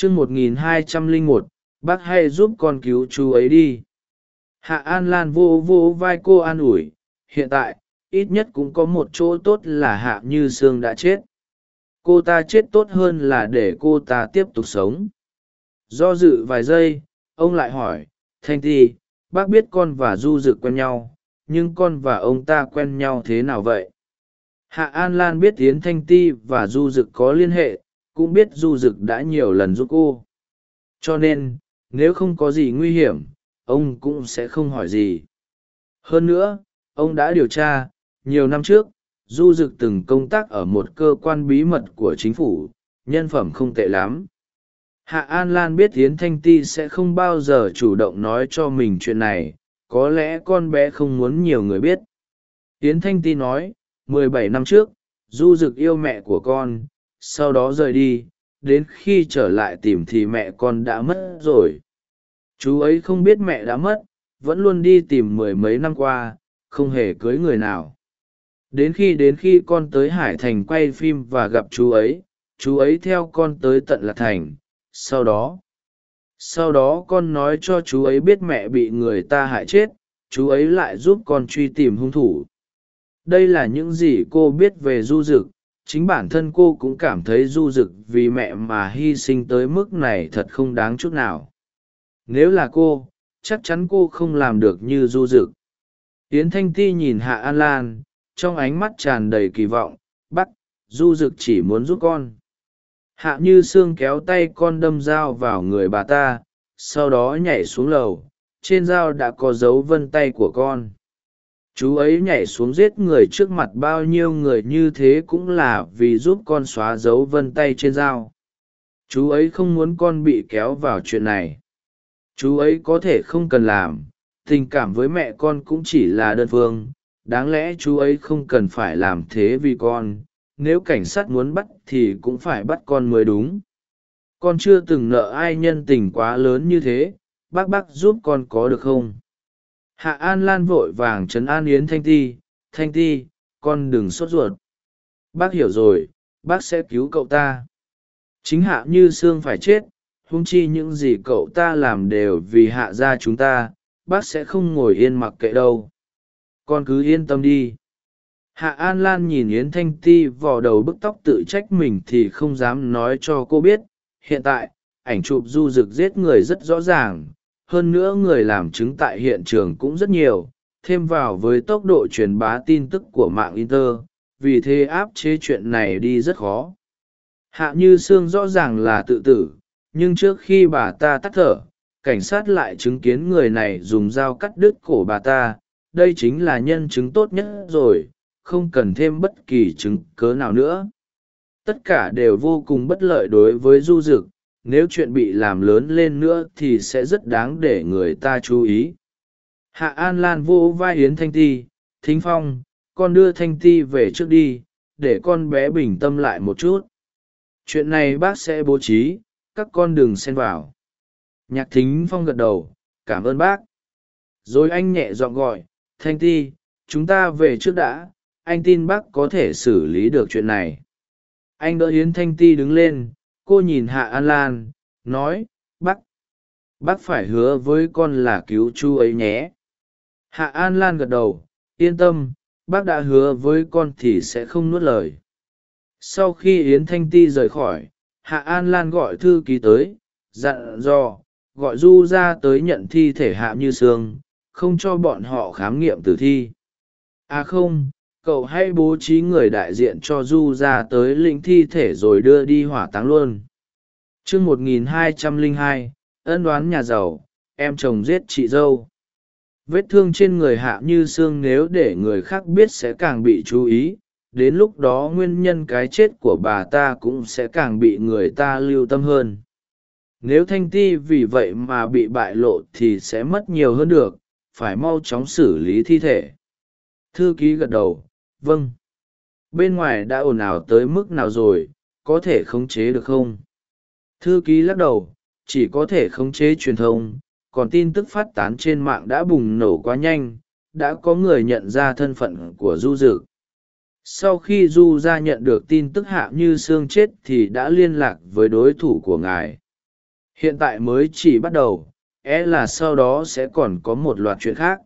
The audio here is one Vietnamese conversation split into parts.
chương một nghìn hai trăm lẻ một, bác hãy giúp con cứu chú ấy đi. Hạ an lan vô vô vai cô an ủi, hiện tại, ít nhất cũng có một chỗ tốt là hạ như sương đã chết. Cô ta chết tốt hơn là để cô ta tiếp tục sống. Do dự vài giây, ông lại hỏi, thanh ti, bác biết con và du Dực quen nhau, nhưng con và ông ta quen nhau thế nào vậy? Hạ an lan biết tiến thanh ti và du Dực có liên hệ cũng biết du d ự c đã nhiều lần giúp cô. Cho nên, nếu không có gì nguy hiểm, ông cũng sẽ không hỏi gì. Hơn nữa, ông đã điều tra, nhiều năm trước, du d ự c từng công tác ở một cơ quan bí mật của chính phủ, nhân phẩm không tệ lắm. Hạ an lan biết yến thanh ti sẽ không bao giờ chủ động nói cho mình chuyện này, có lẽ con bé không muốn nhiều người biết. Yến thanh ti nói, mười bảy năm trước, du rực yêu mẹ của con sau đó rời đi, đến khi trở lại tìm thì mẹ con đã mất rồi. Chú ấy không biết mẹ đã mất, vẫn luôn đi tìm mười mấy năm qua, không hề cưới người nào. Đến khi đến khi con tới hải thành quay phim và gặp chú ấy chú ấy theo con tới tận lạc thành. Sau đó sau đó con nói cho chú ấy biết mẹ bị người ta hại chết, chú ấy lại giúp con truy tìm hung thủ. Đây là những gì cô biết về du d ự c chính bản thân cô cũng cảm thấy du rực vì mẹ mà hy sinh tới mức này thật không đáng chút nào. Nếu là cô, chắc chắn cô không làm được như du rực. Yến thanh ti nhìn hạ an lan, trong ánh mắt tràn đầy kỳ vọng bắt du rực chỉ muốn giúp con. Hạ như sương kéo tay con đâm dao vào người bà ta, sau đó nhảy xuống lầu, trên dao đã có dấu vân tay của con chú ấy nhảy xuống giết người trước mặt bao nhiêu người như thế cũng là vì giúp con xóa dấu vân tay trên dao. Chú ấy không muốn con bị kéo vào chuyện này. Chú ấy có thể không cần làm, tình cảm với mẹ con cũng chỉ là đơn phương. Đáng lẽ chú ấy không cần phải làm thế vì con, nếu cảnh sát muốn bắt thì cũng phải bắt con mới đúng. Con chưa từng nợ ai nhân tình quá lớn như thế, bác bác giúp con có được không? Hạ an lan vội vàng trấn an yến thanh ti thanh ti, con đừng sốt ruột. Bác hiểu rồi, bác sẽ cứu cậu ta. Chính hạ như sương phải chết hung chi những gì cậu ta làm đều vì hạ ra chúng ta, bác sẽ không ngồi yên mặc kệ đâu. Con cứ yên tâm đi. Hạ an lan nhìn yến thanh ti vò đầu bức tóc tự trách mình thì không dám nói cho cô biết. Hiện tại, ảnh chụp du rực giết người rất rõ ràng hơn nữa người làm chứng tại hiện trường cũng rất nhiều, thêm vào với tốc độ truyền bá tin tức của mạng inter, vì thế áp chế chuyện này đi rất khó. Hạ như sương rõ ràng là tự tử, nhưng trước khi bà ta tắt thở, cảnh sát lại chứng kiến người này dùng dao cắt đứt cổ bà ta. Đây chính là nhân chứng tốt nhất rồi, không cần thêm bất kỳ chứng cớ nào nữa. Tất cả đều vô cùng bất lợi đối với du dực nếu chuyện bị làm lớn lên nữa thì sẽ rất đáng để người ta chú ý. Hạ an lan vô vai yến thanh ti, thính phong, con đưa thanh ti về trước đi, để con bé bình tâm lại một chút. Chuyện này bác sẽ bố trí, các con đừng xen vào. Nhạc thính phong gật đầu, cảm ơn bác. Rồi anh nhẹ dọn gọi, thanh ti, chúng ta về trước đã, anh tin bác có thể xử lý được chuyện này. Anh đỡ Yến thanh ti đứng lên cô nhìn hạ an lan, nói, bác bác phải hứa với con là cứu chú ấy nhé. Hạ an lan gật đầu, yên tâm, bác đã hứa với con thì sẽ không nuốt lời. Sau khi yến thanh ti rời khỏi, hạ an lan gọi thư ký tới, dặn dò, gọi du ra tới nhận thi thể hạ như sương, không cho bọn họ khám nghiệm tử thi. À không cậu hãy bố trí người đại diện cho du ra tới lĩnh thi thể rồi đưa đi hỏa táng luôn. Chương một nghìn hai trăm lẻ hai, ân đoán nhà giàu, em chồng giết chị dâu. Vết thương trên người hạ như xương nếu để người khác biết sẽ càng bị chú ý. Đến lúc đó nguyên nhân cái chết của bà ta cũng sẽ càng bị người ta lưu tâm hơn. Nếu thanh ti vì vậy mà bị bại lộ thì sẽ mất nhiều hơn được, phải mau chóng xử lý thi thể. Thư ký gật đầu vâng. Bên ngoài đã ồn ào tới mức nào rồi, có thể khống chế được không? Thư ký lắc đầu, chỉ có thể khống chế truyền thông, còn tin tức phát tán trên mạng đã bùng nổ quá nhanh, đã có người nhận ra thân phận của du dực. Sau khi du ra nhận được tin tức hạ như sương chết thì đã liên lạc với đối thủ của ngài. Hiện tại mới chỉ bắt đầu é là sau đó sẽ còn có một loạt chuyện khác.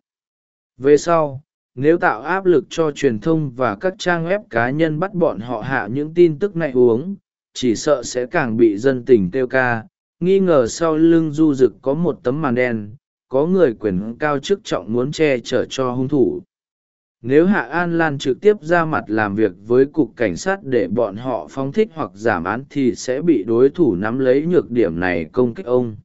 Về sau nếu tạo áp lực cho truyền thông và các trang web cá nhân bắt bọn họ hạ những tin tức này uống, chỉ sợ sẽ càng bị dân tình kêu ca. Nghi ngờ sau lưng du rực có một tấm màn đen, có người quyền cao chức trọng muốn che chở cho hung thủ. Nếu hạ an lan trực tiếp ra mặt làm việc với cục cảnh sát để bọn họ phóng thích hoặc giảm án thì sẽ bị đối thủ nắm lấy nhược điểm này công kích ông.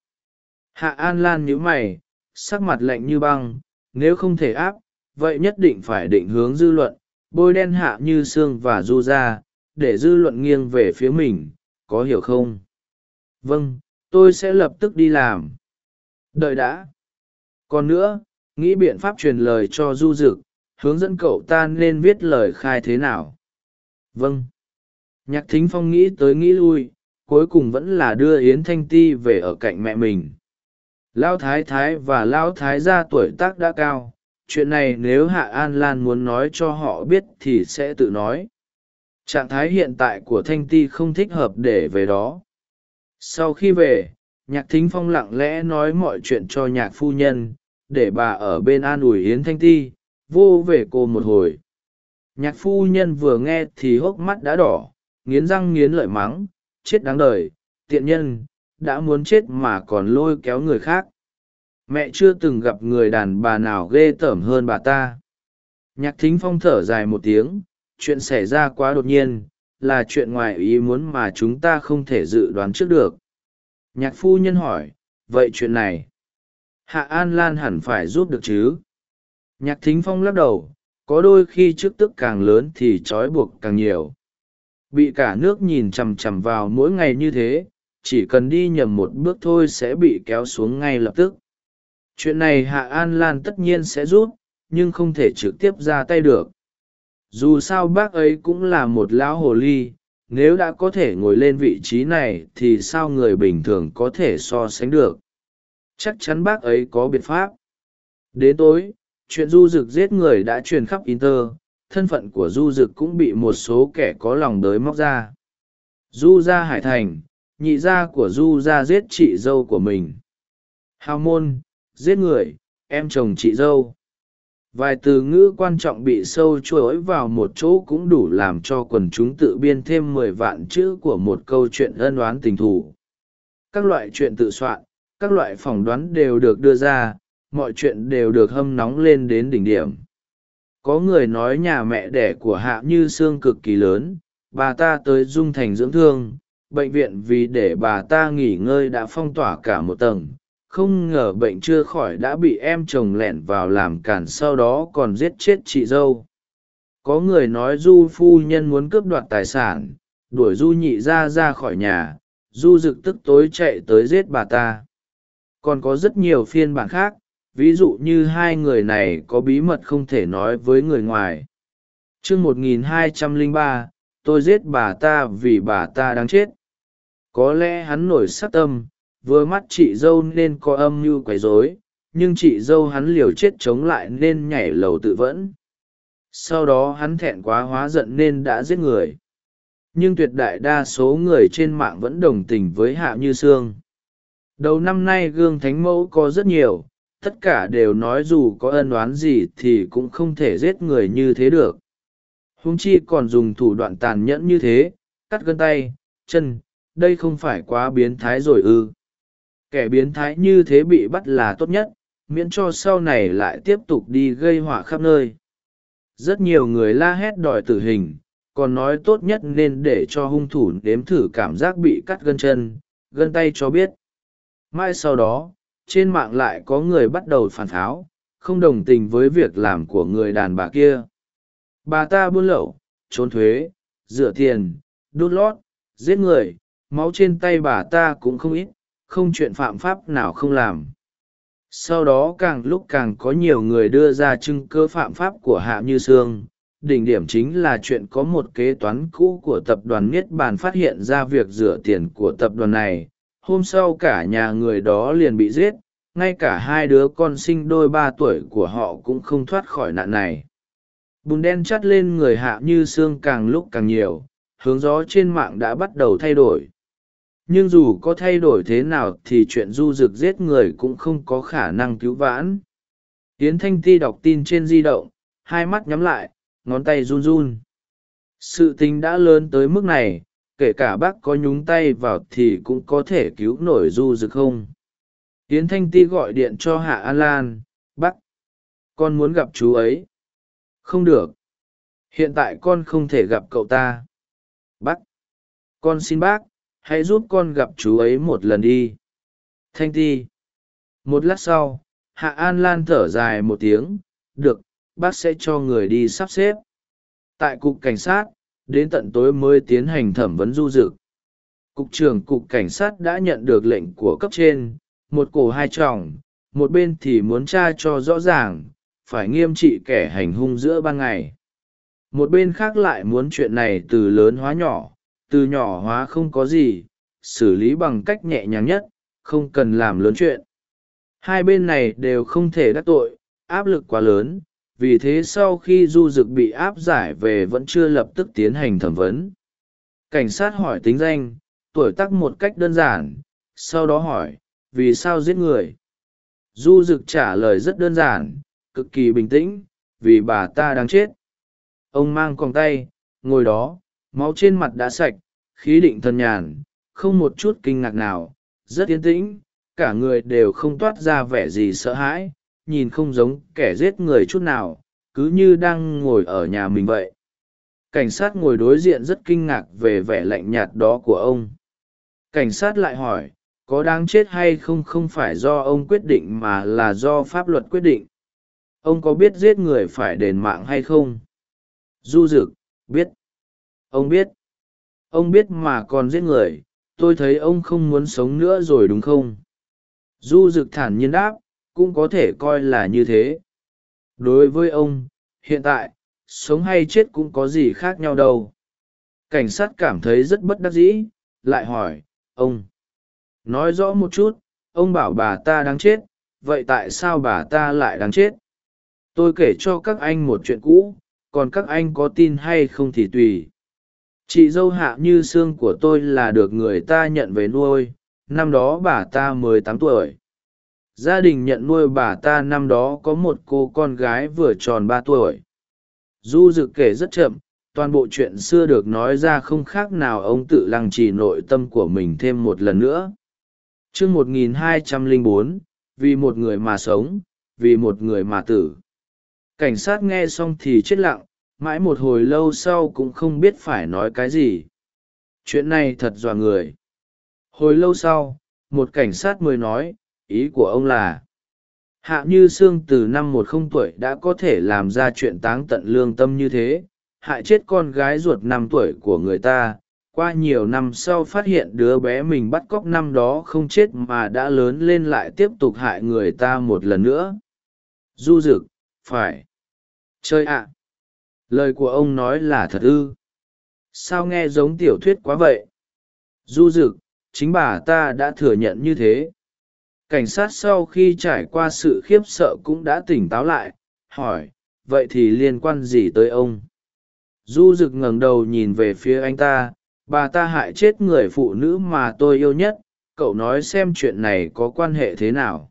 Hạ an lan nhíu mày, sắc mặt lạnh như băng, nếu không thể áp vậy nhất định phải định hướng dư luận, bôi đen hạ như xương và du ra, để dư luận nghiêng về phía mình, có hiểu không? Vâng tôi sẽ lập tức đi làm. Đợi đã. Còn nữa, nghĩ biện pháp truyền lời cho du d ự c hướng dẫn cậu ta nên viết lời khai thế nào? Vâng. Nhạc thính phong nghĩ tới nghĩ lui, cuối cùng vẫn là đưa yến thanh ti về ở cạnh mẹ mình. Lão thái thái và lão thái gia tuổi tác đã cao chuyện này nếu hạ an lan muốn nói cho họ biết thì sẽ tự nói. Trạng thái hiện tại của thanh ti không thích hợp để về đó. Sau khi về, nhạc thính phong lặng lẽ nói mọi chuyện cho nhạc phu nhân, để bà ở bên an ủi yến thanh ti, vô về cô một hồi. Nhạc phu nhân vừa nghe thì hốc mắt đã đỏ, nghiến răng nghiến lợi mắng, chết đáng đời, tiện nhân, đã muốn chết mà còn lôi kéo người khác mẹ chưa từng gặp người đàn bà nào ghê tởm hơn bà ta. Nhạc thính phong thở dài một tiếng, chuyện xảy ra quá đột nhiên, là chuyện ngoài ý muốn mà chúng ta không thể dự đoán trước được. Nhạc phu nhân hỏi, vậy chuyện này, hạ an lan hẳn phải giúp được chứ? Nhạc thính phong lắc đầu, có đôi khi trước tức càng lớn thì trói buộc càng nhiều. Bị cả nước nhìn chằm chằm vào mỗi ngày như thế, chỉ cần đi nhầm một bước thôi sẽ bị kéo xuống ngay lập tức chuyện này hạ an lan tất nhiên sẽ rút nhưng không thể trực tiếp ra tay được. Dù sao bác ấy cũng là một lão hồ ly, nếu đã có thể ngồi lên vị trí này thì sao người bình thường có thể so sánh được? Chắc chắn bác ấy có biện pháp. Đến tối, chuyện du rực giết người đã truyền khắp inter, thân phận của du rực cũng bị một số kẻ có lòng đới móc ra. Du ra hải thành, nhị gia của du ra giết chị dâu của mình. Hào môn giết người, em chồng chị dâu. Vài từ ngữ quan trọng bị sâu chuỗi vào một chỗ cũng đủ làm cho quần chúng tự biên thêm mười vạn chữ của một câu chuyện ân oán tình thù. Các loại chuyện tự soạn, các loại phỏng đoán đều được đưa ra, mọi chuyện đều được hâm nóng lên đến đỉnh điểm. Có người nói nhà mẹ đẻ của hạ như sương cực kỳ lớn, bà ta tới dung thành dưỡng thương, bệnh viện vì để bà ta nghỉ ngơi đã phong tỏa cả một tầng không ngờ bệnh chưa khỏi đã bị em chồng lẻn vào làm cản sau đó còn giết chết chị dâu. Có người nói du phu nhân muốn cướp đoạt tài sản, đuổi du nhị ra ra khỏi nhà, du rực tức tối chạy tới giết bà ta. Còn có rất nhiều phiên bản khác, ví dụ như hai người này có bí mật không thể nói với người ngoài. Chương một nghìn hai trăm lẻ ba, tôi giết bà ta vì bà ta đang chết. Có lẽ hắn nổi sát tâm vừa mắt chị dâu nên có âm mưu quấy rối, nhưng chị dâu hắn liều chết chống lại nên nhảy lầu tự vẫn. Sau đó hắn thẹn quá hóa giận nên đã giết người. Nhưng tuyệt đại đa số người trên mạng vẫn đồng tình với hạ như sương. Đầu năm nay gương thánh mẫu có rất nhiều, tất cả đều nói dù có ân oán gì thì cũng không thể giết người như thế được. Huống chi còn dùng thủ đoạn tàn nhẫn như thế, cắt gân tay, chân, đây không phải quá biến thái rồi ư kẻ biến thái như thế bị bắt là tốt nhất, miễn cho sau này lại tiếp tục đi gây họa khắp nơi. Rất nhiều người la hét đòi tử hình, còn nói tốt nhất nên để cho hung thủ nếm thử cảm giác bị cắt gân chân, gân tay cho biết. Mai sau đó, trên mạng lại có người bắt đầu phản tháo không đồng tình với việc làm của người đàn bà kia. Bà ta buôn lậu, trốn thuế, rửa tiền, đút lót, giết người, máu trên tay bà ta cũng không ít không chuyện phạm pháp nào không làm. Sau đó càng lúc càng có nhiều người đưa ra chứng cơ phạm pháp của hạ như sương. Đỉnh điểm chính là chuyện có một kế toán cũ của tập đoàn niết bàn phát hiện ra việc rửa tiền của tập đoàn này. Hôm sau cả nhà người đó liền bị giết, ngay cả hai đứa con sinh đôi ba tuổi của họ cũng không thoát khỏi nạn này. Bùn đen chắt lên người hạ như Sương càng lúc càng nhiều, hướng gió trên mạng đã bắt đầu thay đổi nhưng dù có thay đổi thế nào thì chuyện du rực giết người cũng không có khả năng cứu vãn. Yến thanh ti đọc tin trên di động, hai mắt nhắm lại, ngón tay run run. Sự tình đã lớn tới mức này, kể cả bác có nhúng tay vào thì cũng có thể cứu nổi du rực không? Yến thanh ti gọi điện cho hạ an lan, bác, con muốn gặp chú ấy. Không được. Hiện tại con không thể gặp cậu ta. Bác, con xin bác hãy giúp con gặp chú ấy một lần đi. Thanh ti. Một lát sau, hạ an lan thở dài một tiếng. Được, bác sẽ cho người đi sắp xếp. Tại cục cảnh sát, đến tận tối mới tiến hành thẩm vấn du dực. Cục trưởng cục cảnh sát đã nhận được lệnh của cấp trên. Một cổ hai tròng, một bên thì muốn tra cho rõ ràng, phải nghiêm trị kẻ hành hung giữa ban ngày. Một bên khác lại muốn chuyện này từ lớn hóa nhỏ từ nhỏ hóa không có gì, xử lý bằng cách nhẹ nhàng nhất, không cần làm lớn chuyện. Hai bên này đều không thể đắc tội, áp lực quá lớn, vì thế sau khi du dực bị áp giải về vẫn chưa lập tức tiến hành thẩm vấn. Cảnh sát hỏi tính danh, tuổi tắc một cách đơn giản, sau đó hỏi, vì sao giết người? Du dực trả lời rất đơn giản, cực kỳ bình tĩnh, vì bà ta đang chết. Ông mang còng tay, ngồi đó máu trên mặt đã sạch, khí định thần nhàn, không một chút kinh ngạc nào, rất yên tĩnh, cả người đều không toát ra vẻ gì sợ hãi, nhìn không giống kẻ giết người chút nào, cứ như đang ngồi ở nhà mình vậy. Cảnh sát ngồi đối diện rất kinh ngạc về vẻ lạnh nhạt đó của ông. Cảnh sát lại hỏi, có đáng chết hay không không phải do ông quyết định mà là do pháp luật quyết định? Ông có biết giết người phải đền mạng hay không? Du rực biết ông biết. Ông biết mà còn giết người. Tôi thấy ông không muốn sống nữa rồi đúng không? Du rực thản nhiên đáp, cũng có thể coi là như thế. Đối với ông, hiện tại, sống hay chết cũng có gì khác nhau đâu. Cảnh sát cảm thấy rất bất đắc dĩ, lại hỏi, ông, nói rõ một chút, ông bảo bà ta đáng chết, vậy tại sao bà ta lại đáng chết? Tôi kể cho các anh một chuyện cũ, còn các anh có tin hay không thì tùy chị dâu hạ như xương của tôi là được người ta nhận về nuôi, năm đó bà ta mười tám tuổi. Gia đình nhận nuôi bà ta năm đó có một cô con gái vừa tròn ba tuổi. Du dự kể rất chậm, toàn bộ chuyện xưa được nói ra không khác nào ông tự lăng trì nội tâm của mình thêm một lần nữa. T một nghìn hai trăm lẻ bốn, vì một người mà sống, vì một người mà tử. Cảnh sát nghe xong thì chết lặng mãi một hồi lâu sau cũng không biết phải nói cái gì. Chuyện này thật dọa người. Hồi lâu sau, một cảnh sát mới nói, ý của ông là, hạ như sương từ năm một không tuổi đã có thể làm ra chuyện táng tận lương tâm như thế. Hại chết con gái ruột năm tuổi của người ta. Qua nhiều năm sau phát hiện đứa bé mình bắt cóc năm đó không chết mà đã lớn lên lại tiếp tục hại người ta một lần nữa. Du rực phải. Chơi ạ lời của ông nói là thật ư? Sao nghe giống tiểu thuyết quá vậy? Du rực chính bà ta đã thừa nhận như thế. Cảnh sát sau khi trải qua sự khiếp sợ cũng đã tỉnh táo lại, hỏi, vậy thì liên quan gì tới ông? Du rực ngẩng đầu nhìn về phía anh ta, bà ta hại chết người phụ nữ mà tôi yêu nhất, cậu nói xem chuyện này có quan hệ thế nào?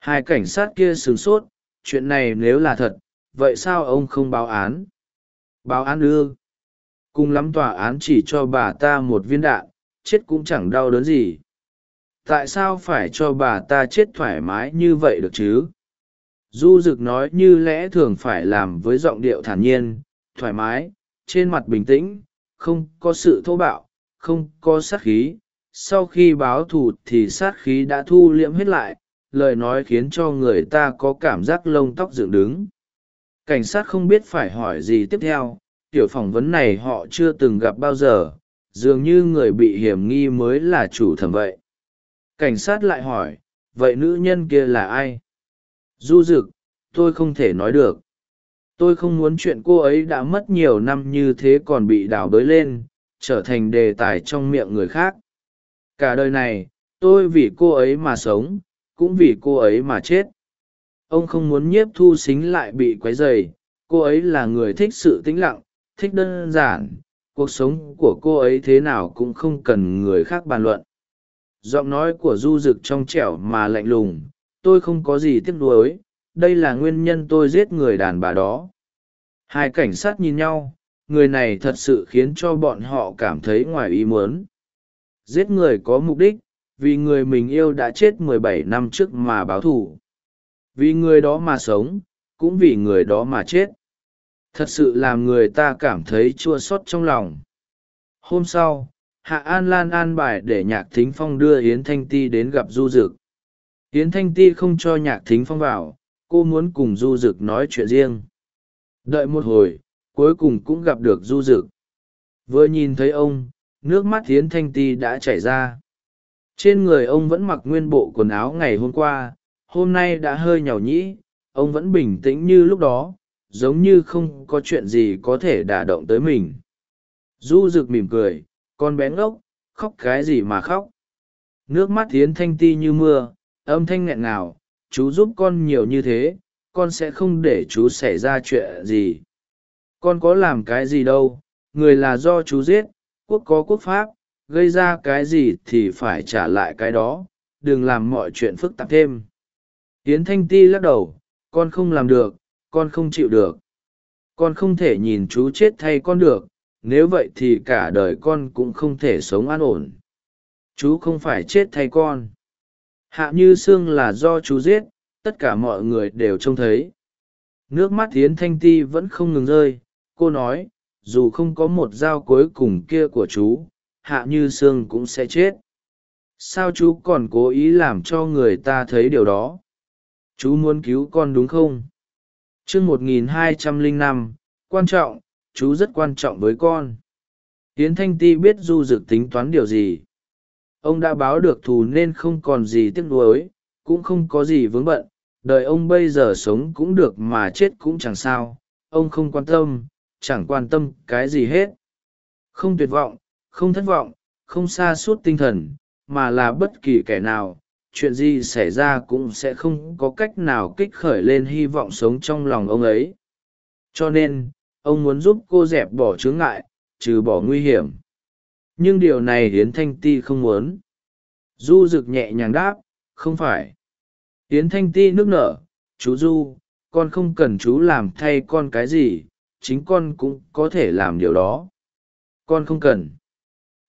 Hai cảnh sát kia sửng sốt, chuyện này nếu là thật, vậy sao ông không báo án? Báo án ư. Cùng lắm tòa án chỉ cho bà ta một viên đạn, chết cũng chẳng đau đớn gì. Tại sao phải cho bà ta chết thoải mái như vậy được chứ? Du rực nói như lẽ thường phải làm với giọng điệu thản nhiên, thoải mái, trên mặt bình tĩnh, không có sự thô bạo, không có sát khí. Sau khi báo thù thì sát khí đã thu liễm hết lại, lời nói khiến cho người ta có cảm giác lông tóc dựng đứng cảnh sát không biết phải hỏi gì tiếp theo. Tiểu phỏng vấn này họ chưa từng gặp bao giờ, dường như người bị hiểm nghi mới là chủ thẩm vậy. Cảnh sát lại hỏi, vậy nữ nhân kia là ai? Du rực tôi không thể nói được. Tôi không muốn chuyện cô ấy đã mất nhiều năm như thế còn bị đào bới lên, trở thành đề tài trong miệng người khác. Cả đời này, tôi vì cô ấy mà sống, cũng vì cô ấy mà chết ông không muốn nhiếp thu xính lại bị quấy dày cô ấy là người thích sự tĩnh lặng, thích đơn giản. Cuộc sống của cô ấy thế nào cũng không cần người khác bàn luận. Giọng nói của du rực trong trẻo mà lạnh lùng. Tôi không có gì tiếc nuối. Đây là nguyên nhân tôi giết người đàn bà đó. Hai cảnh sát nhìn nhau. Người này thật sự khiến cho bọn họ cảm thấy ngoài ý muốn. Giết người có mục đích, vì người mình yêu đã chết mười bảy năm trước mà báo thù vì người đó mà sống, cũng vì người đó mà chết. Thật sự làm người ta cảm thấy chua xót trong lòng. Hôm sau, hạ an lan an bài để nhạc thính phong đưa yến thanh ti đến gặp du dực. Yến thanh ti không cho nhạc thính phong vào, cô muốn cùng du dực nói chuyện riêng. Đợi một hồi, cuối cùng cũng gặp được du dực. Vừa nhìn thấy ông, nước mắt yến thanh ti đã chảy ra. Trên người ông vẫn mặc nguyên bộ quần áo ngày hôm qua hôm nay đã hơi nhàu nhĩ, ông vẫn bình tĩnh như lúc đó, giống như không có chuyện gì có thể đả động tới mình. Du rực mỉm cười, con bé ngốc, khóc cái gì mà khóc. Nước mắt tiến thanh ti như mưa, âm thanh nghẹn ngào, chú giúp con nhiều như thế, con sẽ không để chú xảy ra chuyện gì. Con có làm cái gì đâu, người là do chú giết, quốc có quốc pháp, gây ra cái gì thì phải trả lại cái đó, đừng làm mọi chuyện phức tạp thêm. Yến thanh ti lắc đầu, con không làm được, con không chịu được. Con không thể nhìn chú chết thay con được, nếu vậy thì cả đời con cũng không thể sống an ổn. Chú không phải chết thay con. Hạ như sương là do chú giết, tất cả mọi người đều trông thấy. Nước mắt Yến thanh ti vẫn không ngừng rơi, cô nói, dù không có một dao cuối cùng kia của chú, hạ như sương cũng sẽ chết. Sao chú còn cố ý làm cho người ta thấy điều đó? Chú muốn cứu con đúng không? Chương một nghìn hai trăm lẻ năm, quan trọng, chú rất quan trọng với con. Tiến thanh ti biết du dực tính toán điều gì. Ông đã báo được thù nên không còn gì tiếc nuối, cũng không có gì vướng bận. Đời ông bây giờ sống cũng được mà chết cũng chẳng sao. Ông không quan tâm, chẳng quan tâm cái gì hết. Không tuyệt vọng, không thất vọng, không xa suốt tinh thần, mà là bất kỳ kẻ nào chuyện gì xảy ra cũng sẽ không có cách nào kích khởi lên hy vọng sống trong lòng ông ấy. Cho nên, ông muốn giúp cô dẹp bỏ chướng ngại, trừ bỏ nguy hiểm. Nhưng điều này hiến thanh ti không muốn. Du rực nhẹ nhàng đáp, không phải. Hiến thanh ti nước nở, chú du, con không cần chú làm thay con cái gì, chính con cũng có thể làm điều đó. Con không cần.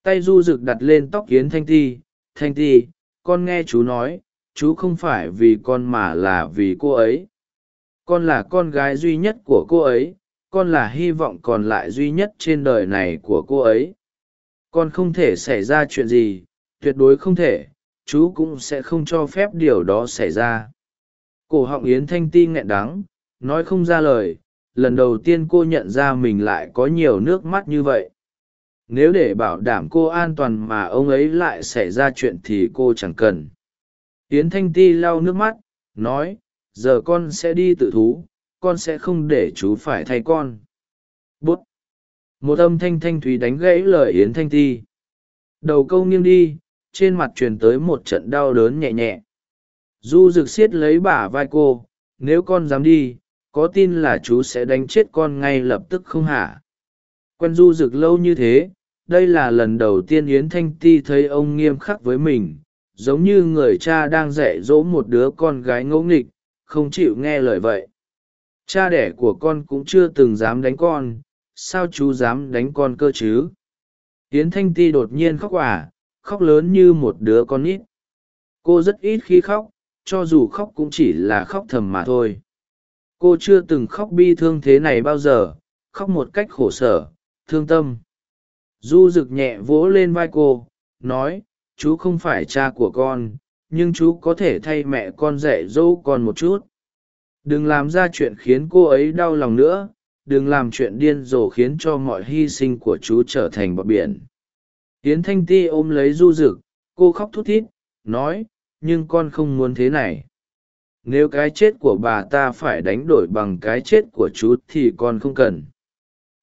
Tay du rực đặt lên tóc hiến thanh ti thanh ti con nghe chú nói, chú không phải vì con mà là vì cô ấy. Con là con gái duy nhất của cô ấy, con là hy vọng còn lại duy nhất trên đời này của cô ấy. Con không thể xảy ra chuyện gì, tuyệt đối không thể, chú cũng sẽ không cho phép điều đó xảy ra. Cổ họng yến thanh ti nghẹn đắng, nói không ra lời, lần đầu tiên cô nhận ra mình lại có nhiều nước mắt như vậy nếu để bảo đảm cô an toàn mà ông ấy lại xảy ra chuyện thì cô chẳng cần. Yến thanh ti lau nước mắt, nói, giờ con sẽ đi tự thú, con sẽ không để chú phải thay con. Bút. Một âm thanh thanh thúy đánh gãy lời yến thanh ti. Đầu câu nghiêng đi, trên mặt truyền tới một trận đau đớn nhẹ nhẹ. Du rực xiết lấy bả vai cô, nếu con dám đi, có tin là chú sẽ đánh chết con ngay lập tức không hả? Quen du rực lâu như thế, đây là lần đầu tiên yến thanh ti thấy ông nghiêm khắc với mình, giống như người cha đang dạy dỗ một đứa con gái ngẫu nghịch, không chịu nghe lời vậy. Cha đẻ của con cũng chưa từng dám đánh con, sao chú dám đánh con cơ chứ? Yến thanh ti đột nhiên khóc ả khóc lớn như một đứa con nít. Cô rất ít khi khóc, cho dù khóc cũng chỉ là khóc thầm mà thôi. Cô chưa từng khóc bi thương thế này bao giờ, khóc một cách khổ sở thương tâm. Du rực nhẹ vỗ lên vai cô, nói, chú không phải cha của con, nhưng chú có thể thay mẹ con dạy dỗ con một chút. Đừng làm ra chuyện khiến cô ấy đau lòng nữa, đừng làm chuyện điên rồ khiến cho mọi hy sinh của chú trở thành bọt biển. Hiến thanh ti ôm lấy du rực cô khóc thút thít, nói, nhưng con không muốn thế này. Nếu cái chết của bà ta phải đánh đổi bằng cái chết của chú thì con không cần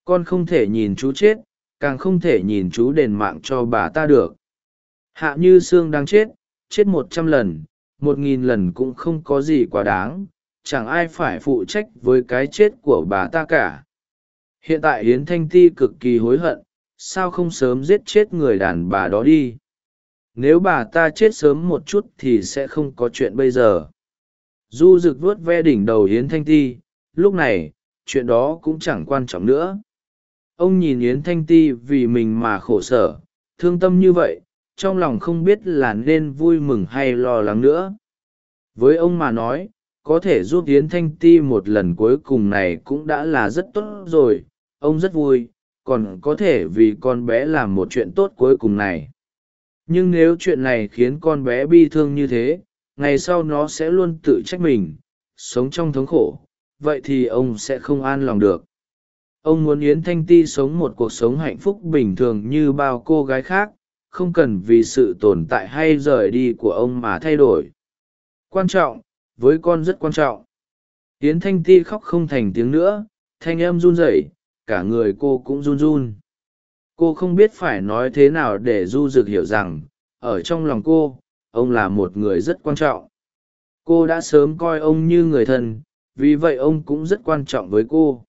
con không thể nhìn chú chết, càng không thể nhìn chú đền mạng cho bà ta được. Hạ như sương đang chết chết một trăm lần, một nghìn lần cũng không có gì quá đáng, chẳng ai phải phụ trách với cái chết của bà ta cả. Hiện tại Hiến thanh ti cực kỳ hối hận, sao không sớm giết chết người đàn bà đó đi? Nếu bà ta chết sớm một chút thì sẽ không có chuyện bây giờ. Du rực vuốt ve đỉnh đầu Hiến thanh ti, lúc này, chuyện đó cũng chẳng quan trọng nữa ông nhìn yến thanh ti vì mình mà khổ sở, thương tâm như vậy, trong lòng không biết là nên vui mừng hay lo lắng nữa. Với ông mà nói, có thể giúp yến thanh ti một lần cuối cùng này cũng đã là rất tốt rồi. Ông rất vui, còn có thể vì con bé làm một chuyện tốt cuối cùng này. Nhưng nếu chuyện này khiến con bé bi thương như thế, ngày sau nó sẽ luôn tự trách mình, sống trong thống khổ, vậy thì ông sẽ không an lòng được ông muốn yến thanh ti sống một cuộc sống hạnh phúc bình thường như bao cô gái khác, không cần vì sự tồn tại hay rời đi của ông mà thay đổi. Quan trọng, với con rất quan trọng. Yến thanh ti khóc không thành tiếng nữa, thanh âm run rẩy, cả người cô cũng run run. Cô không biết phải nói thế nào để du rực hiểu rằng, ở trong lòng cô, ông là một người rất quan trọng. Cô đã sớm coi ông như người thân, vì vậy ông cũng rất quan trọng với cô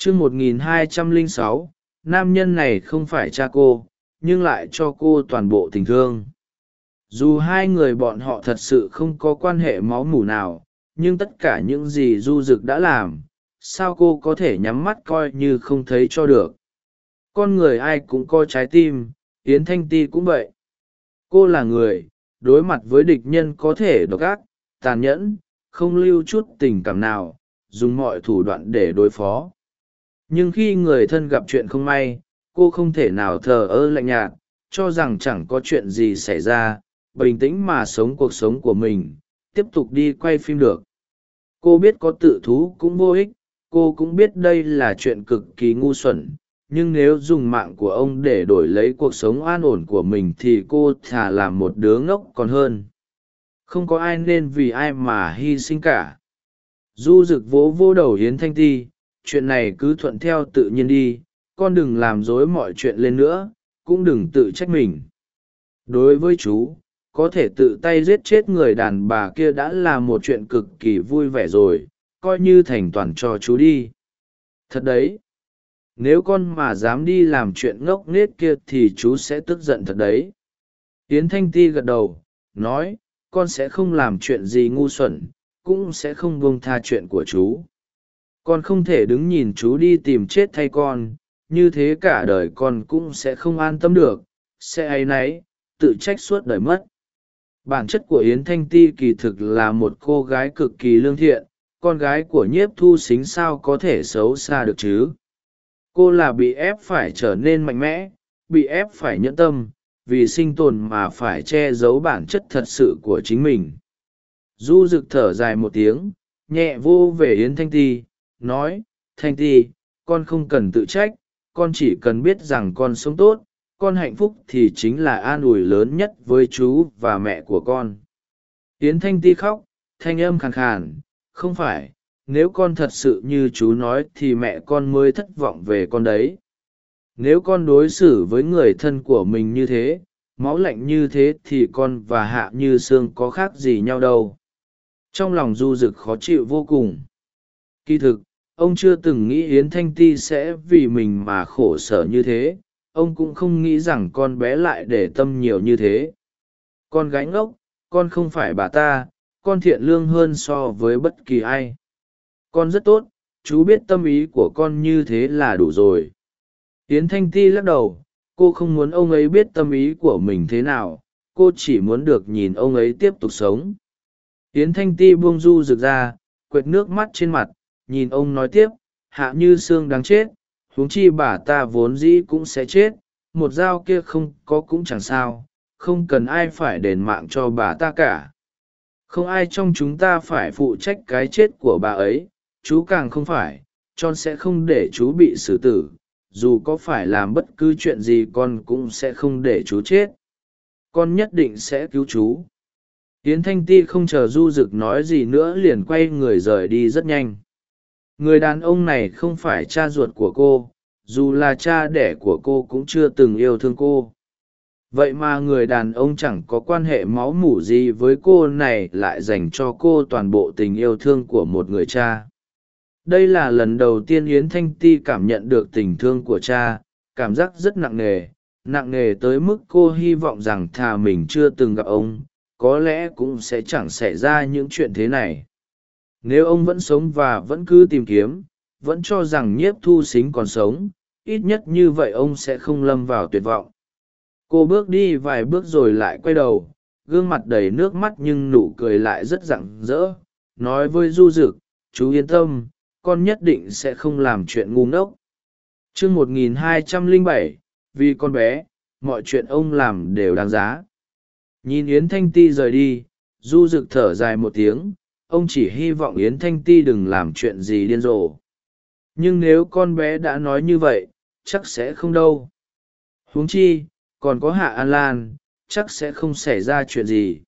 chương một nghìn hai trăm lẻ sáu, nam nhân này không phải cha cô, nhưng lại cho cô toàn bộ tình thương. Dù hai người bọn họ thật sự không có quan hệ máu mủ nào, nhưng tất cả những gì du d ự c đã làm, sao cô có thể nhắm mắt coi như không thấy cho được? Con người ai cũng có trái tim, yến thanh ti cũng vậy. Cô là người, đối mặt với địch nhân có thể độc ác, tàn nhẫn, không lưu chút tình cảm nào, dùng mọi thủ đoạn để đối phó nhưng khi người thân gặp chuyện không may, cô không thể nào thờ ơ lạnh nhạt, cho rằng chẳng có chuyện gì xảy ra, bình tĩnh mà sống cuộc sống của mình, tiếp tục đi quay phim được. Cô biết có tự thú cũng vô ích, cô cũng biết đây là chuyện cực kỳ ngu xuẩn, nhưng nếu dùng mạng của ông để đổi lấy cuộc sống an ổn của mình thì cô thà làm một đứa ngốc còn hơn. Không có ai nên vì ai mà hy sinh cả. Du rực vỗ vô đầu hiến thanh ti chuyện này cứ thuận theo tự nhiên đi, con đừng làm dối mọi chuyện lên nữa, cũng đừng tự trách mình. Đối với chú, có thể tự tay giết chết người đàn bà kia đã là một chuyện cực kỳ vui vẻ rồi, coi như thành toàn cho chú đi. Thật đấy, nếu con mà dám đi làm chuyện ngốc nghếch kia thì chú sẽ tức giận thật đấy. Tiến thanh ti gật đầu, nói, con sẽ không làm chuyện gì ngu xuẩn, cũng sẽ không buông tha chuyện của chú con không thể đứng nhìn chú đi tìm chết thay con, như thế cả đời con cũng sẽ không an tâm được, sẽ áy náy, tự trách suốt đời mất. Bản chất của yến thanh ti kỳ thực là một cô gái cực kỳ lương thiện, con gái của nhiếp thu xính sao có thể xấu xa được chứ? Cô là bị ép phải trở nên mạnh mẽ, bị ép phải nhẫn tâm, vì sinh tồn mà phải che giấu bản chất thật sự của chính mình. Du rực thở dài một tiếng, nhẹ vô về yến thanh ti nói, thanh ti, con không cần tự trách, con chỉ cần biết rằng con sống tốt, con hạnh phúc thì chính là an ủi lớn nhất với chú và mẹ của con. Yến thanh ti khóc, thanh âm khàn khàn, không phải, nếu con thật sự như chú nói thì mẹ con mới thất vọng về con đấy. Nếu con đối xử với người thân của mình như thế, máu lạnh như thế thì con và hạ như sương có khác gì nhau đâu. Trong lòng du rực khó chịu vô cùng. Kỳ thực ông chưa từng nghĩ yến thanh ti sẽ vì mình mà khổ sở như thế. Ông cũng không nghĩ rằng con bé lại để tâm nhiều như thế. Con gái ngốc, con không phải bà ta, con thiện lương hơn so với bất kỳ ai. Con rất tốt, chú biết tâm ý của con như thế là đủ rồi. Yến thanh ti lắc đầu, cô không muốn ông ấy biết tâm ý của mình thế nào, cô chỉ muốn được nhìn ông ấy tiếp tục sống. Yến thanh ti buông du rực ra, quệt nước mắt trên mặt nhìn ông nói tiếp, hạ như xương đáng chết, huống chi bà ta vốn dĩ cũng sẽ chết, một dao kia không có cũng chẳng sao, không cần ai phải đền mạng cho bà ta cả. Không ai trong chúng ta phải phụ trách cái chết của bà ấy, chú càng không phải con sẽ không để chú bị xử tử, dù có phải làm bất cứ chuyện gì con cũng sẽ không để chú chết. Con nhất định sẽ cứu chú. Yến thanh ti không chờ du rực nói gì nữa liền quay người rời đi rất nhanh người đàn ông này không phải cha ruột của cô, dù là cha đẻ của cô cũng chưa từng yêu thương cô. Vậy mà người đàn ông chẳng có quan hệ máu mủ gì với cô này lại dành cho cô toàn bộ tình yêu thương của một người cha. Đây là lần đầu tiên yến thanh ti cảm nhận được tình thương của cha, cảm giác rất nặng nề nặng nề tới mức cô hy vọng rằng thà mình chưa từng gặp ông, có lẽ cũng sẽ chẳng xảy ra những chuyện thế này nếu ông vẫn sống và vẫn cứ tìm kiếm, vẫn cho rằng nhiếp thu xính còn sống, ít nhất như vậy ông sẽ không lâm vào tuyệt vọng. Cô bước đi vài bước rồi lại quay đầu, gương mặt đầy nước mắt nhưng nụ cười lại rất rặng rỡ, nói với du d ự c chú yên tâm, con nhất định sẽ không làm chuyện ngu ngốc. Chương một nghìn hai trăm lẻ bảy, vì con bé, mọi chuyện ông làm đều đáng giá. Nhìn yến thanh ti rời đi, du rực thở dài một tiếng ông chỉ hy vọng yến thanh ti đừng làm chuyện gì điên rồ. Nhưng nếu con bé đã nói như vậy, chắc sẽ không đâu. Huống chi, còn có hạ an lan, chắc sẽ không xảy ra chuyện gì.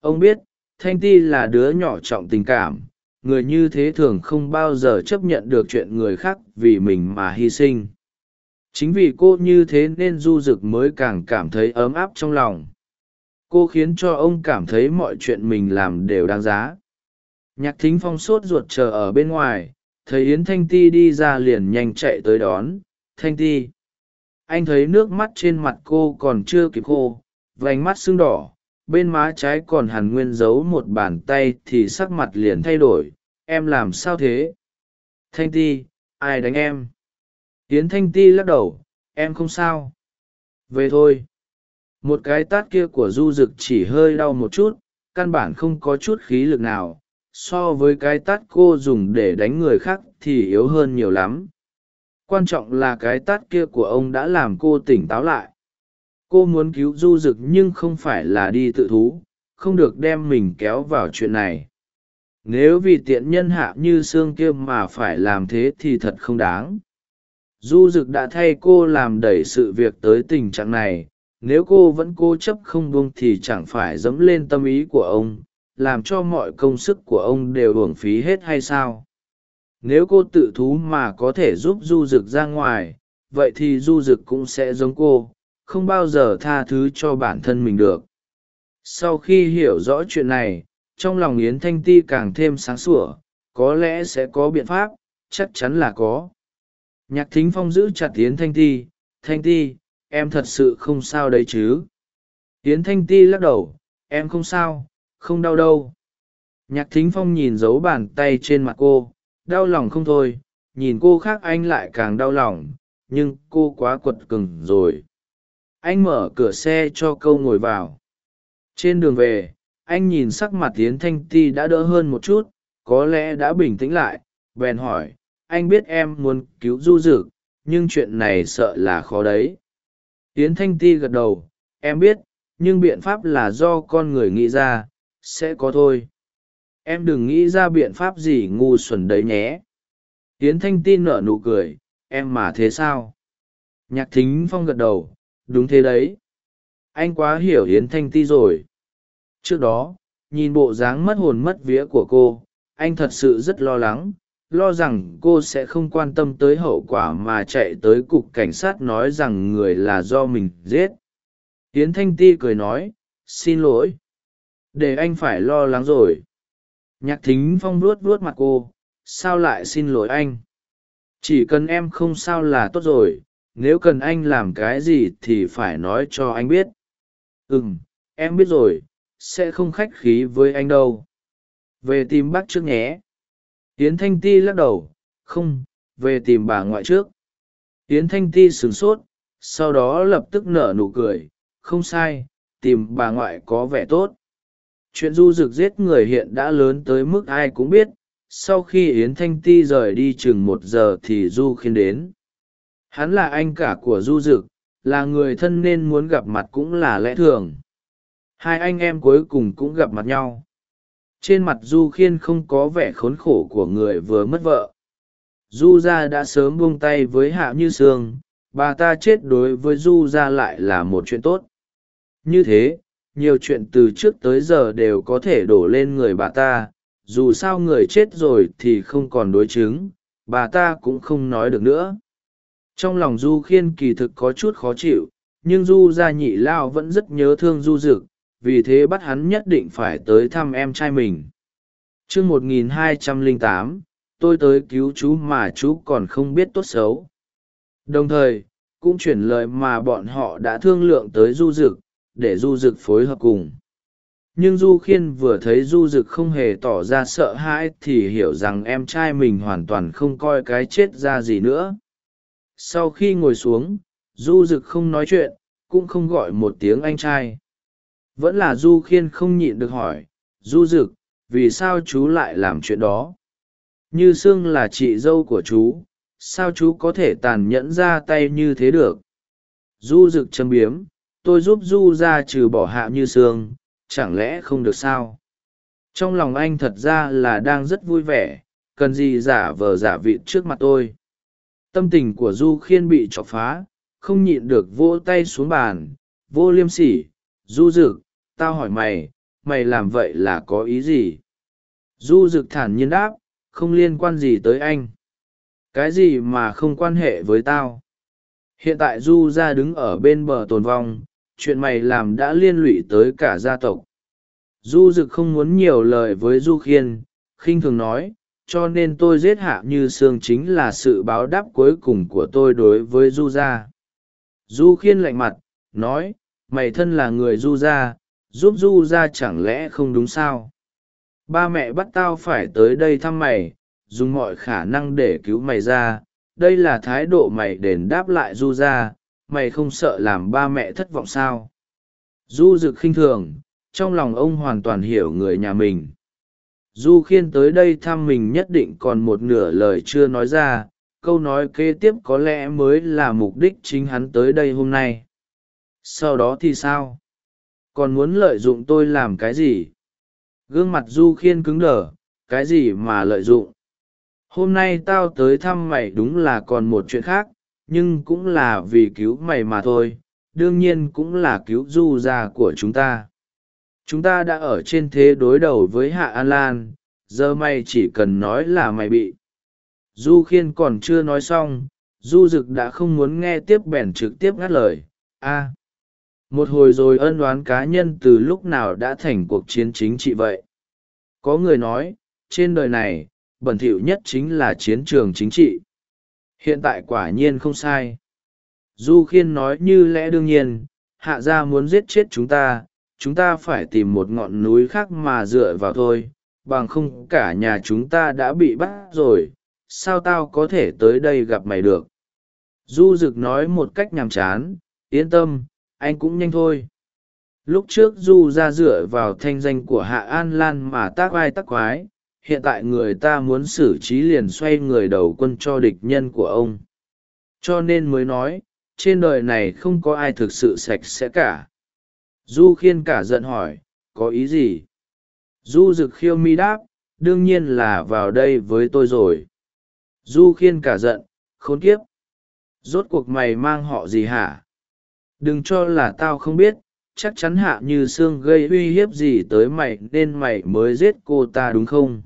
Ông biết, thanh ti là đứa nhỏ trọng tình cảm, người như thế thường không bao giờ chấp nhận được chuyện người khác vì mình mà hy sinh. Chính vì cô như thế nên du rực mới càng cảm thấy ấm áp trong lòng. Cô khiến cho ông cảm thấy mọi chuyện mình làm đều đáng giá nhạc thính phong sốt ruột chờ ở bên ngoài, thấy yến thanh ti đi ra liền nhanh chạy tới đón. Thanh ti, anh thấy nước mắt trên mặt cô còn chưa kịp khô, vành mắt sưng đỏ, bên má trái còn hằn nguyên giấu một bàn tay thì sắc mặt liền thay đổi. Em làm sao thế? Thanh ti, ai đánh em? Yến thanh ti lắc đầu, em không sao. Về thôi. Một cái tát kia của du rực chỉ hơi đau một chút, căn bản không có chút khí lực nào so với cái tát cô dùng để đánh người khác thì yếu hơn nhiều lắm. Quan trọng là cái tát kia của ông đã làm cô tỉnh táo lại. Cô muốn cứu du d ự c nhưng không phải là đi tự thú, không được đem mình kéo vào chuyện này. Nếu vì tiện nhân hạ như xương kia mà phải làm thế thì thật không đáng. Du d ự c đã thay cô làm đẩy sự việc tới tình trạng này, nếu cô vẫn cố chấp không buông thì chẳng phải dẫm lên tâm ý của ông làm cho mọi công sức của ông đều uổng phí hết hay sao? Nếu cô tự thú mà có thể giúp du rực ra ngoài, vậy thì du rực cũng sẽ giống cô, không bao giờ tha thứ cho bản thân mình được. Sau khi hiểu rõ chuyện này, trong lòng yến thanh ti càng thêm sáng sủa, có lẽ sẽ có biện pháp, chắc chắn là có. Nhạc thính phong giữ chặt yến thanh ti thanh ti, em thật sự không sao đấy chứ? Yến thanh ti lắc đầu, em không sao không đau đâu. Nhạc thính phong nhìn dấu bàn tay trên mặt cô, đau lòng không thôi, nhìn cô khác anh lại càng đau lòng, nhưng cô quá quật cừng rồi. Anh mở cửa xe cho câu ngồi vào. Trên đường về, anh nhìn sắc mặt tiến thanh ti đã đỡ hơn một chút, có lẽ đã bình tĩnh lại, bèn hỏi, anh biết em muốn cứu du dực, nhưng chuyện này sợ là khó đấy. Tiến thanh ti gật đầu, em biết, nhưng biện pháp là do con người nghĩ ra sẽ có thôi. Em đừng nghĩ ra biện pháp gì ngu xuẩn đấy nhé. Yến thanh tin nở nụ cười, em mà thế sao? Nhạc thính phong gật đầu, đúng thế đấy. Anh quá hiểu yến thanh ti rồi. Trước đó, nhìn bộ dáng mất hồn mất vía của cô, anh thật sự rất lo lắng, lo rằng cô sẽ không quan tâm tới hậu quả mà chạy tới cục cảnh sát nói rằng người là do mình giết. Yến thanh ti cười nói, xin lỗi để anh phải lo lắng rồi. Nhạc thính phong vuốt vuốt mặt cô, sao lại xin lỗi anh? Chỉ cần em không sao là tốt rồi, nếu cần anh làm cái gì thì phải nói cho anh biết. Ừ m em biết rồi, sẽ không khách khí với anh đâu. Về tìm bác trước nhé. Yến thanh ti lắc đầu, không, về tìm bà ngoại trước. Yến thanh ti sửng sốt, sau đó lập tức nở nụ cười, không sai, tìm bà ngoại có vẻ tốt chuyện du rực giết người hiện đã lớn tới mức ai cũng biết, sau khi yến thanh ti rời đi chừng một giờ thì du khiên đến. Hắn là anh cả của du rực, là người thân nên muốn gặp mặt cũng là lẽ thường. Hai anh em cuối cùng cũng gặp mặt nhau. Trên mặt du khiên không có vẻ khốn khổ của người vừa mất vợ. Du gia đã sớm buông tay với hạ như sương, bà ta chết đối với du gia lại là một chuyện tốt. Như thế nhiều chuyện từ trước tới giờ đều có thể đổ lên người bà ta dù sao người chết rồi thì không còn đối chứng bà ta cũng không nói được nữa. Trong lòng du khiên kỳ thực có chút khó chịu nhưng du gia nhị lao vẫn rất nhớ thương du Dực, vì thế bắt hắn nhất định phải tới thăm em trai mình. T r ư một nghìn hai trăm lẻ tám tôi tới cứu chú mà chú còn không biết tốt xấu. Đồng thời cũng chuyển lời mà bọn họ đã thương lượng tới du dực để du dực phối hợp cùng. Nhưng du khiên vừa thấy du dực không hề tỏ ra sợ hãi thì hiểu rằng em trai mình hoàn toàn không coi cái chết ra gì nữa. Sau khi ngồi xuống, du dực không nói chuyện, cũng không gọi một tiếng anh trai. Vẫn là du khiên không nhịn được hỏi, du dực, vì sao chú lại làm chuyện đó? Như sương là chị dâu của chú, sao chú có thể tàn nhẫn ra tay như thế được? Du rực châm biếm tôi giúp du ra trừ bỏ hạ như sương, chẳng lẽ không được sao? Trong lòng anh thật ra là đang rất vui vẻ, cần gì giả vờ giả vịt trước mặt tôi? Tâm tình của du khiên bị chọc phá, không nhịn được vỗ tay xuống bàn, vô liêm sỉ, du rực tao hỏi mày mày làm vậy là có ý gì? Du rực thản nhiên đáp, không liên quan gì tới anh. Cái gì mà không quan hệ với tao? Hiện tại du ra đứng ở bên bờ tồn vong chuyện mày làm đã liên lụy tới cả gia tộc du dực không muốn nhiều lời với du khiên, khinh thường nói, cho nên tôi giết hạ như sương chính là sự báo đáp cuối cùng của tôi đối với du gia du khiên lạnh mặt, nói, mày thân là người du gia, giúp du gia chẳng lẽ không đúng sao ba mẹ bắt tao phải tới đây thăm mày, dùng mọi khả năng để cứu mày ra, đây là thái độ mày đền đáp lại du Gia mày không sợ làm ba mẹ thất vọng sao? Du rực khinh thường, trong lòng ông hoàn toàn hiểu người nhà mình. Du khiên tới đây thăm mình nhất định còn một nửa lời chưa nói ra, câu nói kế tiếp có lẽ mới là mục đích chính hắn tới đây hôm nay. Sau đó thì sao? Còn muốn lợi dụng tôi làm cái gì? Gương mặt du khiên cứng đờ, cái gì mà lợi dụng? Hôm nay tao tới thăm mày đúng là còn một chuyện khác nhưng cũng là vì cứu mày mà thôi, đương nhiên cũng là cứu du gia của chúng ta. Chúng ta đã ở trên thế đối đầu với hạ an lan, giờ mày chỉ cần nói là mày bị. Du khiên còn chưa nói xong, du dực đã không muốn nghe tiếp bèn trực tiếp ngắt lời, a, một hồi rồi ân đoán cá nhân từ lúc nào đã thành cuộc chiến chính trị vậy? Có người nói, trên đời này, bẩn thỉu nhất chính là chiến trường chính trị hiện tại quả nhiên không sai. Du khiên nói như lẽ đương nhiên, hạ gia muốn giết chết chúng ta chúng ta phải tìm một ngọn núi khác mà dựa vào thôi, bằng không cả nhà chúng ta đã bị bắt rồi, sao tao có thể tới đây gặp mày được? Du rực nói một cách nhàm chán, yên tâm, anh cũng nhanh thôi. Lúc trước du ra dựa vào thanh danh của hạ an lan mà tác vai tác quái hiện tại người ta muốn xử trí liền xoay người đầu quân cho địch nhân của ông. Cho nên mới nói, trên đời này không có ai thực sự sạch sẽ cả. Du khiên cả giận hỏi, có ý gì? Du rực khiêu mi đáp, đương nhiên là vào đây với tôi rồi. Du khiên cả giận, khốn kiếp. Rốt cuộc mày mang họ gì hả? Đừng cho là tao không biết, chắc chắn hạ như sương gây uy hiếp gì tới mày nên mày mới giết cô ta đúng không?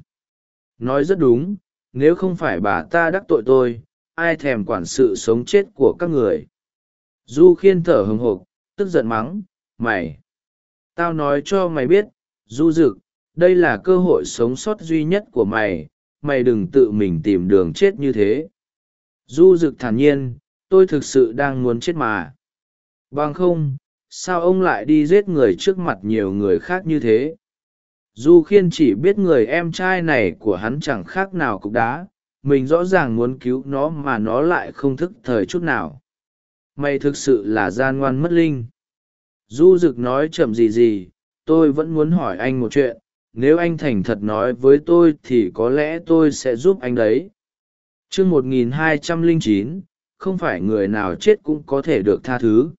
Nói rất đúng, nếu không phải bà ta đắc tội tôi, ai thèm quản sự sống chết của các người. Du khiên thở hừng hộp tức giận mắng, mày, tao nói cho mày biết, du rực đây là cơ hội sống sót duy nhất của mày mày đừng tự mình tìm đường chết như thế. Du rực thản nhiên, tôi thực sự đang muốn chết mà. Bằng không, sao ông lại đi giết người trước mặt nhiều người khác như thế? Du khiên chỉ biết người em trai này của hắn chẳng khác nào cục đá, mình rõ ràng muốn cứu nó mà nó lại không thức thời chút nào. Mày thực sự là gian ngoan mất linh. Du rực nói chậm gì gì, tôi vẫn muốn hỏi anh một chuyện, nếu anh thành thật nói với tôi thì có lẽ tôi sẽ giúp anh đấy. Chương một nghìn hai trăm lẻ chín, không phải người nào chết cũng có thể được tha thứ.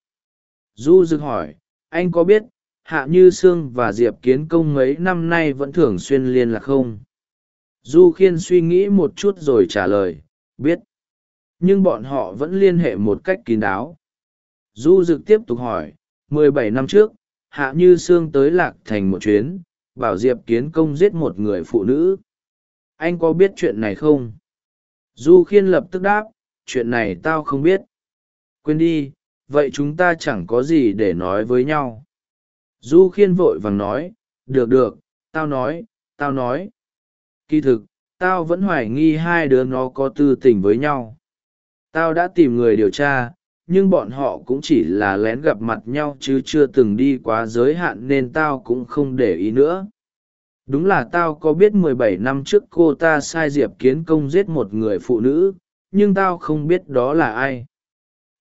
Du rực hỏi, anh có biết hạ như sương và diệp kiến công mấy năm nay vẫn thường xuyên liên lạc không? Du khiên suy nghĩ một chút rồi trả lời, biết. Nhưng bọn họ vẫn liên hệ một cách kín đáo. Du dực tiếp tục hỏi, mười bảy năm trước, hạ như sương tới lạc thành một chuyến, bảo diệp kiến công giết một người phụ nữ. Anh có biết chuyện này không? Du khiên lập tức đáp, chuyện này tao không biết. Quên đi, vậy chúng ta chẳng có gì để nói với nhau du khiên vội vàng nói, được được, tao nói tao nói. Kỳ thực, tao vẫn hoài nghi hai đứa nó có tư tình với nhau. Tao đã tìm người điều tra, nhưng bọn họ cũng chỉ là lén gặp mặt nhau chứ chưa từng đi quá giới hạn nên tao cũng không để ý nữa. Đúng là tao có biết mười bảy năm trước cô ta sai diệp kiến công giết một người phụ nữ, nhưng tao không biết đó là ai.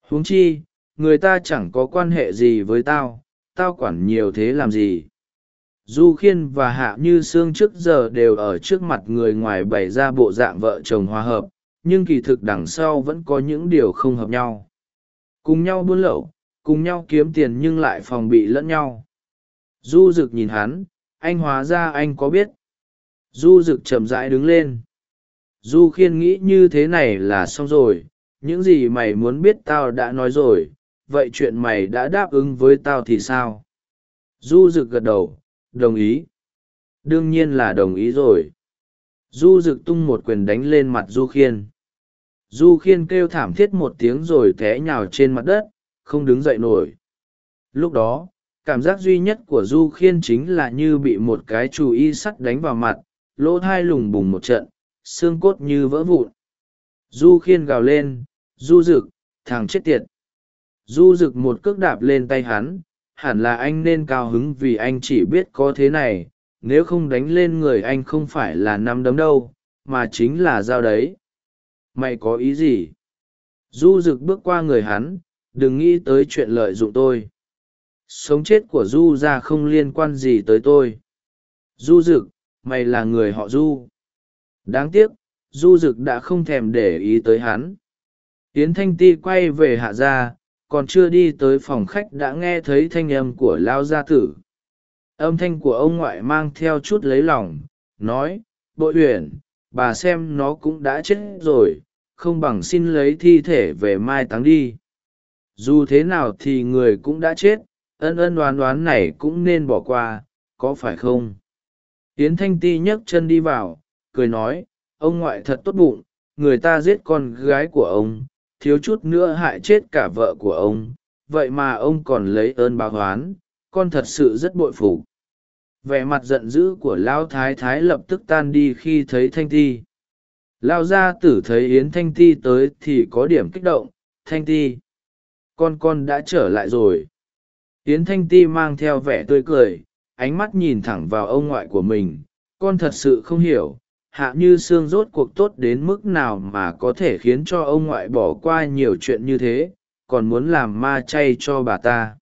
Huống chi, người ta chẳng có quan hệ gì với tao tao quản nhiều thế làm gì? Du khiên và hạ như sương trước giờ đều ở trước mặt người ngoài bày ra bộ dạng vợ chồng hòa hợp, nhưng kỳ thực đằng sau vẫn có những điều không hợp nhau. Cùng nhau buôn lậu, cùng nhau kiếm tiền nhưng lại phòng bị lẫn nhau. Du rực nhìn hắn, anh hóa ra anh có biết. Du rực chậm rãi đứng lên. Du khiên nghĩ như thế này là xong rồi, những gì mày muốn biết tao đã nói rồi vậy chuyện mày đã đáp ứng với tao thì sao? Du rực gật đầu, đồng ý. Đương nhiên là đồng ý rồi. Du rực tung một quyền đánh lên mặt du khiên. Du khiên kêu thảm thiết một tiếng rồi té nhào trên mặt đất, không đứng dậy nổi. Lúc đó, cảm giác duy nhất của du khiên chính là như bị một cái chù y sắt đánh vào mặt, lỗ thai lùng bùng một trận, xương cốt như vỡ vụn. Du khiên gào lên, du rực thằng chết tiệt du rực một cước đạp lên tay hắn, hẳn là anh nên cao hứng vì anh chỉ biết có thế này, nếu không đánh lên người anh không phải là năm đấm đâu, mà chính là dao đấy. Mày có ý gì? Du rực bước qua người hắn, đừng nghĩ tới chuyện lợi dụng tôi. Sống chết của du ra không liên quan gì tới tôi. Du rực mày là người họ du. Đáng tiếc, du rực đã không thèm để ý tới hắn. Tiến thanh ti quay về hạ gia còn chưa đi tới phòng khách đã nghe thấy thanh âm của lao gia tử. Âm thanh của ông ngoại mang theo chút lấy lòng, nói, bội uyển, bà xem nó cũng đã chết rồi, không bằng xin lấy thi thể về mai táng đi. Dù thế nào thì người cũng đã chết, ân ân đoán đoán này cũng nên bỏ qua, có phải không? Yến thanh ti nhấc chân đi vào, cười nói, ông ngoại thật tốt bụng, người ta giết con gái của ông thiếu chút nữa hại chết cả vợ của ông, vậy mà ông còn lấy ơn báo oán, con thật sự rất bội phục vẻ mặt giận dữ của lão thái thái lập tức tan đi khi thấy thanh ti. Lao gia tử thấy yến thanh ti tới thì có điểm kích động, thanh ti, con con đã trở lại rồi. Yến thanh ti mang theo vẻ tươi cười, ánh mắt nhìn thẳng vào ông ngoại của mình, con thật sự không hiểu hạ như xương rốt cuộc tốt đến mức nào mà có thể khiến cho ông ngoại bỏ qua nhiều chuyện như thế, còn muốn làm ma chay cho bà ta.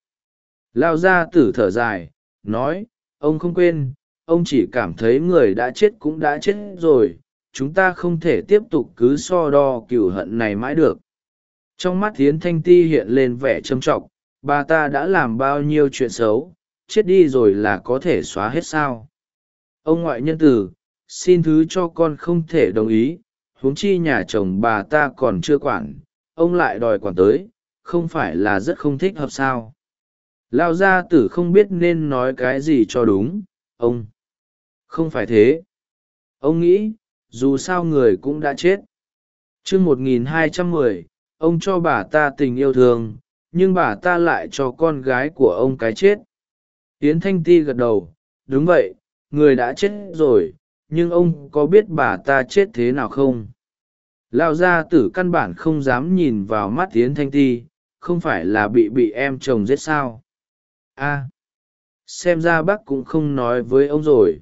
Lao gia tử thở dài, nói, ông không quên, ông chỉ cảm thấy người đã chết cũng đã chết rồi, chúng ta không thể tiếp tục cứ so đo cừu hận này mãi được. Trong mắt Thiến thanh ti hiện lên vẻ trâm trọc bà ta đã làm bao nhiêu chuyện xấu, chết đi rồi là có thể xóa hết sao? Ông ngoại nhân tử xin thứ cho con không thể đồng ý, huống chi nhà chồng bà ta còn chưa quản, ông lại đòi quản tới, không phải là rất không thích hợp sao? Lao gia tử không biết nên nói cái gì cho đúng, ông. Không phải thế. Ông nghĩ, dù sao người cũng đã chết. Chương một nghìn hai trăm mười, ông cho bà ta tình yêu thương, nhưng bà ta lại cho con gái của ông cái chết. Yến thanh ti gật đầu, đúng vậy, người đã chết rồi nhưng ông có biết bà ta chết thế nào không? Lao gia tử căn bản không dám nhìn vào mắt tiến thanh ti, không phải là bị bị em chồng giết sao? A, xem ra bác cũng không nói với ông rồi.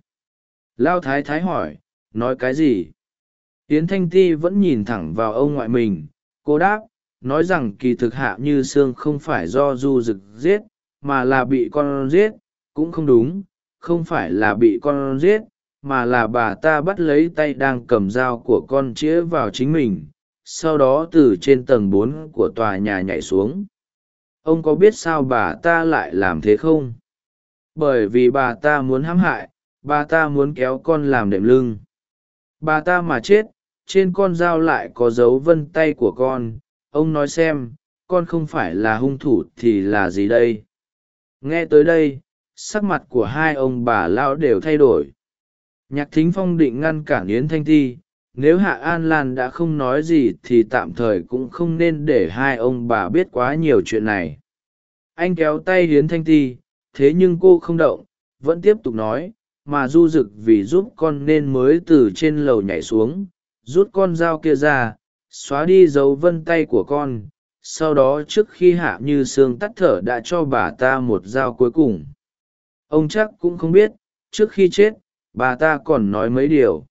Lao thái thái hỏi, nói cái gì? Tiến thanh ti vẫn nhìn thẳng vào ông ngoại mình. Cô đáp, nói rằng kỳ thực hạ như sương không phải do du rực giết, mà là bị con giết. Cũng không đúng, không phải là bị con giết mà là bà ta bắt lấy tay đang cầm dao của con chĩa vào chính mình, sau đó từ trên tầng bốn của tòa nhà nhảy xuống. Ông có biết sao bà ta lại làm thế không? Bởi vì bà ta muốn hãm hại, bà ta muốn kéo con làm đệm lưng. Bà ta mà chết, trên con dao lại có dấu vân tay của con. Ông nói xem, con không phải là hung thủ thì là gì đây? Nghe tới đây, sắc mặt của hai ông bà lão đều thay đổi nhạc thính phong định ngăn cản yến thanh thi nếu hạ an lan đã không nói gì thì tạm thời cũng không nên để hai ông bà biết quá nhiều chuyện này. Anh kéo tay yến thanh thi thế nhưng cô không động, vẫn tiếp tục nói, mà du rực vì giúp con nên mới từ trên lầu nhảy xuống, rút con dao kia ra, xóa đi dấu vân tay của con, sau đó trước khi hạ như sương tắt thở đã cho bà ta một dao cuối cùng. Ông chắc cũng không biết, trước khi chết bà ta còn nói mấy điều.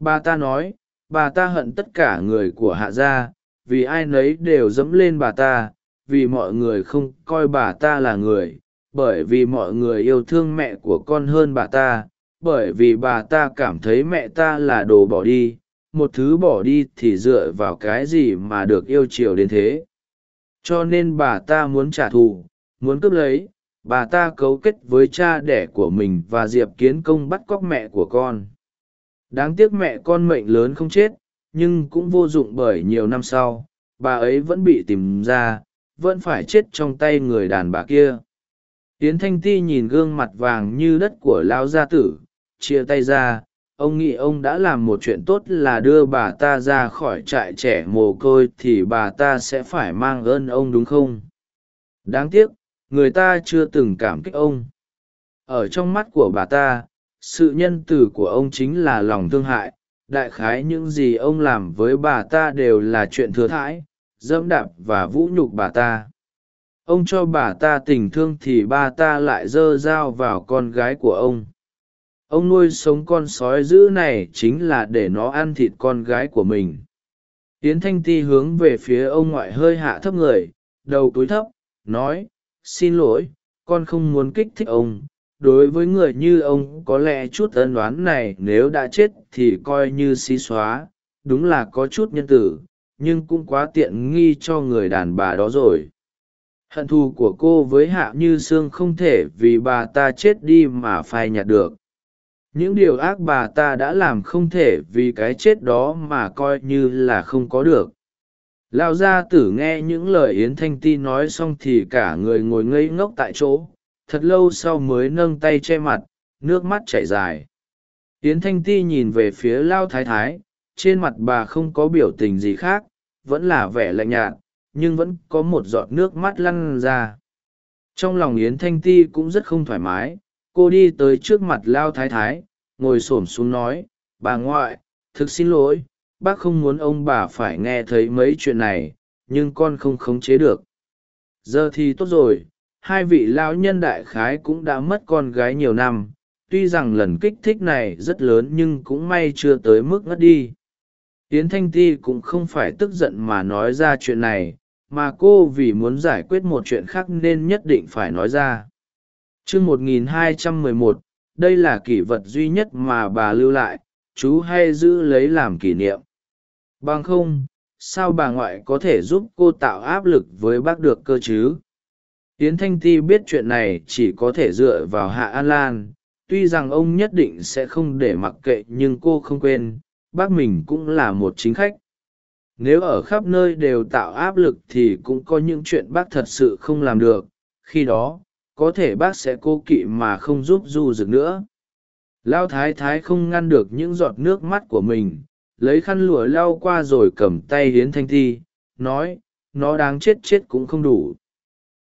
Bà ta nói, bà ta hận tất cả người của hạ gia, vì ai nấy đều dẫm lên bà ta, vì mọi người không coi bà ta là người, bởi vì mọi người yêu thương mẹ của con hơn bà ta, bởi vì bà ta cảm thấy mẹ ta là đồ bỏ đi, một thứ bỏ đi thì dựa vào cái gì mà được yêu chiều đến thế. Cho nên bà ta muốn trả thù, muốn cướp lấy bà ta cấu kết với cha đẻ của mình và diệp kiến công bắt cóc mẹ của con. Đáng tiếc mẹ con mệnh lớn không chết, nhưng cũng vô dụng bởi nhiều năm sau, bà ấy vẫn bị tìm ra, vẫn phải chết trong tay người đàn bà kia. Yến thanh ti nhìn gương mặt vàng như đất của lão gia tử, chia tay ra, ông nghĩ ông đã làm một chuyện tốt là đưa bà ta ra khỏi trại trẻ mồ côi thì bà ta sẽ phải mang ơn ông đúng không? Đáng tiếc người ta chưa từng cảm kích ông. Ở trong mắt của bà ta, sự nhân từ của ông chính là lòng thương hại. Đại khái những gì ông làm với bà ta đều là chuyện thừa thãi, dẫm đạp và vũ nhục bà ta. Ông cho bà ta tình thương thì bà ta lại dơ dao vào con gái của ông. Ông nuôi sống con sói dữ này chính là để nó ăn thịt con gái của mình. Tiến thanh ti hướng về phía ông ngoại hơi hạ thấp người, đầu túi thấp, nói xin lỗi, con không muốn kích thích ông. Đối với người như ông, có lẽ chút ân đoán này nếu đã chết thì coi như xí xóa. Đúng là có chút nhân tử, nhưng cũng quá tiện nghi cho người đàn bà đó rồi. Hận thù của cô với hạ như sương không thể vì bà ta chết đi mà phai nhạt được. Những điều ác bà ta đã làm không thể vì cái chết đó mà coi như là không có được lao gia tử nghe những lời yến thanh ti nói xong thì cả người ngồi ngây ngốc tại chỗ, thật lâu sau mới nâng tay che mặt, nước mắt chảy dài. Yến thanh ti nhìn về phía lao thái thái, trên mặt bà không có biểu tình gì khác, vẫn là vẻ lạnh nhạt, nhưng vẫn có một giọt nước mắt lăn ra. Trong lòng yến thanh ti cũng rất không thoải mái, cô đi tới trước mặt lao thái thái, ngồi s ổ m xuống nói, bà ngoại, thực xin lỗi bác không muốn ông bà phải nghe thấy mấy chuyện này, nhưng con không khống chế được. Giờ thì tốt rồi, hai vị lão nhân đại khái cũng đã mất con gái nhiều năm, tuy rằng lần kích thích này rất lớn nhưng cũng may chưa tới mức ngất đi. Yến thanh ti cũng không phải tức giận mà nói ra chuyện này, mà cô vì muốn giải quyết một chuyện khác nên nhất định phải nói ra. Chương một nghìn hai trăm mười một, đây là kỷ vật duy nhất mà bà lưu lại, chú hay giữ lấy làm kỷ niệm bằng không, sao bà ngoại có thể giúp cô tạo áp lực với bác được cơ chứ? Yến thanh ti biết chuyện này chỉ có thể dựa vào hạ an lan. Tuy rằng ông nhất định sẽ không để mặc kệ nhưng cô không quên, bác mình cũng là một chính khách. Nếu ở khắp nơi đều tạo áp lực thì cũng có những chuyện bác thật sự không làm được. Khi đó, có thể bác sẽ cố kỵ mà không giúp du rực nữa. Lao thái thái không ngăn được những giọt nước mắt của mình lấy khăn lụa lau qua rồi cầm tay hiến thanh thi nói, nó đáng chết chết cũng không đủ.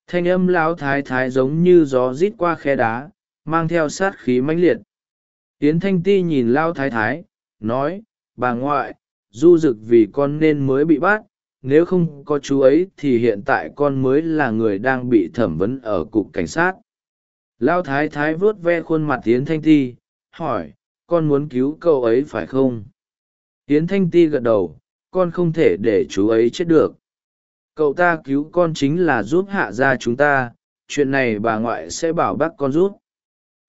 Thanh âm lão thái thái giống như gió rít qua khe đá, mang theo sát khí mãnh liệt. Hiến thanh ti nhìn lao thái thái, nói, bà ngoại, du rực vì con nên mới bị bắt, nếu không có chú ấy thì hiện tại con mới là người đang bị thẩm vấn ở cục cảnh sát. Lao thái thái vuốt ve khuôn mặt yến thanh ti, hỏi, con muốn cứu cậu ấy phải không? Yến thanh ti gật đầu, con không thể để chú ấy chết được. Cậu ta cứu con chính là giúp hạ ra chúng ta, chuyện này bà ngoại sẽ bảo bác con giúp.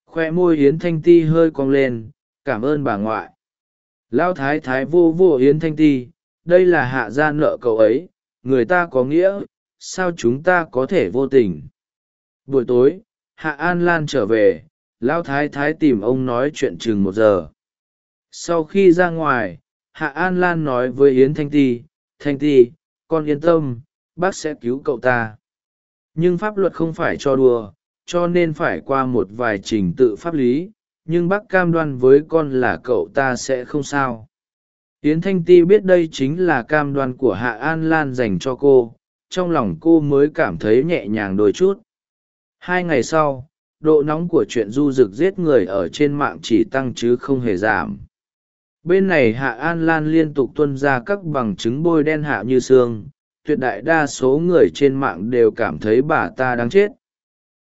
Khoe môi yến thanh ti hơi cong lên, cảm ơn bà ngoại. Lão thái thái vô vô yến thanh ti, đây là hạ gia nợ cậu ấy, người ta có nghĩa, sao chúng ta có thể vô tình? Buổi tối, hạ an lan trở về lão thái thái tìm ông nói chuyện chừng một giờ. Sau khi ra ngoài hạ an lan nói với yến thanh ti thanh ti, con yên tâm, bác sẽ cứu cậu ta. Nhưng pháp luật không phải cho đùa, cho nên phải qua một vài trình tự pháp lý, nhưng bác cam đoan với con là cậu ta sẽ không sao. Yến thanh ti biết đây chính là cam đoan của hạ an lan dành cho cô, trong lòng cô mới cảm thấy nhẹ nhàng đôi chút. Hai ngày sau, độ nóng của chuyện du rực giết người ở trên mạng chỉ tăng chứ không hề giảm bên này hạ an lan liên tục tuân ra các bằng chứng bôi đen hạ như xương, tuyệt đại đa số người trên mạng đều cảm thấy bà ta đáng chết.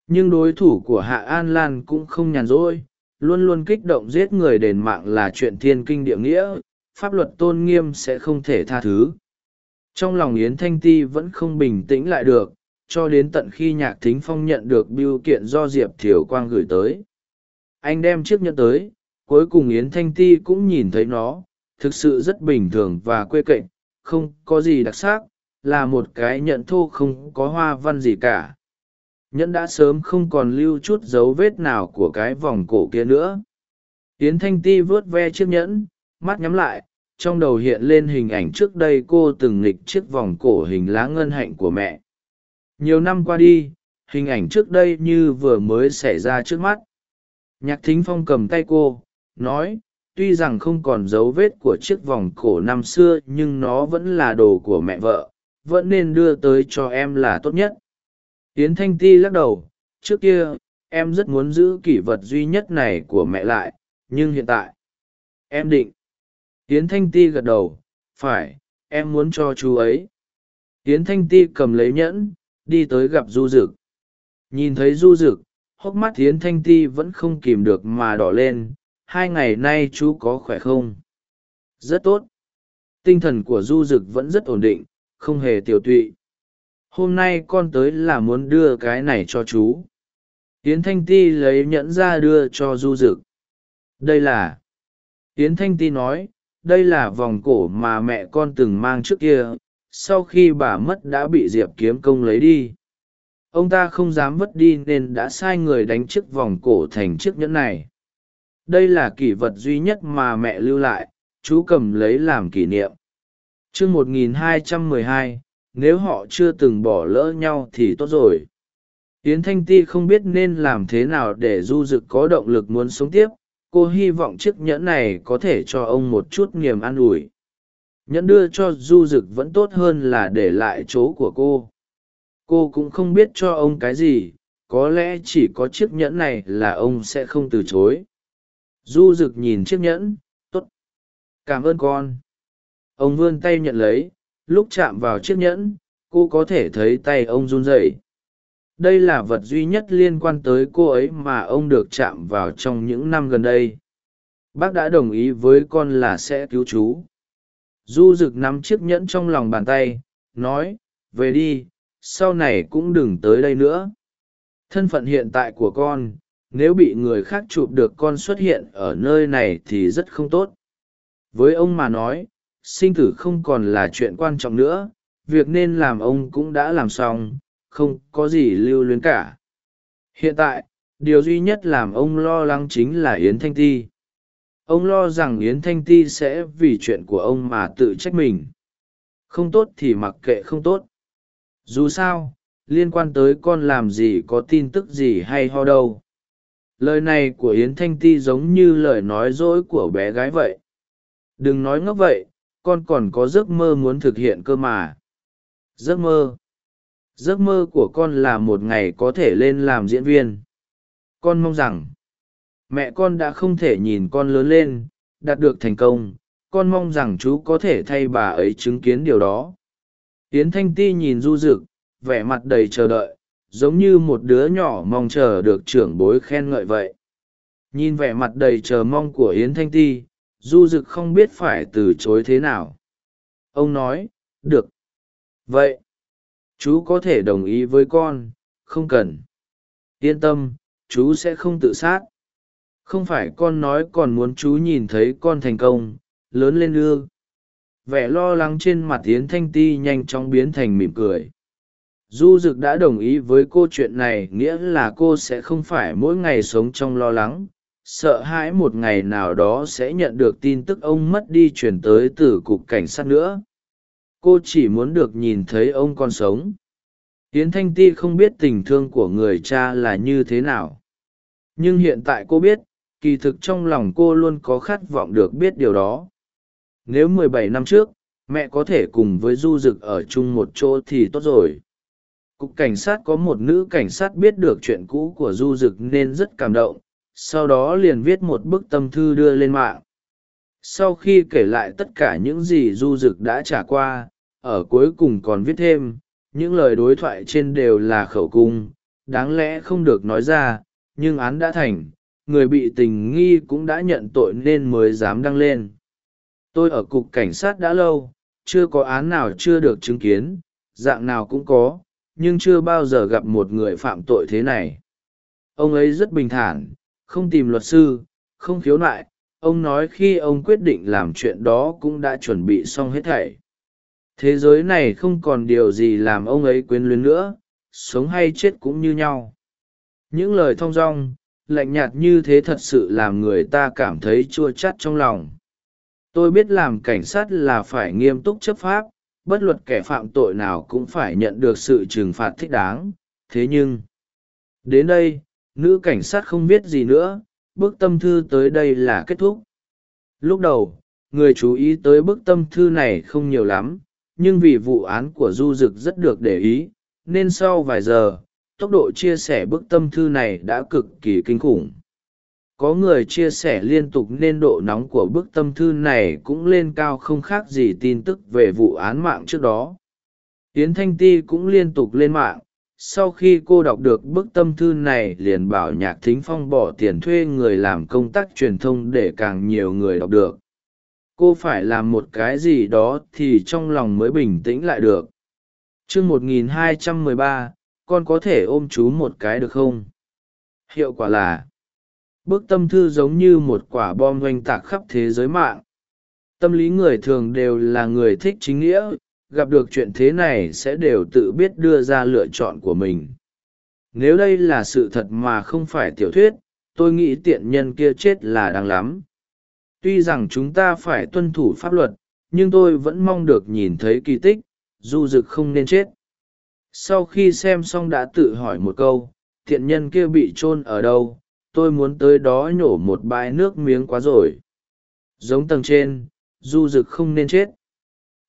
Nhưng đối thủ của hạ an lan cũng không nhàn rỗi, luôn luôn kích động giết người đền mạng là chuyện thiên kinh địa nghĩa, pháp luật tôn nghiêm sẽ không thể tha thứ. Trong lòng yến thanh ti vẫn không bình tĩnh lại được, cho đến tận khi nhạc thính phong nhận được biêu kiện do diệp thiều quang gửi tới. Anh đem chiếc nhẫn tới cuối cùng yến thanh ti cũng nhìn thấy nó, thực sự rất bình thường và quê cạnh, không có gì đặc sắc, là một cái nhẫn thô không có hoa văn gì cả. Nhẫn đã sớm không còn lưu chút dấu vết nào của cái vòng cổ kia nữa. Yến thanh ti vớt ve chiếc nhẫn, mắt nhắm lại, trong đầu hiện lên hình ảnh trước đây cô từng nghịch chiếc vòng cổ hình lá ngân hạnh của mẹ. Nhiều năm qua đi, hình ảnh trước đây như vừa mới xảy ra trước mắt. Nhạc thính phong cầm tay cô nói tuy rằng không còn dấu vết của chiếc vòng cổ năm xưa nhưng nó vẫn là đồ của mẹ vợ vẫn nên đưa tới cho em là tốt nhất. Yến thanh ti lắc đầu trước kia em rất muốn giữ kỷ vật duy nhất này của mẹ lại nhưng hiện tại em định. Yến thanh ti gật đầu phải em muốn cho chú ấy. Yến thanh ti cầm lấy nhẫn đi tới gặp du Dực. nhìn thấy du Dực, hốc mắt yến thanh ti vẫn không kìm được mà đỏ lên hai ngày nay chú có khỏe không? Rất tốt. Tinh thần của du rực vẫn rất ổn định, không hề tiểu tụy. Hôm nay con tới là muốn đưa cái này cho chú. Yến thanh ti lấy nhẫn ra đưa cho du rực đây là, yến thanh ti nói, đây là vòng cổ mà mẹ con từng mang trước kia, sau khi bà mất đã bị diệp kiếm công lấy đi. Ông ta không dám vứt đi nên đã sai người đánh chiếc vòng cổ thành chiếc nhẫn này đây là kỷ vật duy nhất mà mẹ lưu lại, chú cầm lấy làm kỷ niệm. Chương một nghìn hai trăm mười hai, nếu họ chưa từng bỏ lỡ nhau thì tốt rồi. Yến thanh ti không biết nên làm thế nào để du d ự c có động lực muốn sống tiếp. Cô hy vọng chiếc nhẫn này có thể cho ông một chút niềm an ủi. Nhẫn đưa cho du d ự c vẫn tốt hơn là để lại chỗ của cô. Cô cũng không biết cho ông cái gì, có lẽ chỉ có chiếc nhẫn này là ông sẽ không từ chối du rực nhìn chiếc nhẫn t ố t cảm ơn con. Ông vươn tay nhận lấy, lúc chạm vào chiếc nhẫn, cô có thể thấy tay ông run rẩy. Đây là vật duy nhất liên quan tới cô ấy mà ông được chạm vào trong những năm gần đây. Bác đã đồng ý với con là sẽ cứu chú. Du rực nắm chiếc nhẫn trong lòng bàn tay, nói, về đi, sau này cũng đừng tới đây nữa. Thân phận hiện tại của con nếu bị người khác chụp được con xuất hiện ở nơi này thì rất không tốt. Với ông mà nói, sinh tử không còn là chuyện quan trọng nữa, việc nên làm ông cũng đã làm xong, không có gì lưu luyến cả. Hiện tại, điều duy nhất làm ông lo lắng chính là yến thanh ti. Ông lo rằng yến thanh ti sẽ vì chuyện của ông mà tự trách mình. Không tốt thì mặc kệ không tốt. Dù sao, liên quan tới con làm gì có tin tức gì hay ho đâu lời này của yến thanh ti giống như lời nói dối của bé gái vậy. Đừng nói ngốc vậy, con còn có giấc mơ muốn thực hiện cơ mà. Giấc mơ. Giấc mơ của con là một ngày có thể lên làm diễn viên. Con mong rằng, mẹ con đã không thể nhìn con lớn lên, đạt được thành công. Con mong rằng chú có thể thay bà ấy chứng kiến điều đó. Yến thanh ti nhìn du rực vẻ mặt đầy chờ đợi giống như một đứa nhỏ mong chờ được trưởng bối khen ngợi vậy. Nhìn vẻ mặt đầy chờ mong của yến thanh ti, du rực không biết phải từ chối thế nào. Ông nói, được. Vậy, chú có thể đồng ý với con, không cần. Yên tâm, chú sẽ không tự sát. Không phải con nói còn muốn chú nhìn thấy con thành công, lớn lên ư. Vẻ lo lắng trên mặt yến thanh ti nhanh chóng biến thành mỉm cười du dực đã đồng ý với cô chuyện này, nghĩa là cô sẽ không phải mỗi ngày sống trong lo lắng. Sợ hãi một ngày nào đó sẽ nhận được tin tức ông mất đi chuyển tới từ cục cảnh sát nữa. Cô chỉ muốn được nhìn thấy ông còn sống. Hiến thanh ti không biết tình thương của người cha là như thế nào. Nhưng hiện tại cô biết, kỳ thực trong lòng cô luôn có khát vọng được biết điều đó. Nếu mười bảy năm trước, mẹ có thể cùng với du d ự c ở chung một chỗ thì tốt rồi cục cảnh sát có một nữ cảnh sát biết được chuyện cũ của du Dực nên rất cảm động, sau đó liền viết một bức tâm thư đưa lên mạng. Sau khi kể lại tất cả những gì du Dực đã trả qua, ở cuối cùng còn viết thêm, những lời đối thoại trên đều là khẩu cung, đáng lẽ không được nói ra, nhưng án đã thành, người bị tình nghi cũng đã nhận tội nên mới dám đăng lên. Tôi ở cục cảnh sát đã lâu, chưa có án nào chưa được chứng kiến, dạng nào cũng có nhưng chưa bao giờ gặp một người phạm tội thế này. Ông ấy rất bình thản, không tìm luật sư, không khiếu nại, ông nói khi ông quyết định làm chuyện đó cũng đã chuẩn bị xong hết thảy. Thế giới này không còn điều gì làm ông ấy quyến luyến nữa, sống hay chết cũng như nhau. Những lời thong dong, lạnh nhạt như thế thật sự làm người ta cảm thấy chua chắt trong lòng. Tôi biết làm cảnh sát là phải nghiêm túc chấp pháp bất luật kẻ phạm tội nào cũng phải nhận được sự trừng phạt thích đáng. Thế nhưng, đến đây, nữ cảnh sát không biết gì nữa bức tâm thư tới đây là kết thúc. Lúc đầu, người chú ý tới bức tâm thư này không nhiều lắm, nhưng vì vụ án của du d ự c rất được để ý, nên sau vài giờ, tốc độ chia sẻ bức tâm thư này đã cực kỳ kinh khủng có người chia sẻ liên tục nên độ nóng của bức tâm thư này cũng lên cao không khác gì tin tức về vụ án mạng trước đó. Yến thanh ti cũng liên tục lên mạng, sau khi cô đọc được bức tâm thư này liền bảo nhạc thính phong bỏ tiền thuê người làm công tác truyền thông để càng nhiều người đọc được. Cô phải làm một cái gì đó thì trong lòng mới bình tĩnh lại được. Chương một nghìn hai trăm mười ba, con có thể ôm chú một cái được không? Hiệu quả là bức tâm thư giống như một quả bom oanh tạc khắp thế giới mạng. Tâm lý người thường đều là người thích chính nghĩa, gặp được chuyện thế này sẽ đều tự biết đưa ra lựa chọn của mình. Nếu đây là sự thật mà không phải tiểu thuyết, tôi nghĩ tiện nhân kia chết là đáng lắm. Tuy rằng chúng ta phải tuân thủ pháp luật, nhưng tôi vẫn mong được nhìn thấy kỳ tích, du rực không nên chết. Sau khi xem xong đã tự hỏi một câu thiện nhân kia bị chôn ở đâu? Tôi muốn tới đó nhổ một bãi nước miếng quá rồi. Giống tầng trên, du rực không nên chết.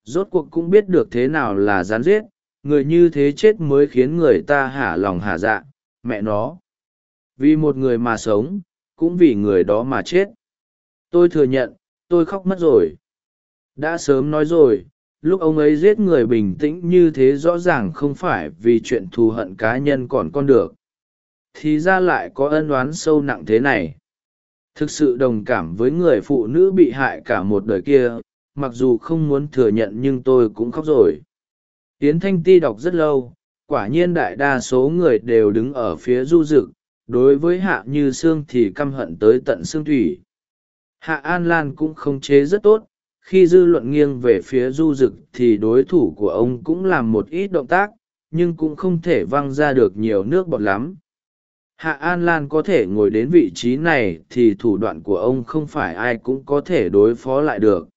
Rốt cuộc cũng biết được thế nào là gián giết, người như thế chết mới khiến người ta hả lòng hả dạ mẹ nó. Vì một người mà sống, cũng vì người đó mà chết. Tôi thừa nhận, tôi khóc mất rồi. Đã sớm nói rồi, lúc ông ấy giết người bình tĩnh như thế rõ ràng không phải vì chuyện thù hận cá nhân còn con được thì ra lại có ân oán sâu nặng thế này. Thực sự đồng cảm với người phụ nữ bị hại cả một đời kia, mặc dù không muốn thừa nhận nhưng tôi cũng khóc rồi. Tiến thanh ti đọc rất lâu, quả nhiên đại đa số người đều đứng ở phía du rực đối với hạ như sương thì căm hận tới tận xương thủy. Hạ an lan cũng không chế rất tốt, khi dư luận nghiêng về phía du rực thì đối thủ của ông cũng làm một ít động tác, nhưng cũng không thể văng ra được nhiều nước bọt lắm hạ an lan có thể ngồi đến vị trí này thì thủ đoạn của ông không phải ai cũng có thể đối phó lại được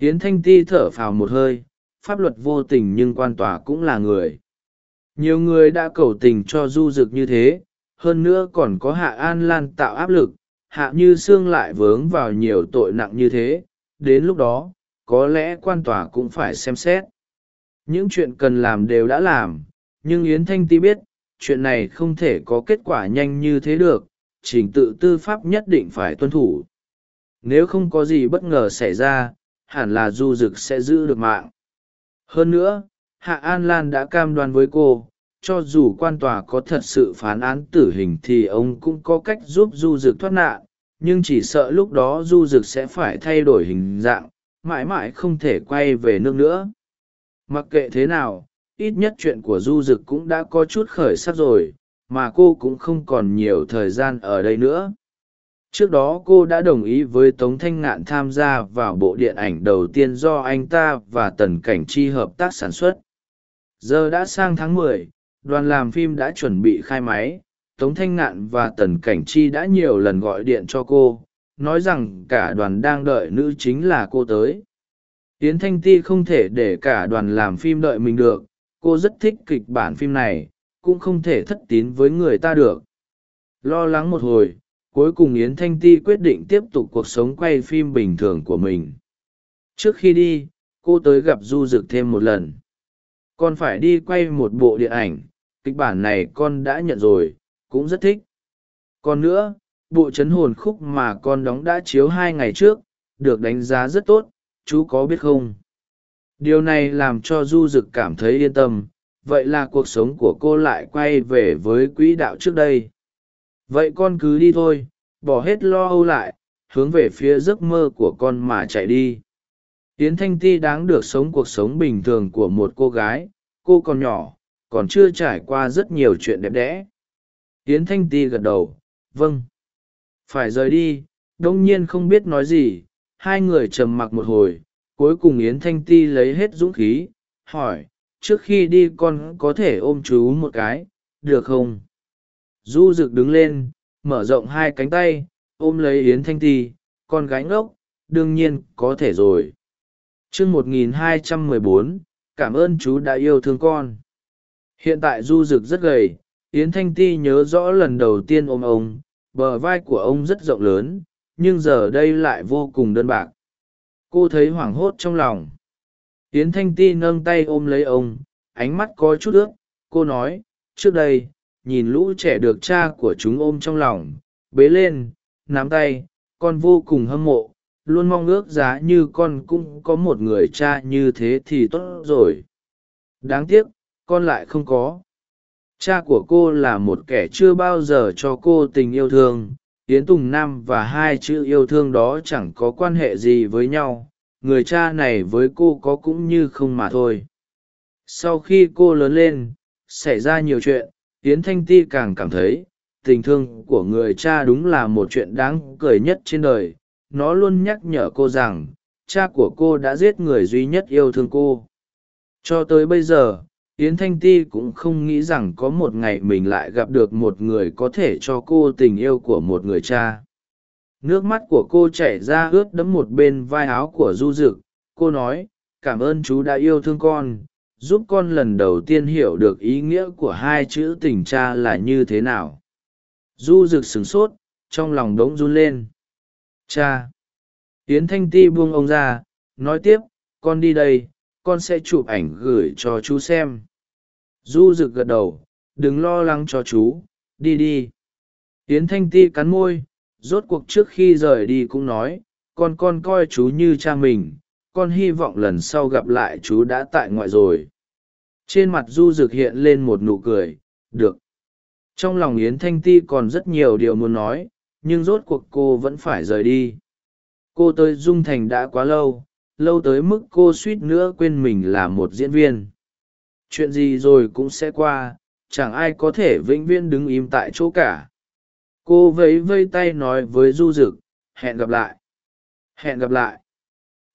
Yến Thanh Ti thở phào một hơi, pháp luật vô tình nhưng quan tòa cũng là người. Nhiều người đã cầu tình cho du dực như thế, hơn nữa còn có Hạ An Lan tạo áp lực, Hạ Như Sương lại vướng vào nhiều tội nặng như thế, đến lúc đó, có lẽ quan tòa cũng phải xem xét. Những chuyện cần làm đều đã làm, nhưng Yến Thanh Ti biết, chuyện này không thể có kết quả nhanh như thế được, trình tự tư pháp nhất định phải tuân thủ. Nếu không có gì bất ngờ xảy ra, hẳn là du dực sẽ giữ được mạng hơn nữa hạ an lan đã cam đoan với cô cho dù quan tòa có thật sự phán án tử hình thì ông cũng có cách giúp du dực thoát nạn nhưng chỉ sợ lúc đó du dực sẽ phải thay đổi hình dạng mãi mãi không thể quay về nước nữa mặc kệ thế nào ít nhất chuyện của du dực cũng đã có chút khởi sắc rồi mà cô cũng không còn nhiều thời gian ở đây nữa. Trước đó cô đã đồng ý với tống thanh ngạn tham gia vào bộ điện ảnh đầu tiên do anh ta và tần cảnh chi hợp tác sản xuất. Giờ đã sang tháng mười, đoàn làm phim đã chuẩn bị khai máy. Tống thanh ngạn và tần cảnh chi đã nhiều lần gọi điện cho cô nói rằng cả đoàn đang đợi nữ chính là cô tới. Yến thanh ti không thể để cả đoàn làm phim đợi mình được cô rất thích kịch bản phim này, cũng không thể thất tín với người ta được. Lo lắng một hồi, cuối cùng yến thanh ti quyết định tiếp tục cuộc sống quay phim bình thường của mình. Trước khi đi, cô tới gặp du rực thêm một lần. Con phải đi quay một bộ điện ảnh, kịch bản này con đã nhận rồi, cũng rất thích. Còn nữa, bộ chấn hồn khúc mà con đóng đã chiếu hai ngày trước, được đánh giá rất tốt, chú có biết không? Điều này làm cho du d ự c cảm thấy yên tâm, vậy là cuộc sống của cô lại quay về với quỹ đạo trước đây. Vậy con cứ đi thôi, bỏ hết lo âu lại, hướng về phía giấc mơ của con mà chạy đi. Yến thanh ti đáng được sống cuộc sống bình thường của một cô gái, cô còn nhỏ, còn chưa trải qua rất nhiều chuyện đẹp đẽ. Yến thanh ti gật đầu vâng. Phải rời đi, đông nhiên không biết nói gì. Hai người trầm mặc một hồi cuối cùng yến thanh ti lấy hết dũng khí, hỏi, trước khi đi con có thể ôm chú một cái, được không? Du rực đứng lên, mở rộng hai cánh tay, ôm lấy yến thanh ti, con gái ngốc, đương nhiên có thể rồi. Chương một nghìn hai trăm mười bốn, cảm ơn chú đã yêu thương con. Hiện tại du rực rất gầy, yến thanh ti nhớ rõ lần đầu tiên ôm ông, bờ vai của ông rất rộng lớn, nhưng giờ đây lại vô cùng đơn bạc cô thấy hoảng hốt trong lòng. Yến thanh ti nâng tay ôm lấy ông, ánh mắt có chút ướt. Cô nói, trước đây, nhìn lũ trẻ được cha của chúng ôm trong lòng, bế lên, nắm tay, con vô cùng hâm mộ, luôn mong ước giá như con cũng có một người cha như thế thì tốt rồi. Đáng tiếc, con lại không có. Cha của cô là một kẻ chưa bao giờ cho cô tình yêu thương yến tùng nam và hai chữ yêu thương đó chẳng có quan hệ gì với nhau, người cha này với cô có cũng như không mà thôi. Sau khi cô lớn lên, xảy ra nhiều chuyện, yến thanh ti càng cảm thấy, tình thương của người cha đúng là một chuyện đáng cười nhất trên đời. Nó luôn nhắc nhở cô rằng, cha của cô đã giết người duy nhất yêu thương cô. Cho tới bây giờ yến thanh ti cũng không nghĩ rằng có một ngày mình lại gặp được một người có thể cho cô tình yêu của một người cha. Nước mắt của cô chảy ra ướt đẫm một bên vai áo của du Dực. cô nói, cảm ơn chú đã yêu thương con. Giúp con lần đầu tiên hiểu được ý nghĩa của hai chữ tình cha là như thế nào. Du rực sửng sốt, trong lòng đống run lên. Cha. Yến thanh ti buông ông ra, nói tiếp, con đi đây, con sẽ chụp ảnh gửi cho chú xem du rực gật đầu, đừng lo lắng cho chú, đi đi. Yến thanh ti cắn môi, rốt cuộc trước khi rời đi cũng nói, con con coi chú như cha mình, con hy vọng lần sau gặp lại chú đã tại ngoại rồi. Trên mặt du rực hiện lên một nụ cười, được. Trong lòng yến thanh ti còn rất nhiều điều muốn nói, nhưng rốt cuộc cô vẫn phải rời đi. Cô tới dung thành đã quá lâu lâu tới mức cô suýt nữa quên mình là một diễn viên chuyện gì rồi cũng sẽ qua, chẳng ai có thể vĩnh viễn đứng im tại chỗ cả. Cô vẫy vây tay nói với du rực hẹn gặp lại. Hẹn gặp lại.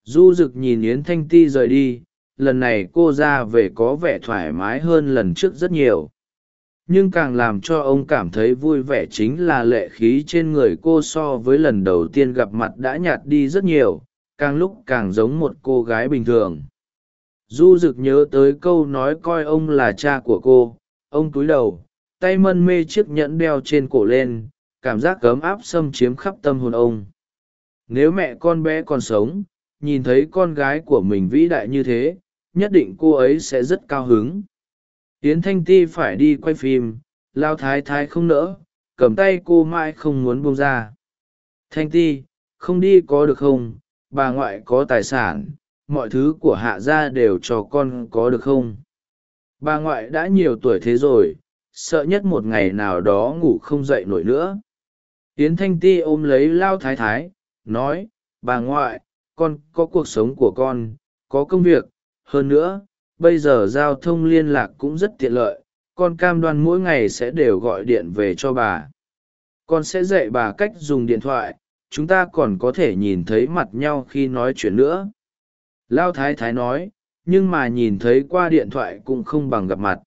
Du rực nhìn yến thanh ti rời đi, lần này cô ra về có vẻ thoải mái hơn lần trước rất nhiều. Nhưng càng làm cho ông cảm thấy vui vẻ chính là lệ khí trên người cô so với lần đầu tiên gặp mặt đã nhạt đi rất nhiều, càng lúc càng giống một cô gái bình thường du rực nhớ tới câu nói coi ông là cha của cô. Ông cúi đầu, tay mân mê chiếc nhẫn đeo trên cổ lên, cảm giác cấm áp xâm chiếm khắp tâm hồn ông. Nếu mẹ con bé còn sống, nhìn thấy con gái của mình vĩ đại như thế, nhất định cô ấy sẽ rất cao hứng. Yến thanh ti phải đi quay phim, lao thái thái không nỡ, cầm tay cô mãi không muốn buông ra. Thanh ti, không đi có được không? Bà ngoại có tài sản mọi thứ của hạ gia đều cho con có được không? Bà ngoại đã nhiều tuổi thế rồi, sợ nhất một ngày nào đó ngủ không dậy nổi nữa. Yến thanh ti ôm lấy lao thái thái, nói, bà ngoại, con có cuộc sống của con, có công việc. Hơn nữa, bây giờ giao thông liên lạc cũng rất tiện lợi, con cam đoan mỗi ngày sẽ đều gọi điện về cho bà. Con sẽ dạy bà cách dùng điện thoại, chúng ta còn có thể nhìn thấy mặt nhau khi nói chuyện nữa lao thái thái nói, nhưng mà nhìn thấy qua điện thoại cũng không bằng gặp mặt.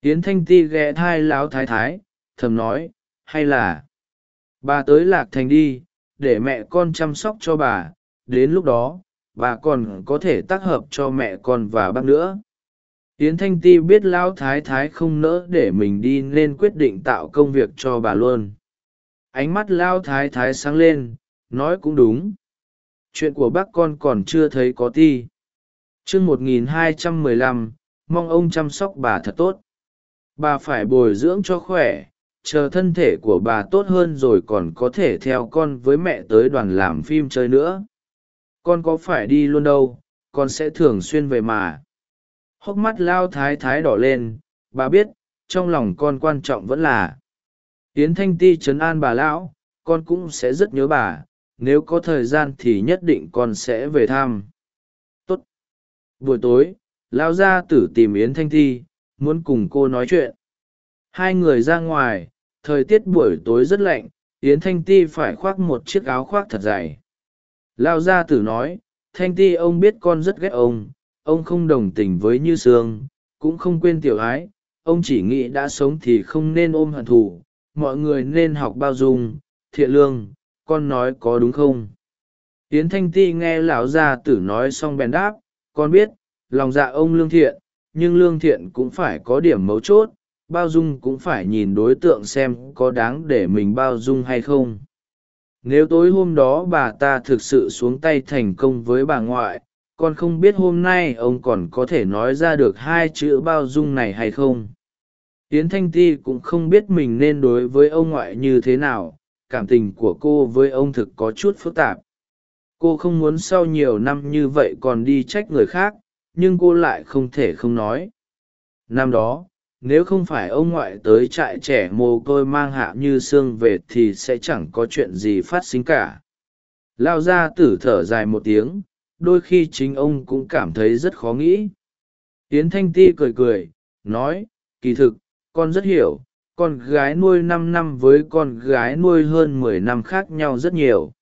Tiến thanh ti ghé thai lão thái thái, thầm nói, hay là, bà tới lạc thành đi, để mẹ con chăm sóc cho bà, đến lúc đó, bà còn có thể tác hợp cho mẹ con và bác nữa. Yến thanh ti biết lão thái thái không nỡ để mình đi nên quyết định tạo công việc cho bà luôn. Ánh mắt lão thái thái sáng lên, nói cũng đúng chuyện của bác con còn chưa thấy có ti. Chương một nghìn hai trăm mười lăm, mong ông chăm sóc bà thật tốt. Bà phải bồi dưỡng cho khỏe, chờ thân thể của bà tốt hơn rồi còn có thể theo con với mẹ tới đoàn làm phim chơi nữa. Con có phải đi luôn đâu, con sẽ thường xuyên về mà. Hốc mắt lao thái thái đỏ lên, bà biết, trong lòng con quan trọng vẫn là. Yến thanh ti trấn an bà lão, con cũng sẽ rất nhớ bà nếu có thời gian thì nhất định con sẽ về thăm. Tốt. buổi tối Lão gia tử tìm yến thanh Thi, muốn cùng cô nói chuyện. Hai người ra ngoài thời tiết buổi tối rất lạnh yến thanh ti phải khoác một chiếc áo khoác thật dày. Lao gia tử nói thanh ti ông biết con rất ghét ông ông không đồng tình với như sương cũng không quên tiểu ái ông chỉ nghĩ đã sống thì không nên ôm hận thù mọi người nên học bao dung thiện lương con nói có đúng không? Yến thanh ti nghe lão gia tử nói xong bèn đáp, con biết, lòng dạ ông lương thiện, nhưng lương thiện cũng phải có điểm mấu chốt, bao dung cũng phải nhìn đối tượng xem có đáng để mình bao dung hay không. Nếu tối hôm đó bà ta thực sự xuống tay thành công với bà ngoại, con không biết hôm nay ông còn có thể nói ra được hai chữ bao dung này hay không. Yến thanh ti cũng không biết mình nên đối với ông ngoại như thế nào cảm tình của cô với ông thực có chút phức tạp. Cô không muốn sau nhiều năm như vậy còn đi trách người khác, nhưng cô lại không thể không nói. Năm đó, nếu không phải ông ngoại tới trại trẻ mồ côi mang hạ như sương về thì sẽ chẳng có chuyện gì phát sinh cả. Lao ra tử thở dài một tiếng, đôi khi chính ông cũng cảm thấy rất khó nghĩ. Tiến thanh ti cười cười, nói, kỳ thực, con rất hiểu con gái nuôi năm năm với con gái nuôi hơn mười năm khác nhau rất nhiều.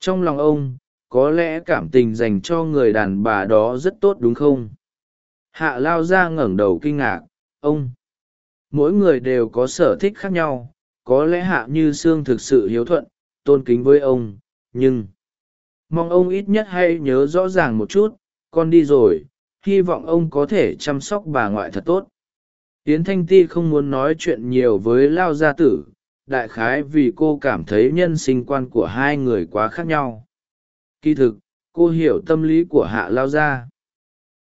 Trong lòng ông, có lẽ cảm tình dành cho người đàn bà đó rất tốt đúng không? Hạ lao ra ngẩng đầu kinh ngạc, ông, mỗi người đều có sở thích khác nhau, có lẽ hạ như sương thực sự hiếu thuận, tôn kính với ông, nhưng mong ông ít nhất hay nhớ rõ ràng một chút, con đi rồi, hy vọng ông có thể chăm sóc bà ngoại thật tốt yến thanh ti không muốn nói chuyện nhiều với lao gia tử, đại khái vì cô cảm thấy nhân sinh quan của hai người quá khác nhau. Kỳ thực, cô hiểu tâm lý của hạ lao gia.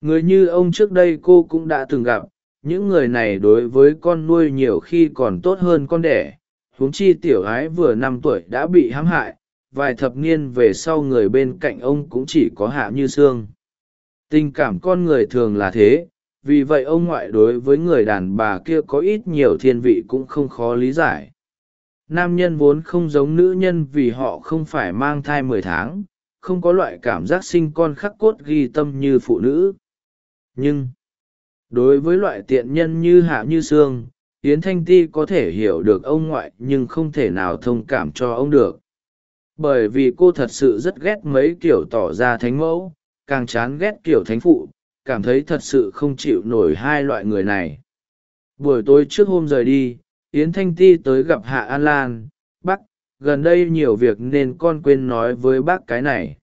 Người như ông trước đây cô cũng đã từng gặp, những người này đối với con nuôi nhiều khi còn tốt hơn con đẻ, huống chi tiểu ái vừa năm tuổi đã bị hãm hại, vài thập niên về sau người bên cạnh ông cũng chỉ có hạ như xương tình cảm con người thường là thế vì vậy ông ngoại đối với người đàn bà kia có ít nhiều thiên vị cũng không khó lý giải. Nam nhân vốn không giống nữ nhân vì họ không phải mang thai mười tháng, không có loại cảm giác sinh con khắc cốt ghi tâm như phụ nữ. Nhưng, đối với loại tiện nhân như hạ như sương, yến thanh ti có thể hiểu được ông ngoại nhưng không thể nào thông cảm cho ông được. Bởi vì cô thật sự rất ghét mấy kiểu tỏ ra thánh mẫu, càng chán ghét kiểu thánh phụ cảm thấy thật sự không chịu nổi hai loại người này. Buổi tối trước hôm rời đi, yến thanh ti tới gặp hạ an lan, bác, gần đây nhiều việc nên con quên nói với bác cái này.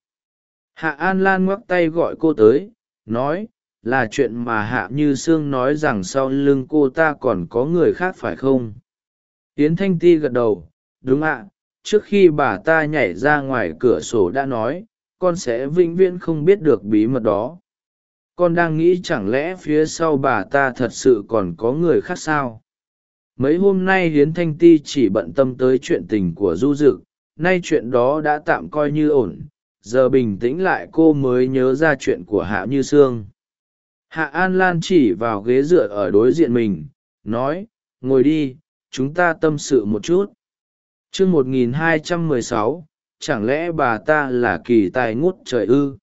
Hạ an lan ngoắc tay gọi cô tới, nói, là chuyện mà hạ như sương nói rằng sau lưng cô ta còn có người khác phải không? Yến thanh ti gật đầu, đúng ạ, trước khi bà ta nhảy ra ngoài cửa sổ đã nói, con sẽ vĩnh viễn không biết được bí mật đó con đang nghĩ chẳng lẽ phía sau bà ta thật sự còn có người khác sao? Mấy hôm nay hiến thanh ti chỉ bận tâm tới chuyện tình của du dực, nay chuyện đó đã tạm coi như ổn, giờ bình tĩnh lại cô mới nhớ ra chuyện của hạ như sương. Hạ an lan chỉ vào ghế dựa ở đối diện mình, nói, ngồi đi, chúng ta tâm sự một chút. T r ư ơ n g một nghìn hai trăm mười sáu, chẳng lẽ bà ta là kỳ tài ngút trời ư?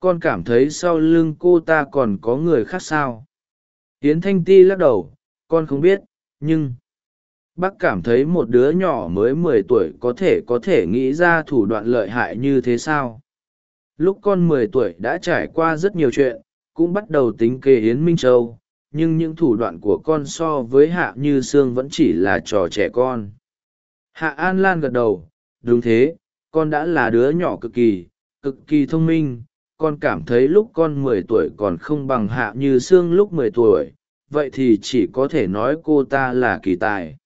Con cảm thấy sau lưng cô ta còn có người khác sao? Tiến thanh ti lắc đầu, con không biết, nhưng bác cảm thấy một đứa nhỏ mới mười tuổi có thể có thể nghĩ ra thủ đoạn lợi hại như thế sao? Lúc con mười tuổi đã trải qua rất nhiều chuyện, cũng bắt đầu tính kế yến minh châu, nhưng những thủ đoạn của con so với hạ như sương vẫn chỉ là trò trẻ con. Hạ an lan gật đầu, đúng thế, con đã là đứa nhỏ cực kỳ cực kỳ thông minh con cảm thấy lúc con mười tuổi còn không bằng hạ như sương lúc mười tuổi, vậy thì chỉ có thể nói cô ta là kỳ tài.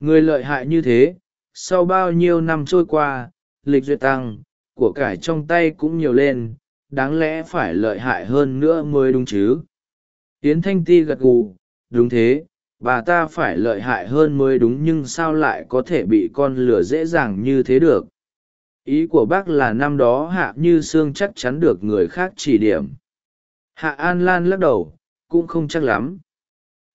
Người lợi hại như thế, sau bao nhiêu năm trôi qua, lịch duyệt tăng, của cải trong tay cũng nhiều lên, đáng lẽ phải lợi hại hơn nữa mới đúng chứ? Tiến thanh ti gật gù, đúng thế, bà ta phải lợi hại hơn mới đúng nhưng sao lại có thể bị con lửa dễ dàng như thế được? Ý của bác là năm đó hạ như sương chắc chắn được người khác chỉ điểm. Hạ an lan lắc đầu, cũng không chắc lắm.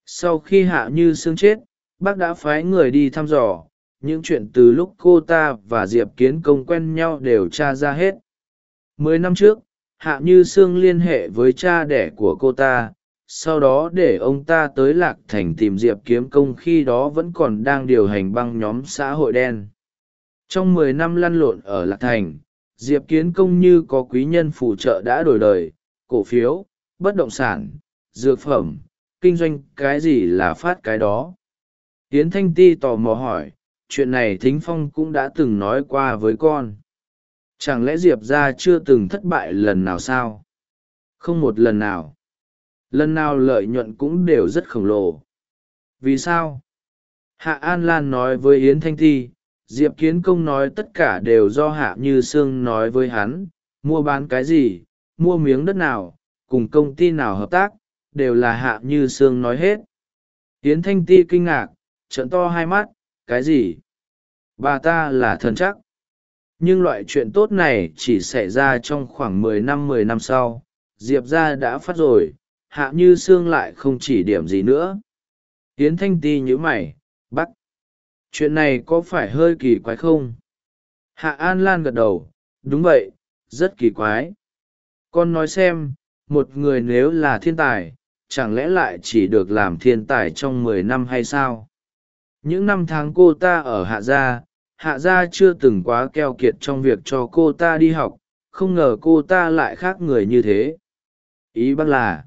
Sau khi hạ như sương chết, bác đã phái người đi thăm dò, những chuyện từ lúc cô ta và diệp kiến công quen nhau đều tra ra hết. Mười năm trước, hạ như sương liên hệ với cha đẻ của cô ta, sau đó để ông ta tới lạc thành tìm diệp kiếm công khi đó vẫn còn đang điều hành băng nhóm xã hội đen trong mười năm lăn lộn ở lạc thành, diệp kiến công như có quý nhân phù trợ đã đổi đời, cổ phiếu, bất động sản, dược phẩm, kinh doanh cái gì là phát cái đó. Yến thanh ti tò mò hỏi, chuyện này thính phong cũng đã từng nói qua với con. Chẳng lẽ diệp ra chưa từng thất bại lần nào sao? Không một lần nào. Lần nào lợi nhuận cũng đều rất khổng lồ. Vì sao? Hạ an lan nói với yến thanh ti diệp kiến công nói tất cả đều do hạ như sương nói với hắn, mua bán cái gì, mua miếng đất nào, cùng công ty nào hợp tác, đều là hạ như sương nói hết. Tiến thanh ti kinh ngạc trận to hai mắt, cái gì? Bà ta là thần chắc. Nhưng loại chuyện tốt này chỉ xảy ra trong khoảng mười năm mười năm sau, diệp ra đã phát rồi, hạ như sương lại không chỉ điểm gì nữa. Tiến thanh ti nhíu mày bắt chuyện này có phải hơi kỳ quái không? Hạ an lan gật đầu, đúng vậy, rất kỳ quái. Con nói xem, một người nếu là thiên tài, chẳng lẽ lại chỉ được làm thiên tài trong mười năm hay sao? Những năm tháng cô ta ở hạ gia hạ gia chưa từng quá keo kiệt trong việc cho cô ta đi học, không ngờ cô ta lại khác người như thế. Ý bác là,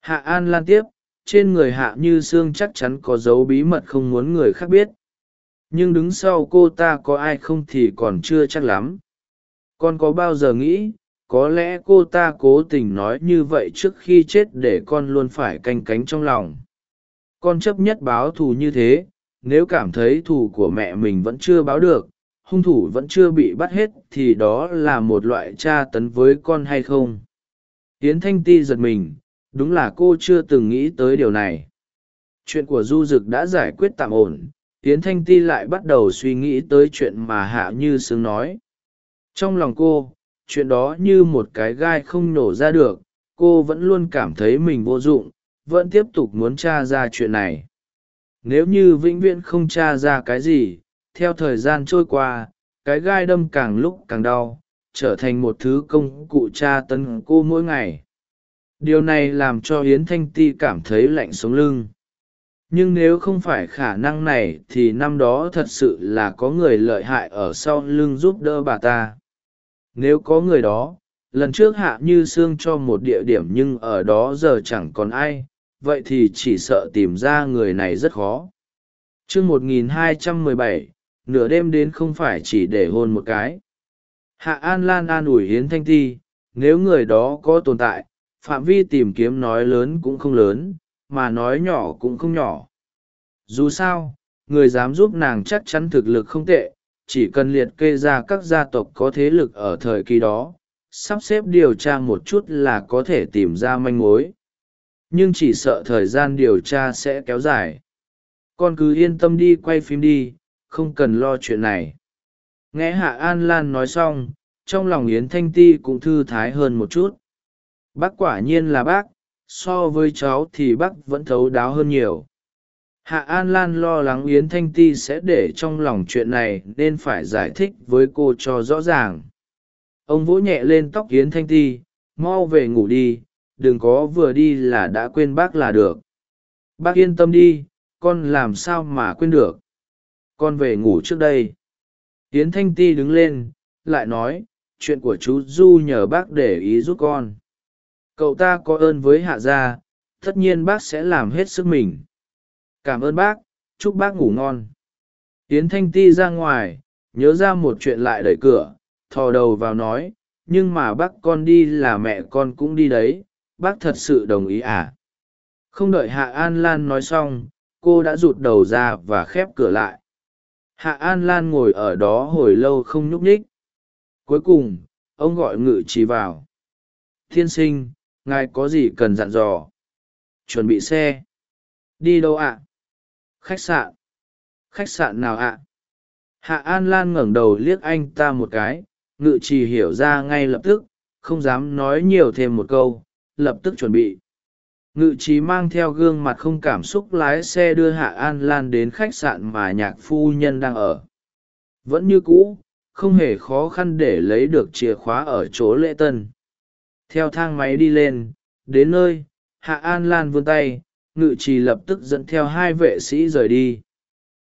hạ an lan tiếp, trên người hạ như sương chắc chắn có dấu bí mật không muốn người khác biết nhưng đứng sau cô ta có ai không thì còn chưa chắc lắm. Con có bao giờ nghĩ, có lẽ cô ta cố tình nói như vậy trước khi chết để con luôn phải canh cánh trong lòng. Con chấp nhất báo thù như thế, nếu cảm thấy thù của mẹ mình vẫn chưa báo được, hung thủ vẫn chưa bị bắt hết thì đó là một loại tra tấn với con hay không? Tiến thanh ti giật mình, đúng là cô chưa từng nghĩ tới điều này. Chuyện của du d ự c đã giải quyết tạm ổn Yến thanh ti lại bắt đầu suy nghĩ tới chuyện mà hạ như sướng nói. Trong lòng cô, chuyện đó như một cái gai không nổ ra được, cô vẫn luôn cảm thấy mình vô dụng, vẫn tiếp tục muốn t r a ra chuyện này. Nếu như vĩnh viễn không t r a ra cái gì, theo thời gian trôi qua, cái gai đâm càng lúc càng đau, trở thành một thứ công cụ tra tấn cô mỗi ngày. Điều này làm cho Yến thanh ti cảm thấy lạnh sống lưng nhưng nếu không phải khả năng này thì năm đó thật sự là có người lợi hại ở sau lưng giúp đỡ bà ta. Nếu có người đó, lần trước hạ như sương cho một địa điểm nhưng ở đó giờ chẳng còn ai, vậy thì chỉ sợ tìm ra người này rất khó. T r ư ơ n g một nghìn hai trăm mười bảy, nửa đêm đến không phải chỉ để hôn một cái. Hạ an lan an ủi hiến thanh ti, nếu người đó có tồn tại, phạm vi tìm kiếm nói lớn cũng không lớn mà nói nhỏ cũng không nhỏ. Dù sao, người dám giúp nàng chắc chắn thực lực không tệ, chỉ cần liệt kê ra các gia tộc có thế lực ở thời kỳ đó, sắp xếp điều tra một chút là có thể tìm ra manh mối. Nhưng chỉ sợ thời gian điều tra sẽ kéo dài. Con cứ yên tâm đi, quay phim đi, không cần lo chuyện này. Nghe hạ an lan nói xong, trong lòng yến thanh ti cũng thư thái hơn một chút. Bác quả nhiên là bác so với cháu thì bác vẫn thấu đáo hơn nhiều. Hạ an lan lo lắng yến thanh ti sẽ để trong lòng chuyện này nên phải giải thích với cô cho rõ ràng. Ông vỗ nhẹ lên tóc yến thanh ti, mau về ngủ đi, đừng có vừa đi là đã quên bác là được. Bác yên tâm đi, con làm sao mà quên được. Con về ngủ trước đây. Yến thanh ti đứng lên, lại nói, chuyện của chú du nhờ bác để ý giúp con cậu ta có ơn với hạ gia, tất nhiên bác sẽ làm hết sức mình. Cảm ơn bác, chúc bác ngủ ngon. Tiến thanh ti ra ngoài, nhớ ra một chuyện lại đẩy cửa, thò đầu vào nói, nhưng mà bác con đi là mẹ con cũng đi đấy, bác thật sự đồng ý à? Không đợi hạ an lan nói xong, cô đã rụt đầu ra và khép cửa lại. Hạ an lan ngồi ở đó hồi lâu không nhúc nhích. Cuối cùng, ông gọi ngự trì vào. Thiên sinh ngài có gì cần dặn dò? Chuẩn bị xe. Đi đâu ạ? Khách sạn. Khách sạn nào ạ? Hạ an lan ngẩng đầu liếc anh ta một cái, ngự trì hiểu ra ngay lập tức, không dám nói nhiều thêm một câu, lập tức chuẩn bị. Ngự trí mang theo gương mặt không cảm xúc lái xe đưa hạ an lan đến khách sạn mà nhạc phu nhân đang ở. Vẫn như cũ, không hề khó khăn để lấy được chìa khóa ở chỗ lễ tân theo thang máy đi lên, đến nơi, hạ an lan vươn tay, ngự trì lập tức dẫn theo hai vệ sĩ rời đi.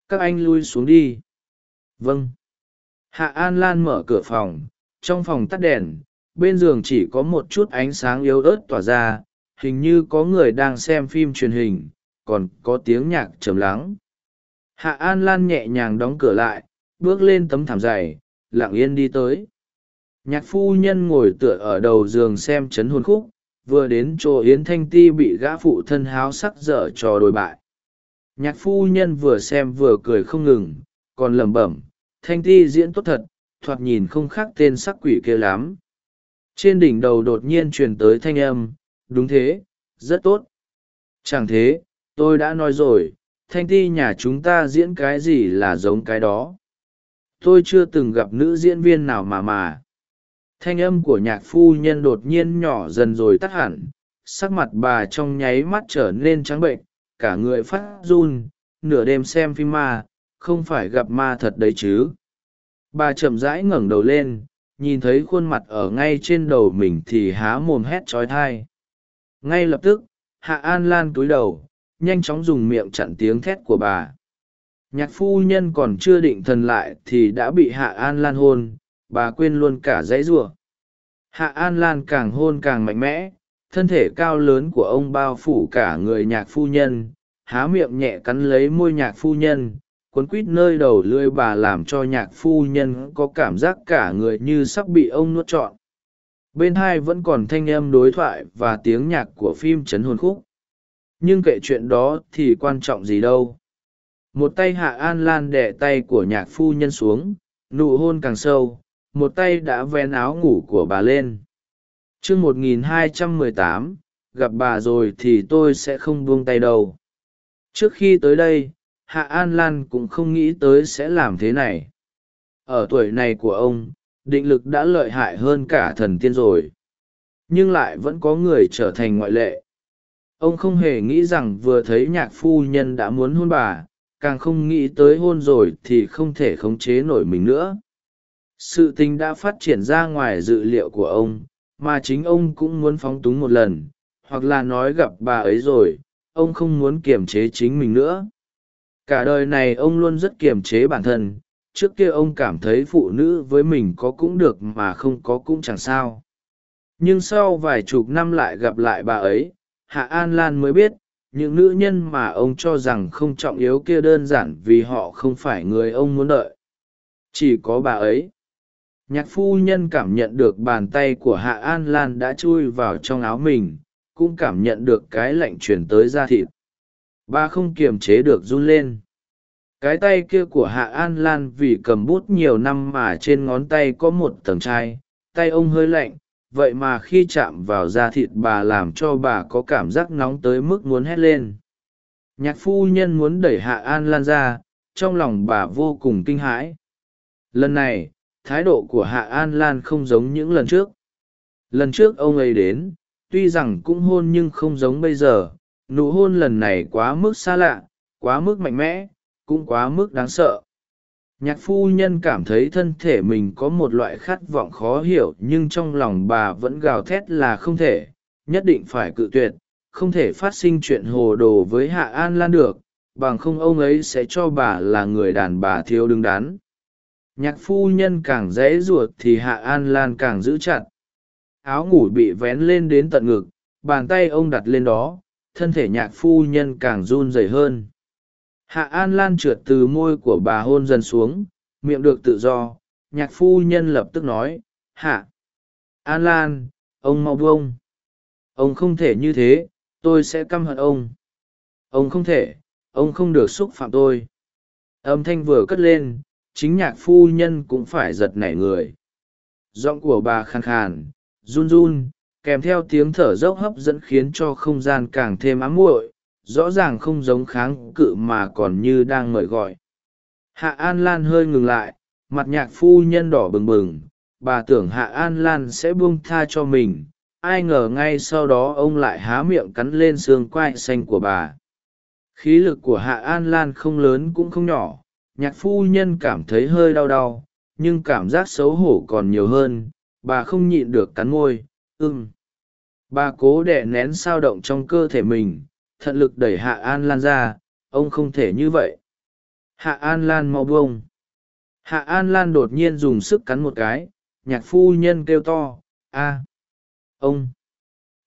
Các anh lui xuống đi. Vâng. Hạ an lan mở cửa phòng, trong phòng tắt đèn, bên giường chỉ có một chút ánh sáng yếu ớt tỏa ra, hình như có người đang xem phim truyền hình, còn có tiếng nhạc trầm lắng. Hạ an lan nhẹ nhàng đóng cửa lại, bước lên tấm thảm dày, lặng yên đi tới nhạc phu nhân ngồi tựa ở đầu giường xem chấn hồn khúc, vừa đến chỗ yến thanh ti bị gã phụ thân háo sắc dở trò đồi bại. Nhạc phu nhân vừa xem vừa cười không ngừng, còn lẩm bẩm, thanh ti diễn tốt thật, thoạt nhìn không khác tên sắc quỷ kia lắm. Trên đỉnh đầu đột nhiên truyền tới thanh âm, đúng thế, rất tốt. Chẳng thế, tôi đã nói rồi, thanh ti nhà chúng ta diễn cái gì là giống cái đó? Tôi chưa từng gặp nữ diễn viên nào mà mà thanh âm của nhạc phu nhân đột nhiên nhỏ dần rồi tắt hẳn, sắc mặt bà trong nháy mắt trở nên trắng bệnh, cả người phát run, nửa đêm xem phim ma, không phải gặp ma thật đấy chứ. Bà chậm rãi ngẩng đầu lên, nhìn thấy khuôn mặt ở ngay trên đầu mình thì há mồm hét trói thai ngay lập tức, hạ an lan cúi đầu, nhanh chóng dùng miệng chặn tiếng thét của bà. Nhạc phu nhân còn chưa định thần lại thì đã bị hạ an lan hôn bà quên luôn cả dãy giụa hạ an lan càng hôn càng mạnh mẽ, thân thể cao lớn của ông bao phủ cả người nhạc phu nhân, há miệng nhẹ cắn lấy môi nhạc phu nhân quấn quít nơi đầu lưỡi bà làm cho nhạc phu nhân có cảm giác cả người như sắp bị ông nuốt trọn. Bên hai vẫn còn thanh âm đối thoại và tiếng nhạc của phim chấn hồn khúc. Nhưng kệ chuyện đó thì quan trọng gì đâu. Một tay hạ an lan đẻ tay của nhạc phu nhân xuống, nụ hôn càng sâu một tay đã ven áo ngủ của bà lên. T r ư một nghìn hai trăm mười tám, gặp bà rồi thì tôi sẽ không buông tay đâu. Trước khi tới đây, hạ an lan cũng không nghĩ tới sẽ làm thế này. Ở tuổi này của ông, định lực đã lợi hại hơn cả thần tiên rồi. Nhưng lại vẫn có người trở thành ngoại lệ. Ông không hề nghĩ rằng vừa thấy nhạc phu nhân đã muốn hôn bà, càng không nghĩ tới hôn rồi thì không thể khống chế nổi mình nữa sự tình đã phát triển ra ngoài dự liệu của ông, mà chính ông cũng muốn phóng túng một lần, hoặc là nói gặp bà ấy rồi, ông không muốn kiềm chế chính mình nữa. Cả đời này ông luôn rất kiềm chế bản thân, trước kia ông cảm thấy phụ nữ với mình có cũng được mà không có cũng chẳng sao. Nhưng sau vài chục năm lại gặp lại bà ấy, hạ an lan mới biết, những nữ nhân mà ông cho rằng không trọng yếu kia đơn giản vì họ không phải người ông muốn đợi. Chỉ có bà ấy nhạc phu nhân cảm nhận được bàn tay của hạ an lan đã chui vào trong áo mình, cũng cảm nhận được cái lạnh truyền tới da thịt. Bà không kiềm chế được run lên. Cái tay kia của hạ an lan vì cầm bút nhiều năm mà trên ngón tay có một tầng chai, tay ông hơi lạnh, vậy mà khi chạm vào da thịt bà làm cho bà có cảm giác nóng tới mức muốn hét lên. Nhạc phu nhân muốn đẩy hạ an lan ra, trong lòng bà vô cùng kinh hãi. Lần này thái độ của hạ an lan không giống những lần trước. Lần trước ông ấy đến, tuy rằng cũng hôn nhưng không giống bây giờ. Nụ hôn lần này quá mức xa lạ, quá mức mạnh mẽ, cũng quá mức đáng sợ. Nhạc phu nhân cảm thấy thân thể mình có một loại khát vọng khó hiểu nhưng trong lòng bà vẫn gào thét là không thể, nhất định phải cự tuyệt, không thể phát sinh chuyện hồ đồ với hạ an lan được, bằng không ông ấy sẽ cho bà là người đàn bà thiếu đứng đắn nhạc phu nhân càng dễ ruột thì hạ an lan càng giữ chặt. Áo ngủ bị vén lên đến tận ngực, bàn tay ông đặt lên đó, thân thể nhạc phu nhân càng run rẩy hơn. Hạ an lan trượt từ môi của bà hôn dần xuống, miệng được tự do, nhạc phu nhân lập tức nói, hạ, an lan, ông mau buông. Ông không thể như thế, tôi sẽ căm hận ông. Ông không thể, ông không được xúc phạm tôi. Âm thanh vừa cất lên chính nhạc phu nhân cũng phải giật nảy người. Giọng của bà khàn khàn, run run, kèm theo tiếng thở dốc hấp dẫn khiến cho không gian càng thêm ám muội, rõ ràng không giống kháng cự mà còn như đang mời gọi. Hạ an lan hơi ngừng lại, mặt nhạc phu nhân đỏ bừng bừng, bà tưởng hạ an lan sẽ buông tha cho mình, ai ngờ ngay sau đó ông lại há miệng cắn lên xương quai xanh của bà. Khí lực của hạ an lan không lớn cũng không nhỏ nhạc phu nhân cảm thấy hơi đau đau, nhưng cảm giác xấu hổ còn nhiều hơn, bà không nhịn được cắn môi ưng bà cố đẻ nén sao động trong cơ thể mình, thận lực đẩy hạ an lan ra, ông không thể như vậy. Hạ an lan mau bông hạ an lan đột nhiên dùng sức cắn một cái, nhạc phu nhân kêu to, a, ông.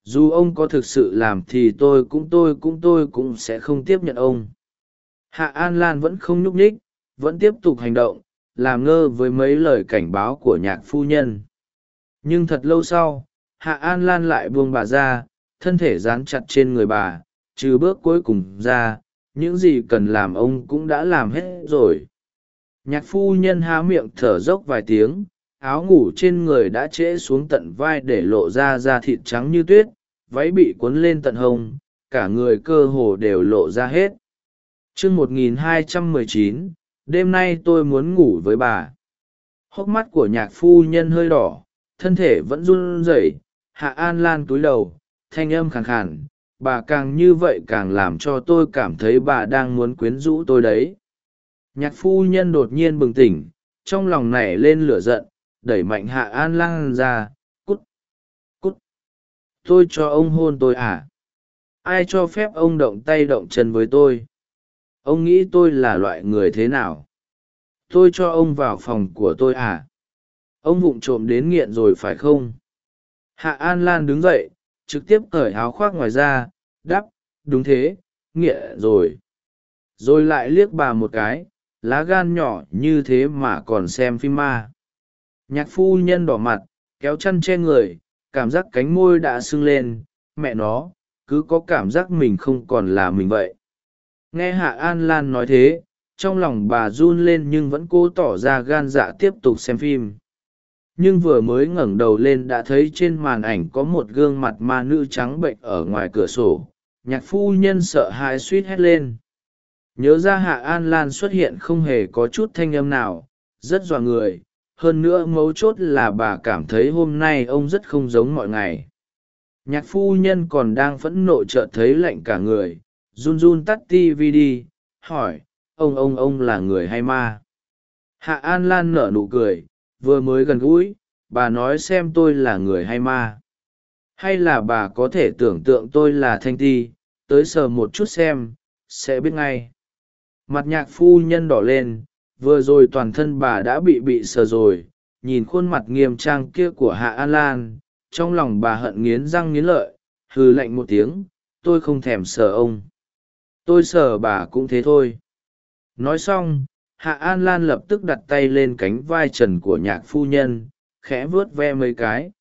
Dù ông có thực sự làm thì tôi cũng tôi cũng tôi cũng sẽ không tiếp nhận ông. Hạ an lan vẫn không nhúc nhích vẫn tiếp tục hành động, làm ngơ với mấy lời cảnh báo của nhạc phu nhân. Nhưng thật lâu sau, hạ an lan lại buông bà ra, thân thể dán chặt trên người bà, trừ bước cuối cùng ra, những gì cần làm ông cũng đã làm hết rồi. Nhạc phu nhân há miệng thở dốc vài tiếng, áo ngủ trên người đã trễ xuống tận vai để lộ ra da thịt trắng như tuyết, váy bị cuốn lên tận hông, cả người cơ hồ đều lộ ra hết. Chương một nghìn hai trăm mười chín đêm nay tôi muốn ngủ với bà. Hốc mắt của nhạc phu nhân hơi đỏ, thân thể vẫn run rẩy, hạ an lan túi đầu, thanh âm khàn khàn, bà càng như vậy càng làm cho tôi cảm thấy bà đang muốn quyến rũ tôi đấy. Nhạc phu nhân đột nhiên bừng tỉnh, trong lòng nảy lên lửa giận, đẩy mạnh hạ an lan ra, cút cút, tôi cho ông hôn tôi à? Ai cho phép ông động tay động chân với tôi? Ông nghĩ tôi là loại người thế nào? Tôi cho ông vào phòng của tôi à? Ông vụng trộm đến nghiện rồi phải không? Hạ an lan đứng dậy, trực tiếp cởi áo khoác ngoài ra, đắp, đúng thế, nghiện rồi. Rồi lại liếc bà một cái, lá gan nhỏ như thế mà còn xem phim ma. Nhạc phu nhân đỏ mặt, kéo chăn che người, cảm giác cánh môi đã sưng lên. Mẹ nó, cứ có cảm giác mình không còn là mình vậy nghe hạ an lan nói thế, trong lòng bà run lên nhưng vẫn cố tỏ ra gan dạ tiếp tục xem phim. Nhưng vừa mới ngẩng đầu lên đã thấy trên màn ảnh có một gương mặt ma nữ trắng bệnh ở ngoài cửa sổ. Nhạc phu nhân sợ hãi suýt hét lên. Nhớ ra hạ an lan xuất hiện không hề có chút thanh âm nào, rất dọa người. Hơn nữa mấu chốt là bà cảm thấy hôm nay ông rất không giống mọi ngày. Nhạc phu nhân còn đang phẫn nộ chợt thấy lạnh cả người run run tắt tv đi, hỏi, ông ông ông là người hay ma? Hạ an lan nở nụ cười, vừa mới gần gũi, bà nói xem tôi là người hay ma. Hay là bà có thể tưởng tượng tôi là thanh ti, tới sờ một chút xem, sẽ biết ngay. Mặt nhạc phu nhân đỏ lên, vừa rồi toàn thân bà đã bị bị sờ rồi. Nhìn khuôn mặt nghiêm trang kia của hạ an lan, trong lòng bà hận nghiến răng nghiến lợi, hừ lạnh một tiếng, tôi không thèm sờ ông tôi sờ bà cũng thế thôi. Nói xong, hạ an lan lập tức đặt tay lên cánh vai trần của nhạc phu nhân, khẽ vuốt ve mấy cái.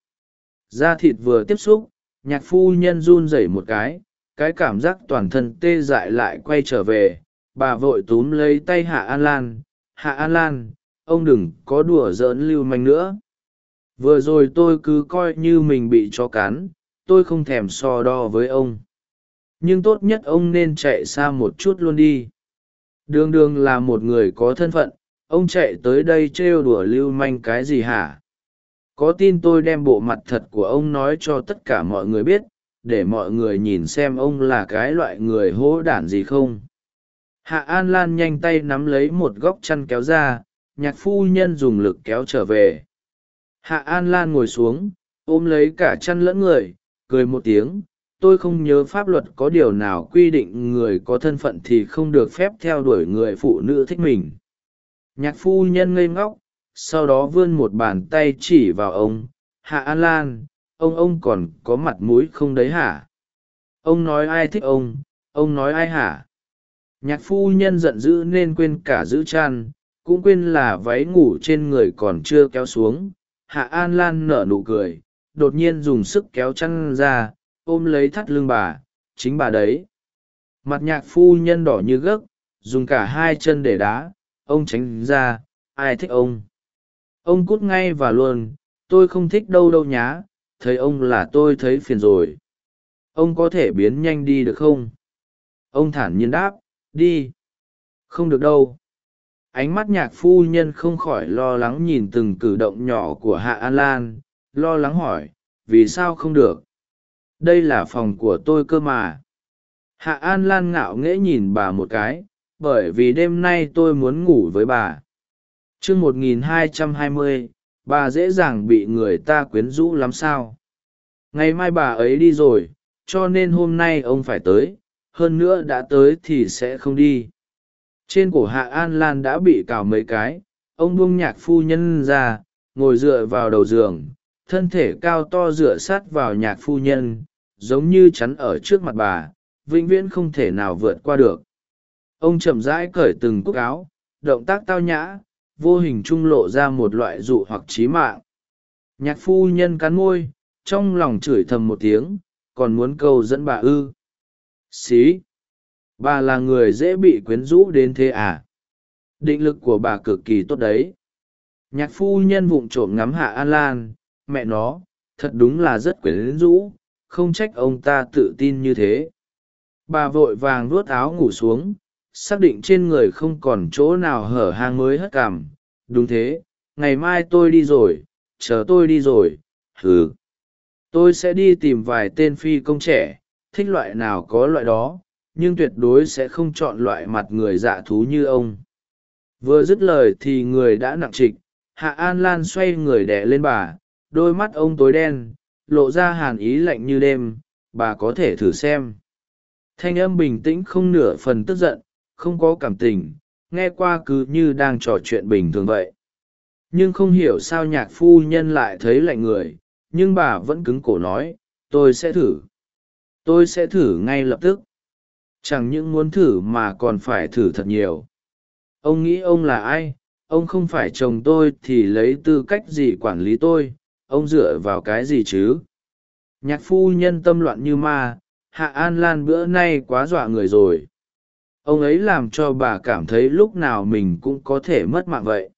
Da thịt vừa tiếp xúc, nhạc phu nhân run rẩy một cái cái cảm giác toàn thân tê dại lại quay trở về. Bà vội túm lấy tay hạ an lan. Hạ an lan, ông đừng có đùa giỡn lưu manh nữa. Vừa rồi tôi cứ coi như mình bị chó cắn, tôi không thèm so đo với ông nhưng tốt nhất ông nên chạy xa một chút luôn đi. Đường đường là một người có thân phận, ông chạy tới đây trêu đùa lưu manh cái gì hả? Có tin tôi đem bộ mặt thật của ông nói cho tất cả mọi người biết, để mọi người nhìn xem ông là cái loại người hỗ đản gì không? Hạ an lan nhanh tay nắm lấy một góc chăn kéo ra, nhạc phu nhân dùng lực kéo trở về. Hạ an lan ngồi xuống, ôm lấy cả chăn lẫn người, cười một tiếng tôi không nhớ pháp luật có điều nào quy định người có thân phận thì không được phép theo đuổi người phụ nữ thích mình. Nhạc phu nhân ngây ngóc sau đó vươn một bàn tay chỉ vào ông, hạ an lan, ông ông còn có mặt mũi không đấy hả? Ông nói ai thích ông ông nói ai hả? Nhạc phu nhân giận dữ nên quên cả giữ chăn, cũng quên là váy ngủ trên người còn chưa kéo xuống. Hạ an lan nở nụ cười, đột nhiên dùng sức kéo chăn ra ôm lấy thắt lưng bà, chính bà đấy. Mặt nhạc phu nhân đỏ như gấc, dùng cả hai chân để đá, ông tránh ra, ai thích ông? Ông cút ngay và luôn, tôi không thích đâu đâu nhá, thấy ông là tôi thấy phiền rồi. Ông có thể biến nhanh đi được không? Ông thản nhiên đáp, đi. Không được đâu. Ánh mắt nhạc phu nhân không khỏi lo lắng nhìn từng cử động nhỏ của hạ an lan, lo lắng hỏi, vì sao không được? Đây là phòng của tôi cơ mà. Hạ an lan ngạo nghễ nhìn bà một cái, bởi vì đêm nay tôi muốn ngủ với bà. T r ư ơ n g một nghìn hai trăm hai mươi, bà dễ dàng bị người ta quyến rũ lắm sao? Ngày mai bà ấy đi rồi, cho nên hôm nay ông phải tới, hơn nữa đã tới thì sẽ không đi. Trên cổ hạ an lan đã bị cào mấy cái, ông buông nhạc phu nhân ra, ngồi dựa vào đầu giường thân thể cao to dựa sát vào nhạc phu nhân, giống như chắn ở trước mặt bà, vĩnh viễn không thể nào vượt qua được. Ông chậm rãi cởi từng cúc áo, động tác tao nhã, vô hình trung lộ ra một loại dụ hoặc trí mạng. Nhạc phu nhân cắn môi, trong lòng chửi thầm một tiếng, còn muốn câu dẫn bà ư. Xí, bà là người dễ bị quyến rũ đến thế à? Định lực của bà cực kỳ tốt đấy. Nhạc phu nhân vụng trộm ngắm hạ an lan mẹ nó, thật đúng là rất quyến rũ, không trách ông ta tự tin như thế. Bà vội vàng vuốt áo ngủ xuống, xác định trên người không còn chỗ nào hở hang mới hất cảm đúng thế, ngày mai tôi đi rồi, chờ tôi đi rồi, hừ. Tôi sẽ đi tìm vài tên phi công trẻ, thích loại nào có loại đó, nhưng tuyệt đối sẽ không chọn loại mặt người dạ thú như ông. Vừa dứt lời thì người đã nặng trịch, hạ an lan xoay người đẻ lên bà đôi mắt ông tối đen, lộ ra hàn ý lạnh như đêm, bà có thể thử xem. Thanh âm bình tĩnh không nửa phần tức giận, không có cảm tình, nghe qua cứ như đang trò chuyện bình thường vậy. Nhưng không hiểu sao nhạc phu nhân lại thấy lạnh người, nhưng bà vẫn cứng cổ nói, tôi sẽ thử. Tôi sẽ thử ngay lập tức. Chẳng những muốn thử mà còn phải thử thật nhiều. Ông nghĩ ông là ai? Ông không phải chồng tôi thì lấy tư cách gì quản lý tôi? Ông dựa vào cái gì chứ? Nhạc phu nhân tâm loạn như ma, hạ an lan bữa nay quá dọa người rồi. Ông ấy làm cho bà cảm thấy lúc nào mình cũng có thể mất mạng vậy.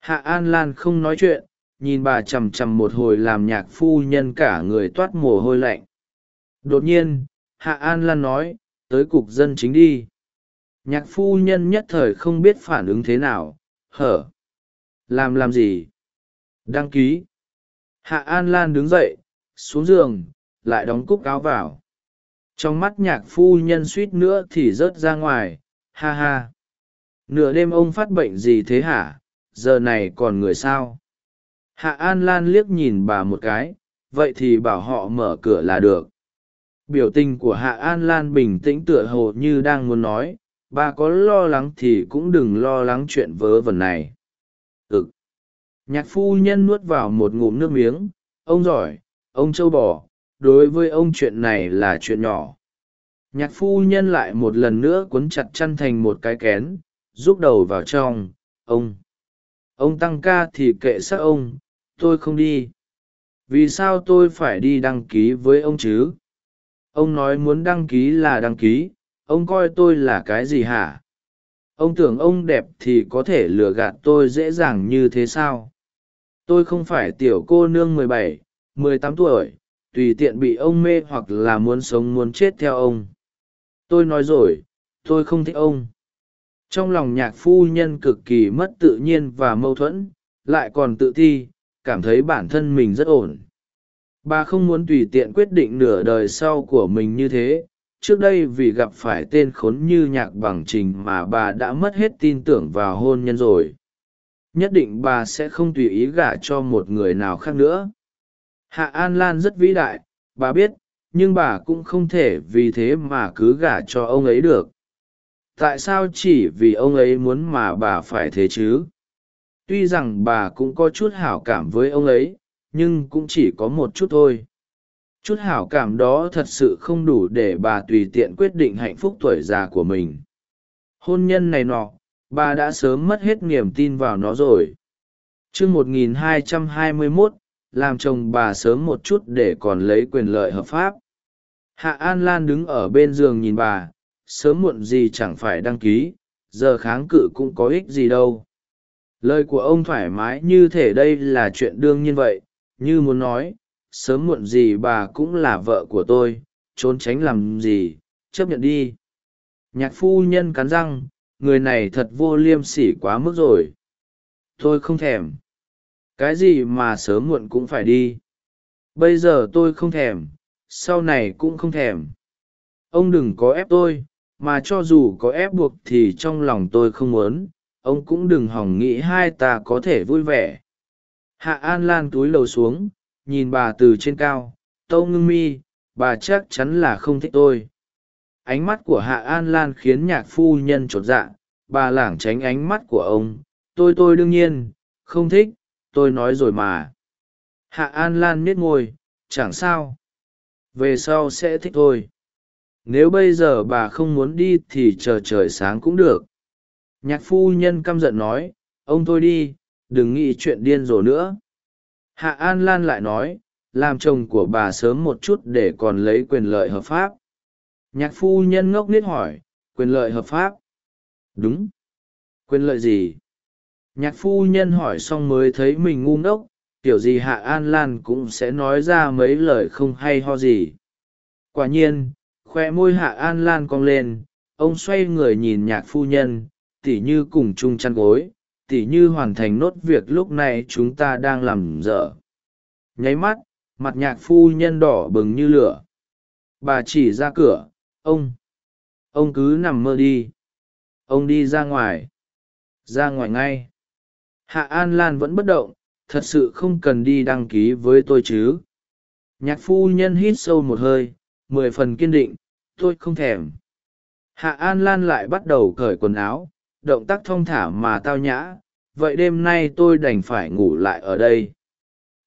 Hạ an lan không nói chuyện, nhìn bà c h ầ m c h ầ m một hồi làm nhạc phu nhân cả người toát mồ hôi lạnh. Đột nhiên, hạ an lan nói, tới cục dân chính đi. Nhạc phu nhân nhất thời không biết phản ứng thế nào, hở? Làm làm gì? Đăng ký hạ an lan đứng dậy, xuống giường, lại đóng cúc áo vào. Trong mắt nhạc phu nhân suýt nữa thì rớt ra ngoài, ha ha. Nửa đêm ông phát bệnh gì thế hả? Giờ này còn người sao? Hạ an lan liếc nhìn bà một cái, vậy thì bảo họ mở cửa là được. Biểu tình của hạ an lan bình tĩnh tựa hồ như đang muốn nói, bà có lo lắng thì cũng đừng lo lắng chuyện vớ vẩn này. Ực nhạc phu nhân nuốt vào một ngụm nước miếng. Ông giỏi, ông châu bò, đối với ông chuyện này là chuyện nhỏ. Nhạc phu nhân lại một lần nữa cuốn chặt chăn thành một cái kén, rút đầu vào trong. Ông ông tăng ca thì kệ xác ông, tôi không đi. Vì sao tôi phải đi đăng ký với ông chứ? Ông nói muốn đăng ký là đăng ký, ông coi tôi là cái gì hả? Ông tưởng ông đẹp thì có thể lừa gạt tôi dễ dàng như thế sao? Tôi không phải tiểu cô nương mười bảy, mười tám tuổi, tùy tiện bị ông mê hoặc là muốn sống muốn chết theo ông. Tôi nói rồi, tôi không thích ông. Trong lòng nhạc phu nhân cực kỳ mất tự nhiên và mâu thuẫn, lại còn tự ti, cảm thấy bản thân mình rất ổn. Bà không muốn tùy tiện quyết định nửa đời sau của mình như thế. Trước đây vì gặp phải tên khốn như nhạc bằng trình mà bà đã mất hết tin tưởng vào hôn nhân rồi nhất định bà sẽ không tùy ý gả cho một người nào khác nữa. Hạ an lan rất vĩ đại, bà biết, nhưng bà cũng không thể vì thế mà cứ gả cho ông ấy được. Tại sao chỉ vì ông ấy muốn mà bà phải thế chứ? Tuy rằng bà cũng có chút hảo cảm với ông ấy, nhưng cũng chỉ có một chút thôi. Chút hảo cảm đó thật sự không đủ để bà tùy tiện quyết định hạnh phúc tuổi già của mình. Hôn nhân này nọ bà đã sớm mất hết niềm tin vào nó rồi. T r ư ơ n g 1221, làm chồng bà sớm một chút để còn lấy quyền lợi hợp pháp. Hạ an lan đứng ở bên giường nhìn bà sớm muộn gì chẳng phải đăng ký giờ kháng cự cũng có ích gì đâu. Lời của ông thoải mái như thể đây là chuyện đương nhiên vậy như muốn nói sớm muộn gì bà cũng là vợ của tôi trốn tránh làm gì chấp nhận đi. Nhạc phu nhân cắn răng người này thật vô liêm sỉ quá mức rồi. Tôi không thèm. Cái gì mà sớm muộn cũng phải đi. Bây giờ tôi không thèm, sau này cũng không thèm. Ông đừng có ép tôi, mà cho dù có ép buộc thì trong lòng tôi không muốn, ông cũng đừng hỏng nghĩ hai ta có thể vui vẻ. Hạ an lan túi lầu xuống, nhìn bà từ trên cao, tâu ngưng mi, bà chắc chắn là không thích tôi ánh mắt của hạ an lan khiến nhạc phu nhân chột dạ. Bà lảng tránh ánh mắt của ông. Tôi tôi đương nhiên, không thích, tôi nói rồi mà. Hạ an lan miết ngôi chẳng sao. Về sau sẽ thích thôi. Nếu bây giờ bà không muốn đi thì chờ trời sáng cũng được. Nhạc phu nhân căm giận nói, ông thôi đi, đừng nghĩ chuyện điên rồ nữa. Hạ an lan lại nói, làm chồng của bà sớm một chút để còn lấy quyền lợi hợp pháp nhạc phu nhân ngốc nít hỏi, quyền lợi hợp pháp? Đúng. Quyền lợi gì? Nhạc phu nhân hỏi xong mới thấy mình ngu ngốc kiểu gì hạ an lan cũng sẽ nói ra mấy lời không hay ho gì. Quả nhiên, khoe môi hạ an lan cong lên, ông xoay người nhìn nhạc phu nhân, tỉ như cùng chung chăn gối, tỉ như hoàn thành nốt việc lúc này chúng ta đang làm dở. Nháy mắt, mặt nhạc phu nhân đỏ bừng như lửa. Bà chỉ ra cửa ông ông cứ nằm mơ đi. Ông đi ra ngoài. Ra ngoài ngay. Hạ an lan vẫn bất động, thật sự không cần đi đăng ký với tôi chứ. Nhạc phu nhân hít sâu một hơi, mười phần kiên định, tôi không thèm. Hạ an lan lại bắt đầu cởi quần áo, động tác thong thả mà tao nhã. Vậy đêm nay tôi đành phải ngủ lại ở đây.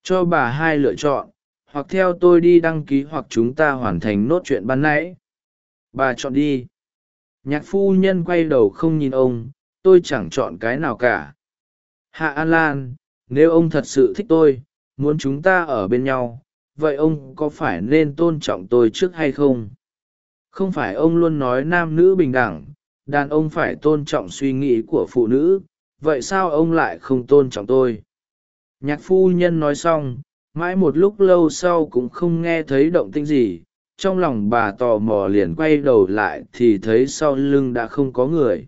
Cho bà hai lựa chọn, hoặc theo tôi đi đăng ký hoặc chúng ta hoàn thành nốt chuyện ban nãy bà chọn đi. Nhạc phu nhân quay đầu không nhìn ông, tôi chẳng chọn cái nào cả. Hạ an lan, nếu ông thật sự thích tôi, muốn chúng ta ở bên nhau, vậy ông có phải nên tôn trọng tôi trước hay không? Không phải ông luôn nói nam nữ bình đẳng, đàn ông phải tôn trọng suy nghĩ của phụ nữ, vậy sao ông lại không tôn trọng tôi? Nhạc phu nhân nói xong, mãi một lúc lâu sau cũng không nghe thấy động tĩnh gì trong lòng bà tò mò liền quay đầu lại thì thấy sau lưng đã không có người.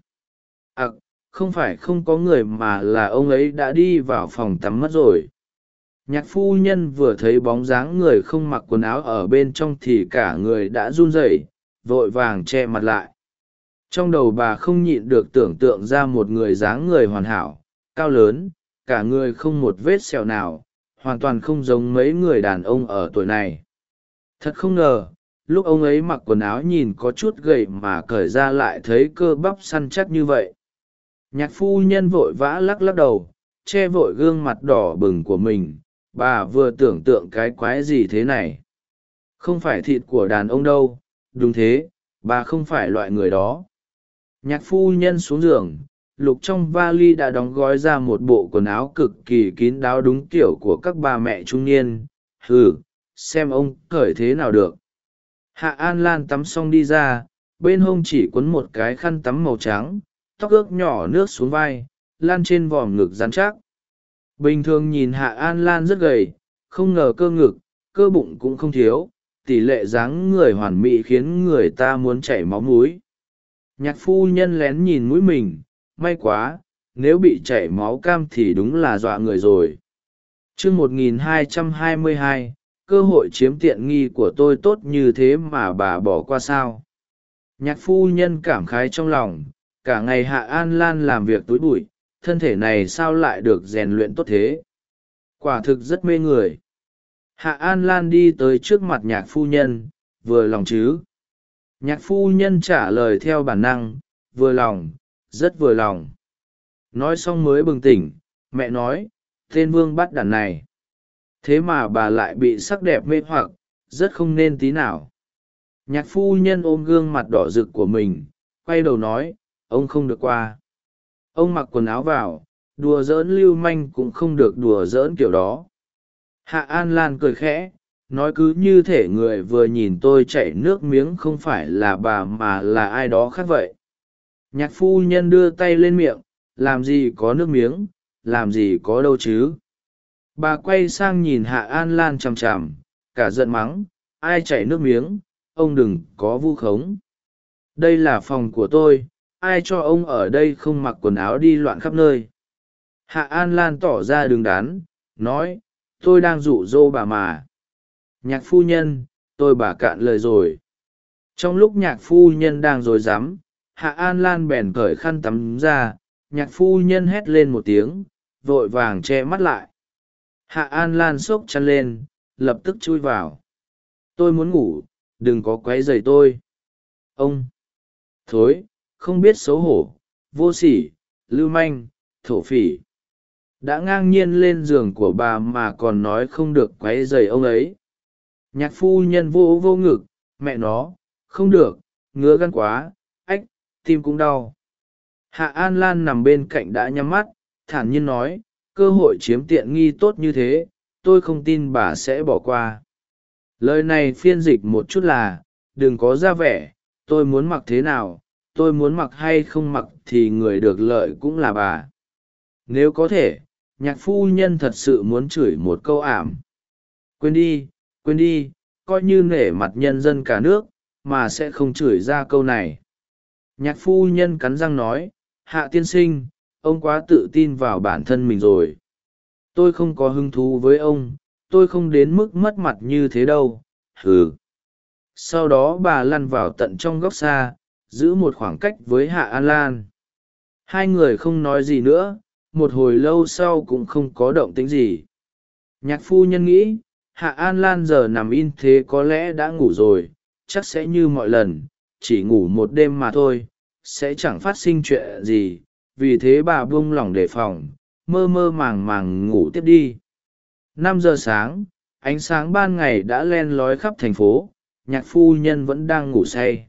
Ặc, không phải không có người mà là ông ấy đã đi vào phòng tắm mất rồi. Nhạc phu nhân vừa thấy bóng dáng người không mặc quần áo ở bên trong thì cả người đã run rẩy, vội vàng che mặt lại. Trong đầu bà không nhịn được tưởng tượng ra một người dáng người hoàn hảo, cao lớn, cả người không một vết sẹo nào, hoàn toàn không giống mấy người đàn ông ở tuổi này. Thật không ngờ lúc ông ấy mặc quần áo nhìn có chút gầy mà cởi ra lại thấy cơ bắp săn chắc như vậy. Nhạc phu nhân vội vã lắc lắc đầu, che vội gương mặt đỏ bừng của mình. Bà vừa tưởng tượng cái quái gì thế này. Không phải thịt của đàn ông đâu. Đúng thế, bà không phải loại người đó. Nhạc phu nhân xuống giường, lục trong vali đã đóng gói ra một bộ quần áo cực kỳ kín đáo đúng kiểu của các bà mẹ trung niên. Hừ, xem ông cởi thế nào được hạ an lan tắm xong đi ra, bên hông chỉ quấn một cái khăn tắm màu trắng, tóc ướt nhỏ nước xuống vai, lan trên vòm ngực dán chắc. Bình thường nhìn hạ an lan rất gầy, không ngờ cơ ngực, cơ bụng cũng không thiếu, tỷ lệ dáng người hoàn mỹ khiến người ta muốn chảy máu múi nhạc phu nhân lén nhìn mũi mình, may quá, nếu bị chảy máu cam thì đúng là dọa người rồi. Chương một nghìn hai trăm hai mươi hai cơ hội chiếm tiện nghi của tôi tốt như thế mà bà bỏ qua sao? Nhạc phu nhân cảm khái trong lòng, cả ngày hạ an lan làm việc túi bụi, thân thể này sao lại được rèn luyện tốt thế? Quả thực rất mê người. Hạ an lan đi tới trước mặt nhạc phu nhân, vừa lòng chứ? Nhạc phu nhân trả lời theo bản năng, vừa lòng, rất vừa lòng. Nói xong mới bừng tỉnh, mẹ nói, tên vương bắt đàn này thế mà bà lại bị sắc đẹp mê hoặc, rất không nên tí nào. Nhạc phu nhân ôm gương mặt đỏ rực của mình, quay đầu nói, ông không được qua. Ông mặc quần áo vào, đùa giỡn lưu manh cũng không được đùa giỡn kiểu đó. Hạ an lan cười khẽ, nói cứ như thể người vừa nhìn tôi chảy nước miếng không phải là bà mà là ai đó khác vậy. Nhạc phu nhân đưa tay lên miệng, làm gì có nước miếng, làm gì có đâu chứ? Bà quay sang nhìn hạ an lan chằm chằm, cả giận mắng, ai chảy nước miếng, ông đừng có vu khống. Đây là phòng của tôi, ai cho ông ở đây không mặc quần áo đi loạn khắp nơi? Hạ an lan tỏ ra đứng đắn, nói, tôi đang dụ dỗ bà mà. Nhạc phu nhân, tôi bà cạn lời rồi. Trong lúc nhạc phu nhân đang rồi rắm, hạ an lan bèn cởi khăn tắm ra, nhạc phu nhân hét lên một tiếng, vội vàng che mắt lại hạ an lan xốc chăn lên, lập tức chui vào. Tôi muốn ngủ, đừng có q u ấ y dày tôi. Ông. Thối, không biết xấu hổ, vô sỉ, lưu manh, thổ phỉ. Đã ngang nhiên lên giường của bà mà còn nói không được q u ấ y dày ông ấy. Nhạc phu nhân vô vô ngực, mẹ nó, không được, ngứa gan quá, ách, tim cũng đau. Hạ an lan nằm bên cạnh đã nhắm mắt, thản nhiên nói cơ hội chiếm tiện nghi tốt như thế, tôi không tin bà sẽ bỏ qua. Lời này phiên dịch một chút là, đừng có ra vẻ, tôi muốn mặc thế nào, tôi muốn mặc hay không mặc thì người được lợi cũng là bà. Nếu có thể, nhạc phu nhân thật sự muốn chửi một câu ảm. Quên đi quên đi, coi như nể mặt nhân dân cả nước, mà sẽ không chửi ra câu này. Nhạc phu nhân cắn răng nói, hạ tiên sinh ông quá tự tin vào bản thân mình rồi. Tôi không có hứng thú với ông, tôi không đến mức mất mặt như thế đâu, hừ. Sau đó bà lăn vào tận trong góc xa, giữ một khoảng cách với hạ an lan. Hai người không nói gì nữa, một hồi lâu sau cũng không có động tính gì. Nhạc phu nhân nghĩ, hạ an lan giờ nằm in thế có lẽ đã ngủ rồi, chắc sẽ như mọi lần, chỉ ngủ một đêm mà thôi, sẽ chẳng phát sinh chuyện gì vì thế bà buông lỏng đề phòng, mơ mơ màng màng ngủ tiếp đi. Năm giờ sáng, ánh sáng ban ngày đã len lói khắp thành phố, nhạc phu nhân vẫn đang ngủ say.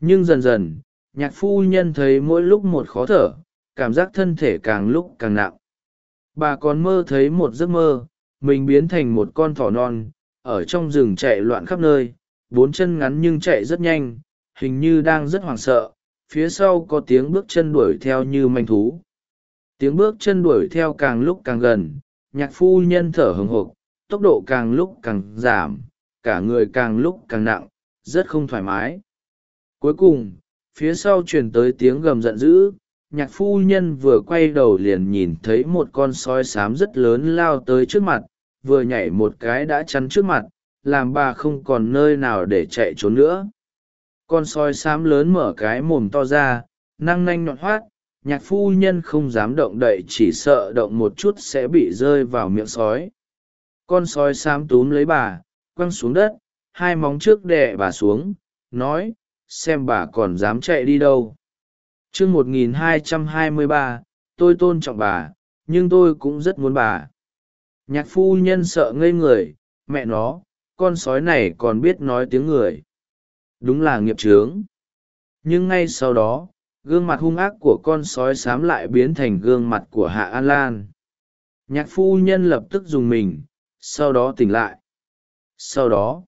Nhưng dần dần, nhạc phu nhân thấy mỗi lúc một khó thở, cảm giác thân thể càng lúc càng nặng. Bà còn mơ thấy một giấc mơ, mình biến thành một con thỏ non, ở trong rừng chạy loạn khắp nơi, bốn chân ngắn nhưng chạy rất nhanh, hình như đang rất hoảng sợ phía sau có tiếng bước chân đuổi theo như manh thú. Tiếng bước chân đuổi theo càng lúc càng gần, nhạc phu nhân thở hừng hộp tốc độ càng lúc càng giảm, cả người càng lúc càng nặng, rất không thoải mái. Cuối cùng, phía sau truyền tới tiếng gầm giận dữ, nhạc phu nhân vừa quay đầu liền nhìn thấy một con sói xám rất lớn lao tới trước mặt, vừa nhảy một cái đã chắn trước mặt, làm bà không còn nơi nào để chạy trốn nữa con sói xám lớn mở cái mồm to ra, năng nanh nhọn hoát nhạc phu nhân không dám động đậy chỉ sợ động một chút sẽ bị rơi vào miệng sói. Con sói xám túm lấy bà, quăng xuống đất, hai móng trước đè bà xuống, nói, xem bà còn dám chạy đi đâu. Chương một nghìn hai trăm hai mươi ba, tôi tôn trọng bà, nhưng tôi cũng rất muốn bà. Nhạc phu nhân sợ ngây người, mẹ nó, con sói này còn biết nói tiếng người đúng là nghiệp trướng nhưng ngay sau đó, gương mặt hung ác của con sói xám lại biến thành gương mặt của hạ an lan. Nhạc phu nhân lập tức dùng mình, sau đó tỉnh lại. Sau đó,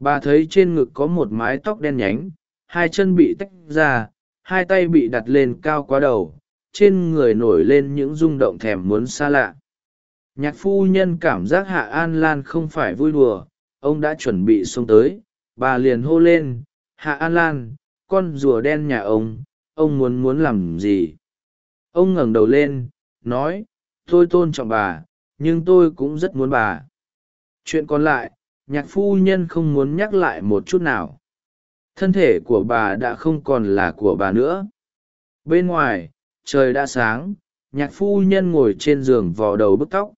bà thấy trên ngực có một mái tóc đen nhánh, hai chân bị tách ra, hai tay bị đặt lên cao quá đầu, trên người nổi lên những rung động thèm muốn xa lạ. Nhạc phu nhân cảm giác hạ an lan không phải vui đùa, ông đã chuẩn bị xông tới bà liền hô lên, hạ an lan, con rùa đen nhà ông ông muốn muốn làm gì? Ông ngẩng đầu lên, nói, tôi tôn trọng bà, nhưng tôi cũng rất muốn bà. Chuyện còn lại, nhạc phu nhân không muốn nhắc lại một chút nào. Thân thể của bà đã không còn là của bà nữa. Bên ngoài, trời đã sáng, nhạc phu nhân ngồi trên giường vò đầu bức tóc.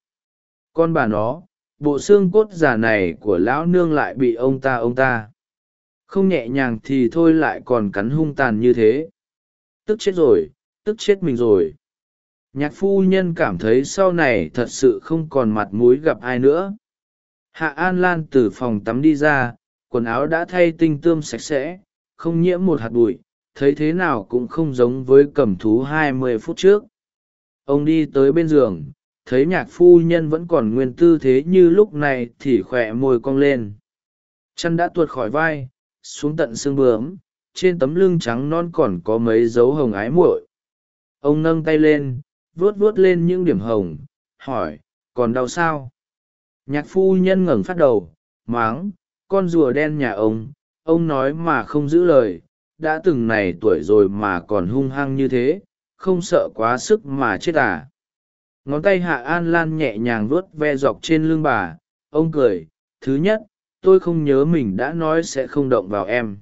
Con bà nó bộ xương cốt già này của lão nương lại bị ông ta ông ta. Không nhẹ nhàng thì thôi lại còn cắn hung tàn như thế. Tức chết rồi, tức chết mình rồi. Nhạc phu nhân cảm thấy sau này thật sự không còn mặt mũi gặp ai nữa. Hạ an lan từ phòng tắm đi ra, quần áo đã thay tinh tươm sạch sẽ, không nhiễm một hạt bụi, thấy thế nào cũng không giống với cầm thú hai mươi phút trước. Ông đi tới bên giường thấy nhạc phu nhân vẫn còn nguyên tư thế như lúc này thì khỏe môi cong lên. Chân đã tuột khỏi vai, xuống tận xương bướm, trên tấm lưng trắng non còn có mấy dấu hồng ái muội. Ông nâng tay lên, vuốt vuốt lên những điểm hồng, hỏi, còn đau sao? Nhạc phu nhân ngẩng phát đầu, máng, con rùa đen nhà ông ông nói mà không giữ lời, đã từng này tuổi rồi mà còn hung hăng như thế, không sợ quá sức mà chết à? Ngón tay hạ an lan nhẹ nhàng vuốt ve dọc trên lưng bà. Ông cười, thứ nhất, tôi không nhớ mình đã nói sẽ không động vào em.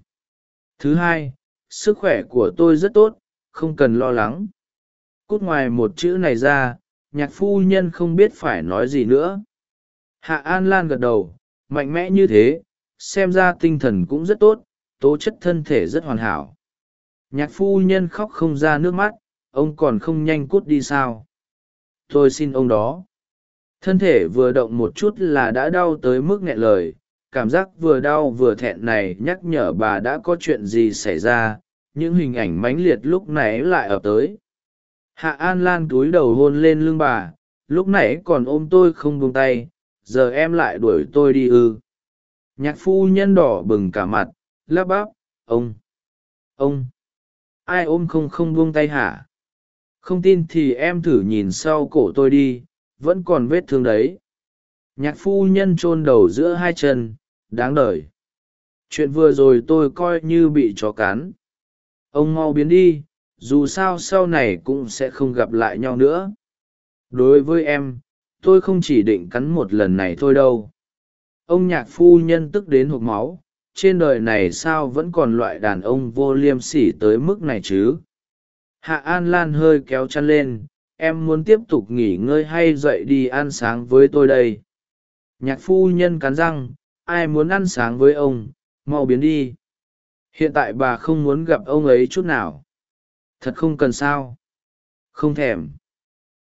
Thứ hai, sức khỏe của tôi rất tốt, không cần lo lắng. Cút ngoài một chữ này ra, nhạc phu nhân không biết phải nói gì nữa. Hạ an lan gật đầu, mạnh mẽ như thế, xem ra tinh thần cũng rất tốt, tố chất thân thể rất hoàn hảo. Nhạc phu nhân khóc không ra nước mắt, ông còn không nhanh cút đi sao? Tôi xin ông đó. Thân thể vừa động một chút là đã đau tới mức nghẹn lời. Cảm giác vừa đau vừa thẹn này nhắc nhở bà đã có chuyện gì xảy ra. Những hình ảnh mãnh liệt lúc nãy lại ập tới. Hạ an lan túi đầu hôn lên lưng bà. Lúc nãy còn ôm tôi không buông tay. Giờ em lại đuổi tôi đi ư. Nhạc phu nhân đỏ bừng cả mặt. Lắp bắp, ông ông, ai ôm không không buông tay hả? Không tin thì em thử nhìn sau cổ tôi đi, vẫn còn vết thương đấy. Nhạc phu nhân chôn đầu giữa hai chân, đáng đ ờ i chuyện vừa rồi tôi coi như bị chó cắn. Ông mau biến đi, dù sao sau này cũng sẽ không gặp lại nhau nữa. Đối với em, tôi không chỉ định cắn một lần này thôi đâu. Ông nhạc phu nhân tức đến hộp máu, trên đời này sao vẫn còn loại đàn ông vô liêm sỉ tới mức này chứ? Hạ an lan hơi kéo chăn lên, em muốn tiếp tục nghỉ ngơi hay dậy đi ăn sáng với tôi đây? Nhạc phu nhân cắn răng, ai muốn ăn sáng với ông, mau biến đi. Hiện tại bà không muốn gặp ông ấy chút nào. Thật không cần sao? Không thèm.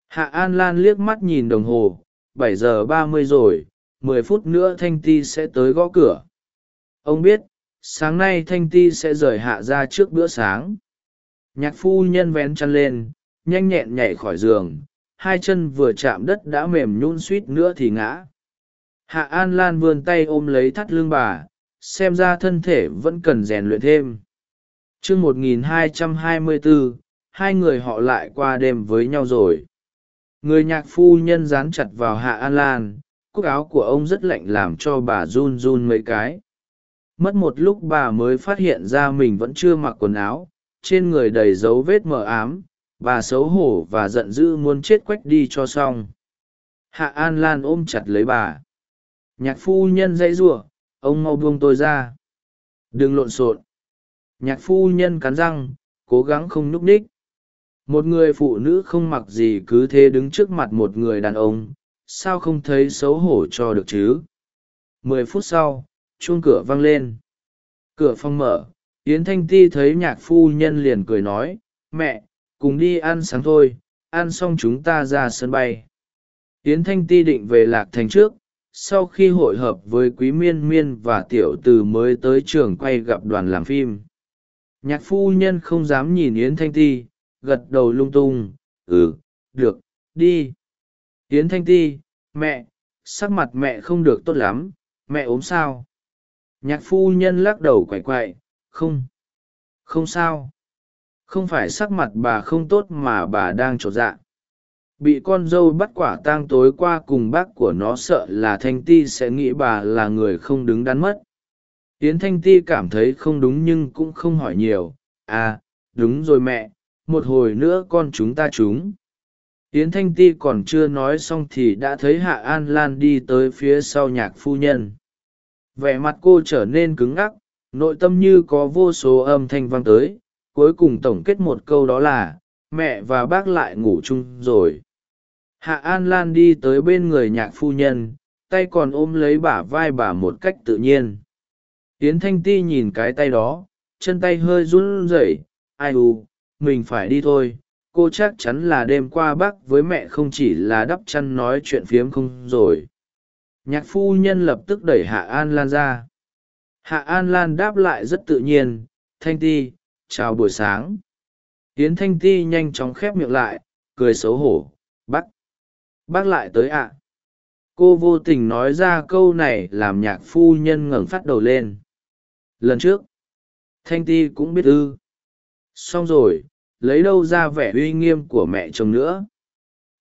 Hạ an lan liếc mắt nhìn đồng hồ, bảy giờ ba mươi rồi, mười phút nữa thanh ti sẽ tới gõ cửa. Ông biết, sáng nay thanh ti sẽ rời hạ ra trước bữa sáng nhạc phu nhân vén chăn lên, nhanh nhẹn nhảy khỏi giường, hai chân vừa chạm đất đã mềm nhún suýt nữa thì ngã. Hạ an lan vươn tay ôm lấy thắt lưng bà, xem ra thân thể vẫn cần rèn luyện thêm. T r ư ơ n g một nghìn hai trăm hai mươi bốn hai người họ lại qua đêm với nhau rồi. Người nhạc phu nhân dán chặt vào hạ an lan, cúc áo của ông rất lạnh làm cho bà run run mấy cái. Mất một lúc bà mới phát hiện ra mình vẫn chưa mặc quần áo trên người đầy dấu vết mờ ám bà xấu hổ và giận dữ muốn chết quách đi cho xong. Hạ an lan ôm chặt lấy bà. Nhạc phu nhân dãy giụa ông mau buông tôi ra. Đừng lộn xộn. Nhạc phu nhân cắn răng, cố gắng không núp ních một người phụ nữ không mặc gì cứ thế đứng trước mặt một người đàn ông, sao không thấy xấu hổ cho được chứ? Mười phút sau, chuông cửa vang lên. Cửa phòng mở yến thanh ti thấy nhạc phu nhân liền cười nói, mẹ, cùng đi ăn sáng thôi, ăn xong chúng ta ra sân bay. Yến thanh ti định về lạc thành trước, sau khi hội hợp với quý miên miên và tiểu từ mới tới trường quay gặp đoàn làm phim. Nhạc phu nhân không dám nhìn yến thanh ti, gật đầu lung tung ừ được, đi. Yến thanh ti, mẹ, sắc mặt mẹ không được tốt lắm, mẹ ốm sao? Nhạc phu nhân lắc đầu quậy quậy không. Không sao. Không phải sắc mặt bà không tốt mà bà đang trột dạ. Bị con dâu bắt quả tang tối qua cùng bác của nó sợ là thanh ti sẽ nghĩ bà là người không đứng đắn mất. Yến thanh ti cảm thấy không đúng nhưng cũng không hỏi nhiều. À đúng rồi mẹ, một hồi nữa con chúng ta chúng yến thanh ti còn chưa nói xong thì đã thấy hạ an lan đi tới phía sau nhạc phu nhân. Vẻ mặt cô trở nên cứng ngắc nội tâm như có vô số âm thanh vang tới, cuối cùng tổng kết một câu đó là, mẹ và bác lại ngủ chung rồi. Hạ an lan đi tới bên người nhạc phu nhân, tay còn ôm lấy bả vai bà một cách tự nhiên. Yến thanh ti nhìn cái tay đó, chân tay hơi run rẩy, ai u, mình phải đi thôi, cô chắc chắn là đêm qua bác với mẹ không chỉ là đắp chăn nói chuyện phiếm không rồi. Nhạc phu nhân lập tức đẩy hạ an lan ra hạ an lan đáp lại rất tự nhiên, thanh ti, chào buổi sáng. Yến thanh ti nhanh chóng khép miệng lại, cười xấu hổ bắt bác lại tới ạ. Cô vô tình nói ra câu này làm nhạc phu nhân ngẩng phát đầu lên. Lần trước, thanh ti cũng biết ư. Xong rồi, lấy đâu ra vẻ uy nghiêm của mẹ chồng nữa?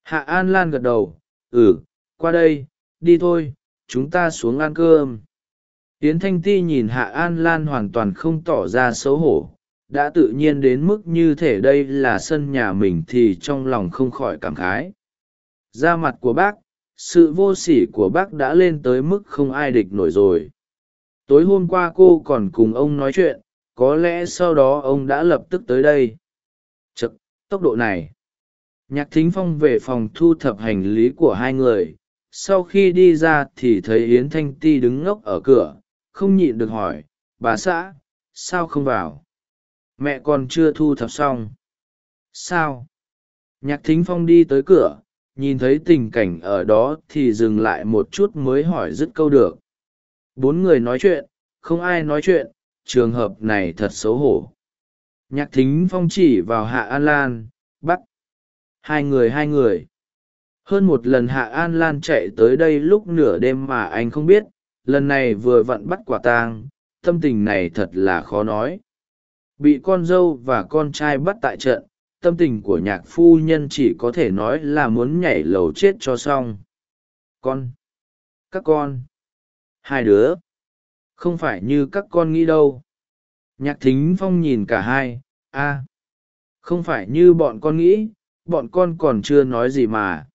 Hạ an lan gật đầu ừ qua đây, đi thôi, chúng ta xuống ăn cơm yến thanh ti nhìn hạ an lan hoàn toàn không tỏ ra xấu hổ, đã tự nhiên đến mức như thể đây là sân nhà mình thì trong lòng không khỏi cảm khái. Da mặt của bác, sự vô sỉ của bác đã lên tới mức không ai địch nổi rồi. Tối hôm qua cô còn cùng ông nói chuyện, có lẽ sau đó ông đã lập tức tới đây. Chật tốc độ này. Nhạc thính phong về phòng thu thập hành lý của hai người, sau khi đi ra thì thấy yến thanh ti đứng ngốc ở cửa không nhịn được hỏi, bà xã, sao không vào? Mẹ còn chưa thu thập xong. Sao? Nhạc thính phong đi tới cửa, nhìn thấy tình cảnh ở đó thì dừng lại một chút mới hỏi dứt câu được. Bốn người nói chuyện, không ai nói chuyện, trường hợp này thật xấu hổ. Nhạc thính phong chỉ vào hạ an lan, bắt. Hai người hai người. Hơn một lần hạ an lan chạy tới đây lúc nửa đêm mà anh không biết lần này vừa vặn bắt quả tang, tâm tình này thật là khó nói. Bị con dâu và con trai bắt tại trận, tâm tình của nhạc phu nhân chỉ có thể nói là muốn nhảy lầu chết cho xong. Con, các con, hai đứa, không phải như các con nghĩ đâu. Nhạc thính phong nhìn cả hai, a, không phải như bọn con nghĩ, bọn con còn chưa nói gì mà.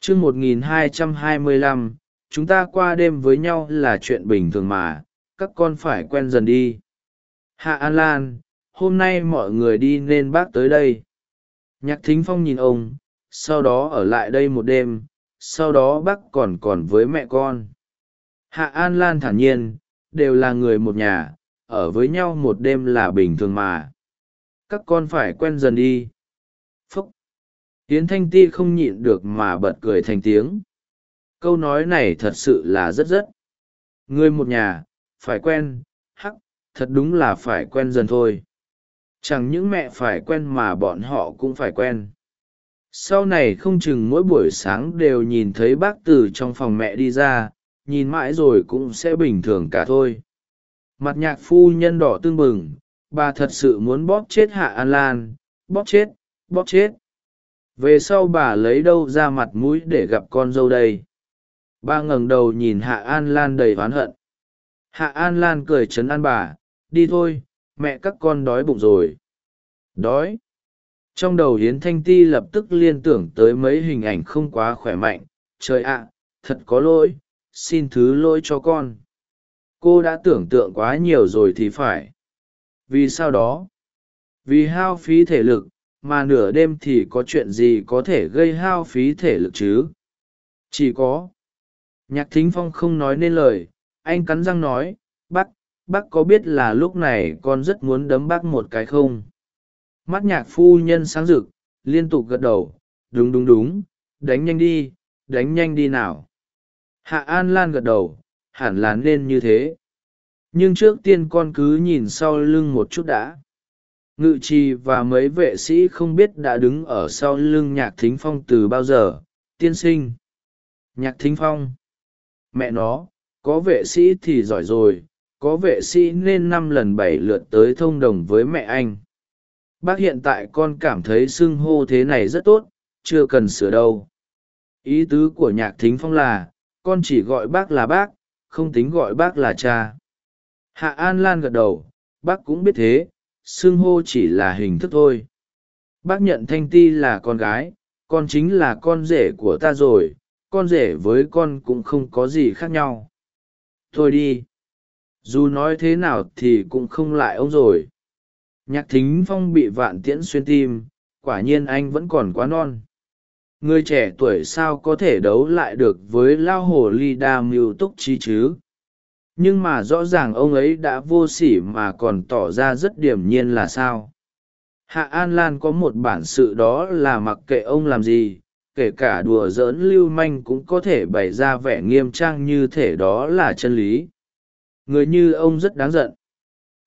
Chương một nghìn hai trăm hai mươi lăm chúng ta qua đêm với nhau là chuyện bình thường mà, các con phải quen dần đi. Hạ an lan, hôm nay mọi người đi nên bác tới đây. Nhạc thính phong nhìn ông, sau đó ở lại đây một đêm, sau đó bác còn còn với mẹ con. Hạ an lan thản nhiên, đều là người một nhà, ở với nhau một đêm là bình thường mà. Các con phải quen dần đi. Phúc. Tiến thanh ti không nhịn được mà bật cười thành tiếng câu nói này thật sự là rất rất. Người một nhà, phải quen, hắc, thật đúng là phải quen dần thôi. Chẳng những mẹ phải quen mà bọn họ cũng phải quen. Sau này không chừng mỗi buổi sáng đều nhìn thấy bác từ trong phòng mẹ đi ra, nhìn mãi rồi cũng sẽ bình thường cả thôi. Mặt nhạc phu nhân đỏ tương bừng, bà thật sự muốn bóp chết hạ an lan, bóp chết bóp chết. Về sau bà lấy đâu ra mặt mũi để gặp con dâu đây? Ba ngẩng đầu nhìn hạ an lan đầy oán hận. Hạ an lan cười chấn an bà, đi thôi, mẹ các con đói bụng rồi. Đói? Trong đầu hiến thanh ti lập tức liên tưởng tới mấy hình ảnh không quá khỏe mạnh. Trời ạ, thật có lỗi, xin thứ lỗi cho con. Cô đã tưởng tượng quá nhiều rồi thì phải. Vì sao đó? Vì hao phí thể lực, mà nửa đêm thì có chuyện gì có thể gây hao phí thể lực chứ? Chỉ có nhạc thính phong không nói nên lời, anh cắn răng nói, bác bác có biết là lúc này con rất muốn đấm bác một cái không? Mắt nhạc phu nhân sáng rực, liên tục gật đầu, đúng đúng đúng, đánh nhanh đi, đánh nhanh đi nào. Hạ an lan gật đầu, hẳn là nên như thế. Nhưng trước tiên con cứ nhìn sau lưng một chút đã. Ngự trì và mấy vệ sĩ không biết đã đứng ở sau lưng nhạc thính phong từ bao giờ. Tiên sinh. Nhạc thính phong mẹ nó, có vệ sĩ thì giỏi rồi, có vệ sĩ nên năm lần bảy lượt tới thông đồng với mẹ anh. Bác hiện tại con cảm thấy xưng hô thế này rất tốt, chưa cần sửa đâu. Ý tứ của nhạc thính phong là, con chỉ gọi bác là bác, không tính gọi bác là cha. Hạ an lan gật đầu, bác cũng biết thế, xưng hô chỉ là hình thức thôi. Bác nhận thanh ti là con gái, con chính là con rể của ta rồi con rể với con cũng không có gì khác nhau. Thôi đi. Dù nói thế nào thì cũng không lại ông rồi. Nhạc thính phong bị vạn tiễn xuyên tim, quả nhiên anh vẫn còn quá non. Người trẻ tuổi sao có thể đấu lại được với lao hồ ly đa mưu túc chi chứ? Nhưng mà rõ ràng ông ấy đã vô sỉ mà còn tỏ ra rất điềm nhiên là sao? Hạ an lan có một bản sự đó là mặc kệ ông làm gì kể cả đùa giỡn lưu manh cũng có thể bày ra vẻ nghiêm trang như thể đó là chân lý. Người như ông rất đáng giận.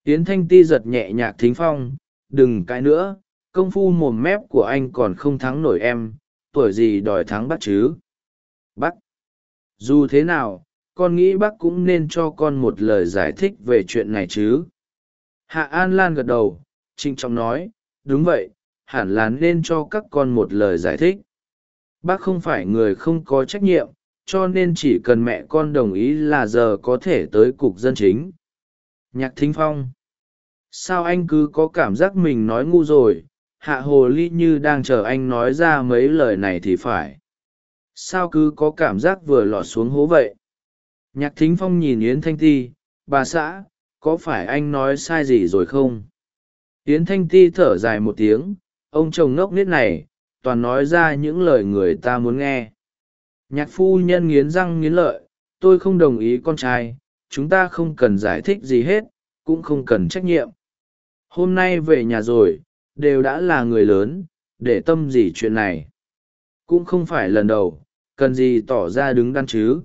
Tiến thanh ti giật nhẹ nhạc thính phong, đừng cãi nữa, công phu mồm mép của anh còn không thắng nổi em, tuổi gì đòi thắng bắt chứ? Bắt dù thế nào, con nghĩ bác cũng nên cho con một lời giải thích về chuyện này chứ. Hạ an lan gật đầu trinh trọng nói, đúng vậy, hẳn là nên cho các con một lời giải thích bác không phải người không có trách nhiệm, cho nên chỉ cần mẹ con đồng ý là giờ có thể tới cục dân chính. Nhạc thính phong. Sao anh cứ có cảm giác mình nói ngu rồi? Hạ hồ ly như đang chờ anh nói ra mấy lời này thì phải. Sao cứ có cảm giác vừa lọt xuống hố vậy? Nhạc thính phong nhìn yến thanh ti. Bà xã, có phải anh nói sai gì rồi không? Yến thanh ti thở dài một tiếng. Ông chồng ngốc nết này toàn nói ra những lời người ta muốn nghe. Nhạc phu nhân nghiến răng nghiến lợi, tôi không đồng ý con trai, chúng ta không cần giải thích gì hết, cũng không cần trách nhiệm. Hôm nay về nhà rồi, đều đã là người lớn, để tâm gì chuyện này? Cũng không phải lần đầu, cần gì tỏ ra đứng đắn chứ?